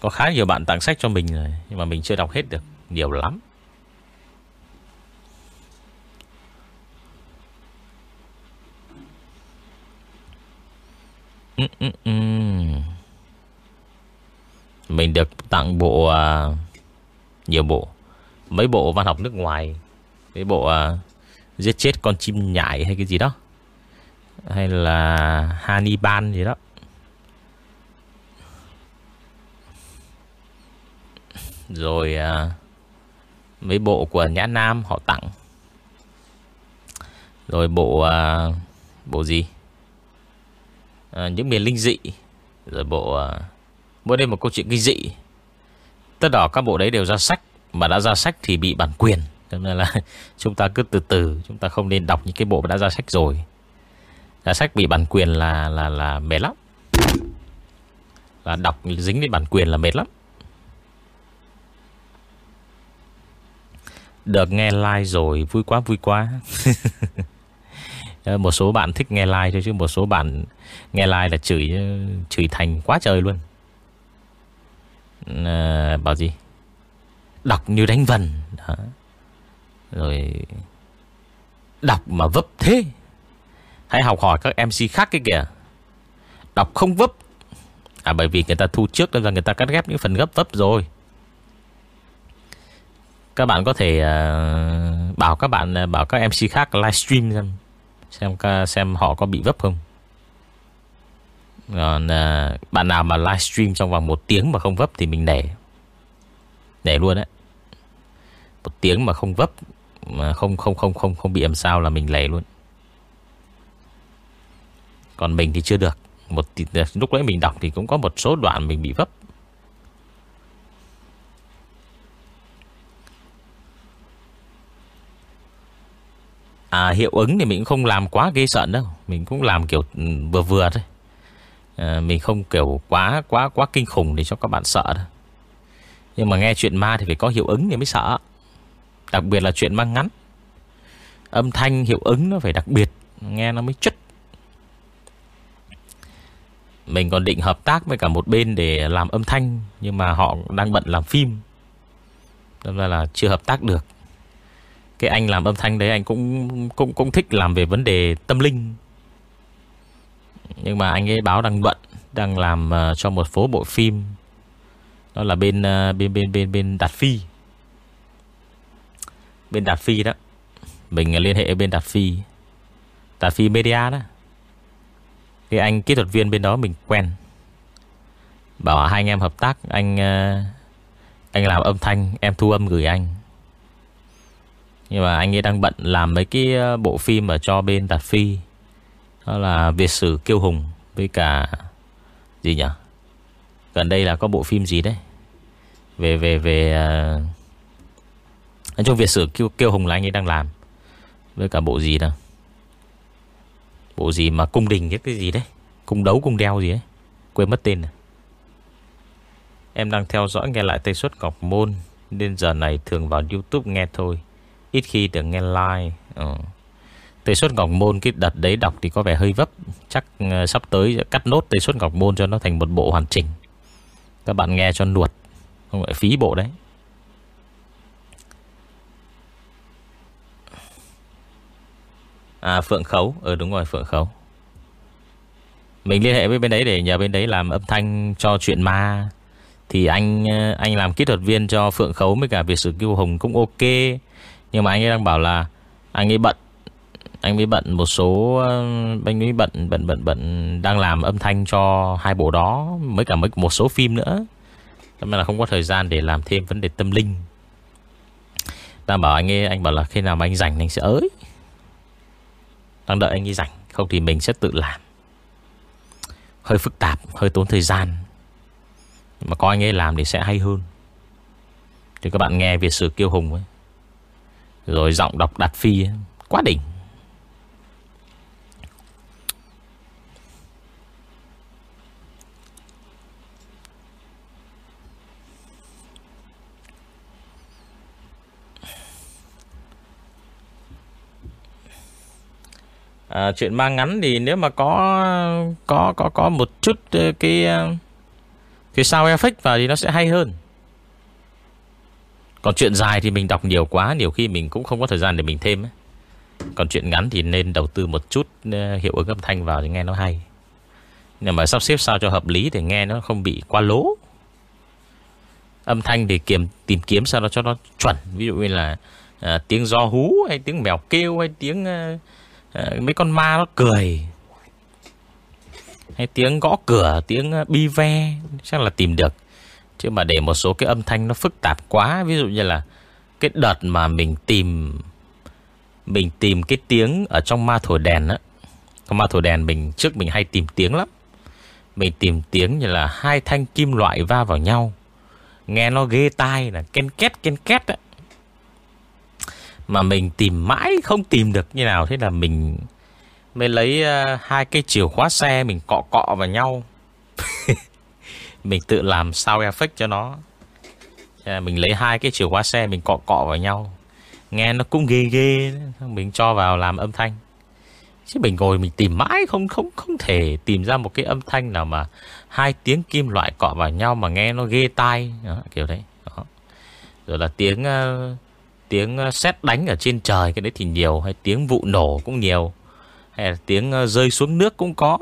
[SPEAKER 2] Có khá nhiều bạn tặng sách cho mình rồi Nhưng mà mình chưa đọc hết được. Nhiều lắm. Ừ, ừ, ừ. Mình được tặng bộ à, Nhiều bộ. Mấy bộ văn học nước ngoài. Mấy bộ uh, Giết chết con chim nhại hay cái gì đó hay là Hannibal gì đó. Rồi à, Mấy bộ của Nhã Nam họ tặng. Rồi bộ à, Bộ gì? À, Những miền linh dị. Rồi bộ à, Mỗi đêm một câu chuyện kinh dị. Tất đỏ các bộ đấy đều ra sách Mà đã ra sách thì bị bản quyền. Cho nên là chúng ta cứ từ từ Chúng ta không nên đọc những cái bộ đã ra sách rồi. Ra sách bị bản quyền là là là mệt lắm. Là đọc dính đến bản quyền là mệt lắm. Được nghe like rồi Vui quá vui quá. Một số bạn thích nghe like thôi Chứ một số bạn nghe like là chửi Chửi thành quá trời luôn. À, Bảo gì? Đọc như đánh vần. Đó. Rồi Đọc mà vấp thế. Hãy học hỏi các MC khác cái kìa Đọc không vấp À bởi vì người ta thu trước Nên là người ta cắt ghép những phần gấp vấp rồi các bạn có thể uh, bảo các bạn uh, bảo các MC khác livestream xem xem xem họ có bị vấp không. Còn uh, bạn nào mà livestream trong vòng một tiếng mà không vấp thì mình nể. Nể luôn đấy. Một tiếng mà không vấp mà không không không không không bị làm sao là mình lẻ luôn. Còn mình thì chưa được. Một lúc đấy mình đọc thì cũng có một số đoạn mình bị vấp. à, hiệu ứng thì mình cũng không làm quá ghê sợ đâu. Mình cũng làm kiểu ừ, vừa vừa thôi. À, mình không kiểu quá quá quá kinh khủng để cho các bạn sợ đâu. Nhưng mà nghe chuyện ma thì phải có hiệu ứng thì mới sợ. Đặc biệt là chuyện ma ngắn. Âm thanh hiệu ứng nó phải đặc biệt. Nghe nó mới chất mình còn định hợp tác với cả một bên để làm âm thanh nhưng mà họ đang bận làm phim. Nên là, là chưa hợp tác được. Cái anh làm âm thanh đấy anh cũng cũng cũng thích làm về vấn đề tâm linh. Nhưng mà anh ấy báo đang bận đang làm ờ, cho một phố bộ phim. Đó là bên ờ, bên bên bên bên đạt phi. Bên đạt phi đó. Mình liên hệ bên đạt phi. Đạt phi media đó cái anh kỹ thuật viên bên đó mình quen. Bảo à, hai anh em hợp tác anh ờ, anh làm âm thanh em thu âm gửi anh. Nhưng mà anh ấy đang bận làm mấy cái ờ, bộ phim ở cho bên Đạt Phi. Đó là Việt Sử Kiêu Hùng Với cả Gì nhỉ? Gần đây là có bộ phim gì đấy? Về về về. Ờ, nói chung Việt Sử Kiêu, Kiêu Hùng là anh ấy đang làm Với cả bộ gì đâu Bộ gì mà cung đình cái, cái gì đấy? Cung đấu cung đeo gì ấy, Quên mất tên à Em đang theo dõi nghe lại Tây Xuất Ngọc Môn Nên giờ này thường vào Youtube nghe thôi. Ít khi được nghe like ừ. Ờ. Tây Xuất Ngọc Môn Cái đợt đấy đọc thì có vẻ hơi vấp. Chắc ờ, sắp tới cắt nốt Tây Xuất Ngọc Môn Cho nó thành một bộ hoàn chỉnh. Các bạn nghe cho nuột. Không phải phí bộ đấy. À Phượng Khấu. Ừ đúng rồi, Phượng Khấu. Mình liên hệ với bên đấy để nhờ bên đấy làm âm thanh cho chuyện ma. Thì anh ờ, anh làm kỹ thuật viên cho Phượng Khấu với cả Việt Sử Kiêu Hùng cũng ok. Nhưng mà anh ấy đang bảo là Anh ấy bận. Anh ấy bận một số ờ, Anh ấy bận bận bận bận, Đang làm âm thanh cho hai bộ đó, Mới cả một số phim nữa. Cho nên là không có thời gian để làm thêm vấn đề tâm linh. Đang bảo anh ấy, Anh bảo là khi nào mà anh rảnh anh sẽ ới đang đợi anh ấy rảnh, Không thì mình sẽ tự làm. Hơi phức tạp, Hơi tốn thời gian. Mà có anh ấy làm thì sẽ hay hơn. Thì các bạn nghe về sự kiêu hùng ấy. Rồi giọng đọc đặt phi Quá đỉnh. À, chuyện ma ngắn thì nếu mà có có có có một chút ờ, cái ờ, cái sao effect vào thì nó sẽ hay hơn. Còn chuyện dài thì mình đọc nhiều quá Nhiều khi mình cũng không có thời gian để mình thêm ấy. Còn chuyện ngắn thì nên đầu tư một chút ờ, Hiệu ứng âm thanh vào thì nghe nó hay. Nhưng mà sắp xếp sao cho hợp lý Để nghe nó không bị quá lố. Âm thanh thì kiếm, tìm kiếm sao nó cho nó chuẩn. Ví dụ như là à, tiếng gió hú Hay tiếng mèo kêu Hay tiếng à, Ờ, mấy con ma nó cười. Hay tiếng gõ cửa, Tiếng ờ, bi ve, Chắc là tìm được. Chứ mà để một số cái âm thanh nó phức tạp quá, Ví dụ như là Cái đợt mà mình tìm Mình tìm cái tiếng Ở trong ma thổi đèn á. Trong ma thổi đèn mình, trước mình hay tìm tiếng lắm. Mình tìm tiếng như là Hai thanh kim loại va vào nhau. Nghe nó ghê tai là ken két ken két á. Mà mình tìm mãi không tìm được như nào. Thế là mình Mới lấy uh, hai cái chìa khóa xe Mình cọ cọ vào nhau. Mình tự làm sao effect cho nó. Mình lấy hai cái chìa khóa xe Mình cọ cọ vào nhau. Nghe nó cũng ghê ghê. Mình cho vào làm âm thanh. Chứ mình ngồi mình tìm mãi không không không thể tìm ra một cái âm thanh nào mà hai tiếng kim loại cọ vào nhau mà nghe nó ghê tai. Đó, kiểu đấy. Đó. Rồi là tiếng uh, tiếng ờ, sét đánh ở trên trời, cái đấy thì nhiều, hay tiếng vụ nổ cũng nhiều, hay là tiếng ờ, rơi xuống nước cũng có.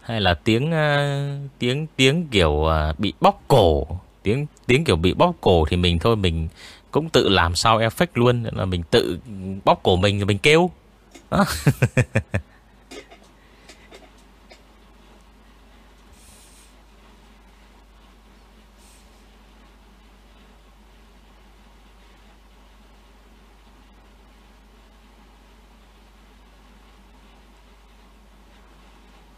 [SPEAKER 2] Hay là tiếng ờ, tiếng tiếng kiểu bị bóc cổ, tiếng tiếng kiểu bị bóc cổ thì mình thôi, mình cũng tự làm sao effect luôn, là mình tự bóc cổ mình rồi mình kêu.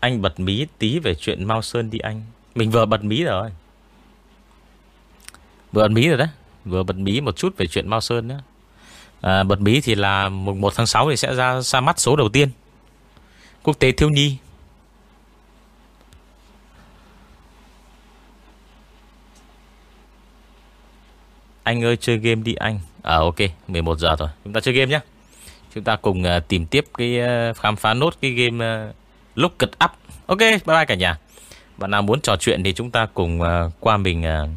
[SPEAKER 2] Anh bật mí tí về chuyện Mao Sơn đi anh. Mình vừa bật mí rồi. Vừa bật mí rồi đấy. Vừa bật mí một chút về chuyện Mao Sơn nữa à, Bật mí thì là mùng 1 tháng 6 thì sẽ ra ra mắt số đầu tiên. Quốc tế thiếu nhi. Anh ơi chơi game đi anh. À ok 11 giờ rồi. Chúng ta chơi game nhé Chúng ta cùng uh, tìm tiếp cái uh, khám phá nốt cái game uh, Look it up. Ok bye bye cả nhà. Bạn nào muốn trò chuyện thì chúng ta cùng uh, qua mình uh,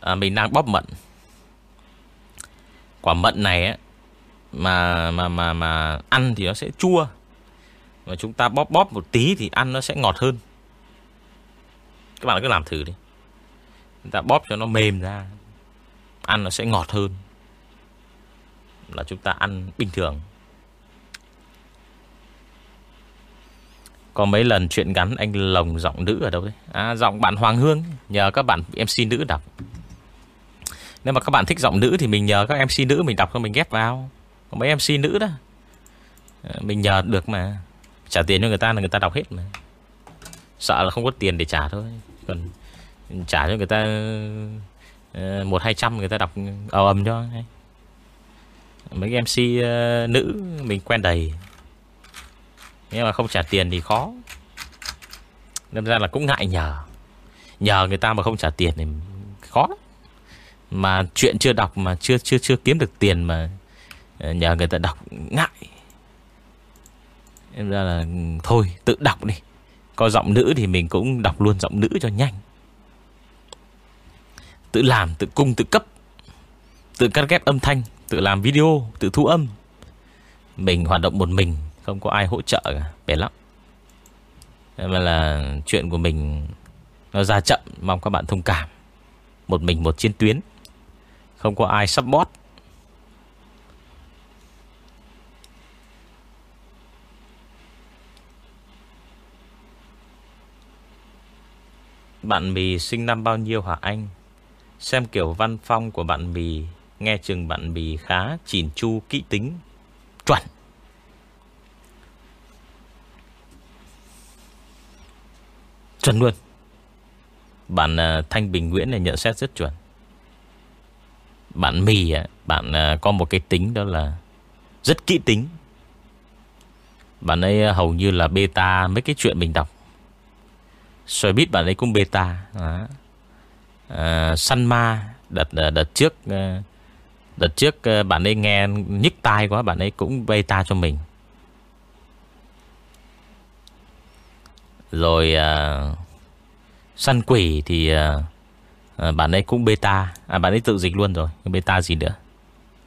[SPEAKER 2] à, mình đang bóp mận. Quả mận này ấy, mà mà mà mà ăn thì nó sẽ chua. Mà chúng ta bóp bóp một tí thì ăn nó sẽ ngọt hơn. Các bạn cứ làm thử đi. Chúng ta bóp cho nó mềm ra, ăn nó sẽ ngọt hơn. Là chúng ta ăn bình thường. Có mấy lần chuyện gắn anh lồng giọng nữ ở đâu đấy? À giọng bạn Hoàng Hương, nhờ các bạn MC nữ đọc. Nếu mà các bạn thích giọng nữ thì mình nhờ các MC nữ mình đọc cho mình ghép vào. Có mấy MC nữ đó. Ờ, mình nhờ được mà. Trả tiền cho người ta là người ta đọc hết mà. Sợ là không có tiền để trả thôi. Còn trả cho người ta ờ, một hai trăm người ta đọc ầm ầm cho. Mấy cái MC ờ, nữ mình quen đầy. Nhưng mà không trả tiền thì khó. Nên ra là cũng ngại nhờ. Nhờ người ta mà không trả tiền thì khó lắm. Mà chuyện chưa đọc mà chưa chưa chưa kiếm được tiền mà nhà nhờ người ta đọc ngại. Em ra là ừ, thôi tự đọc đi. Có giọng nữ thì mình cũng đọc luôn giọng nữ cho nhanh. Tự làm, tự cung, tự cấp. Tự cắt ghép âm thanh, tự làm video, tự thu âm. Mình hoạt động một mình, không có ai hỗ trợ cả, bể lắm. Nên là chuyện của mình nó ra chậm, mong các bạn thông cảm. Một mình một chiến tuyến. Không có ai support Bạn mì sinh năm bao nhiêu hả anh? Xem kiểu văn phong của bạn mì Nghe chừng bạn mì khá chỉn chu kỹ tính Chuẩn Chuẩn luôn Bạn uh, Thanh Bình Nguyễn này nhận xét rất chuẩn bạn mì bạn ờ, có một cái tính đó là rất kỹ tính. Bạn ấy ờ, hầu như là beta mấy cái chuyện mình đọc. Xoay biết bạn ấy cũng beta. Đó. À, săn ma đợt ờ, đợt trước ờ, đợt trước bạn ấy nghe nhức tai quá bạn ấy cũng beta cho mình. Rồi à, săn quỷ thì à, Bạn ấy cũng beta À bạn ấy tự dịch luôn rồi Beta gì nữa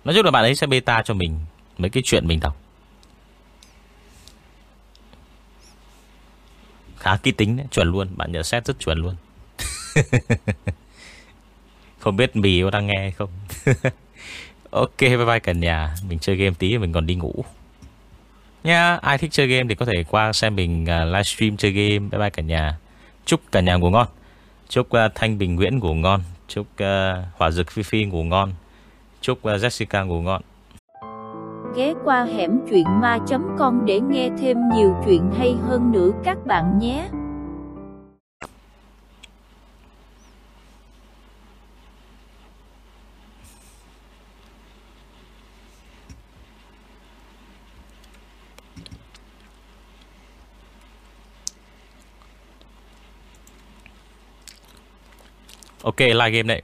[SPEAKER 2] Nói chung là bạn ấy sẽ beta cho mình Mấy cái chuyện mình đọc Khá kỹ tính đấy, chuẩn luôn Bạn nhận xét rất chuẩn luôn. Không biết Mì có đang nghe hay không? Ok bye bye cả nhà. Mình chơi game tí mình còn đi ngủ. Nha Ai thích chơi game thì có thể qua xem mình uh, livestream chơi game. Bye bye cả nhà. Chúc cả nhà ngủ ngon. Chúc uh, Thanh Bình Nguyễn ngủ ngon. Chúc uh, Hỏa Dực Phi Phi ngủ ngon. Chúc uh, Jessica ngủ ngon.
[SPEAKER 1] Ghé qua hẻm chuyện ma.com để nghe thêm nhiều chuyện hay hơn nữa các bạn nhé.
[SPEAKER 2] Ok, like game đấy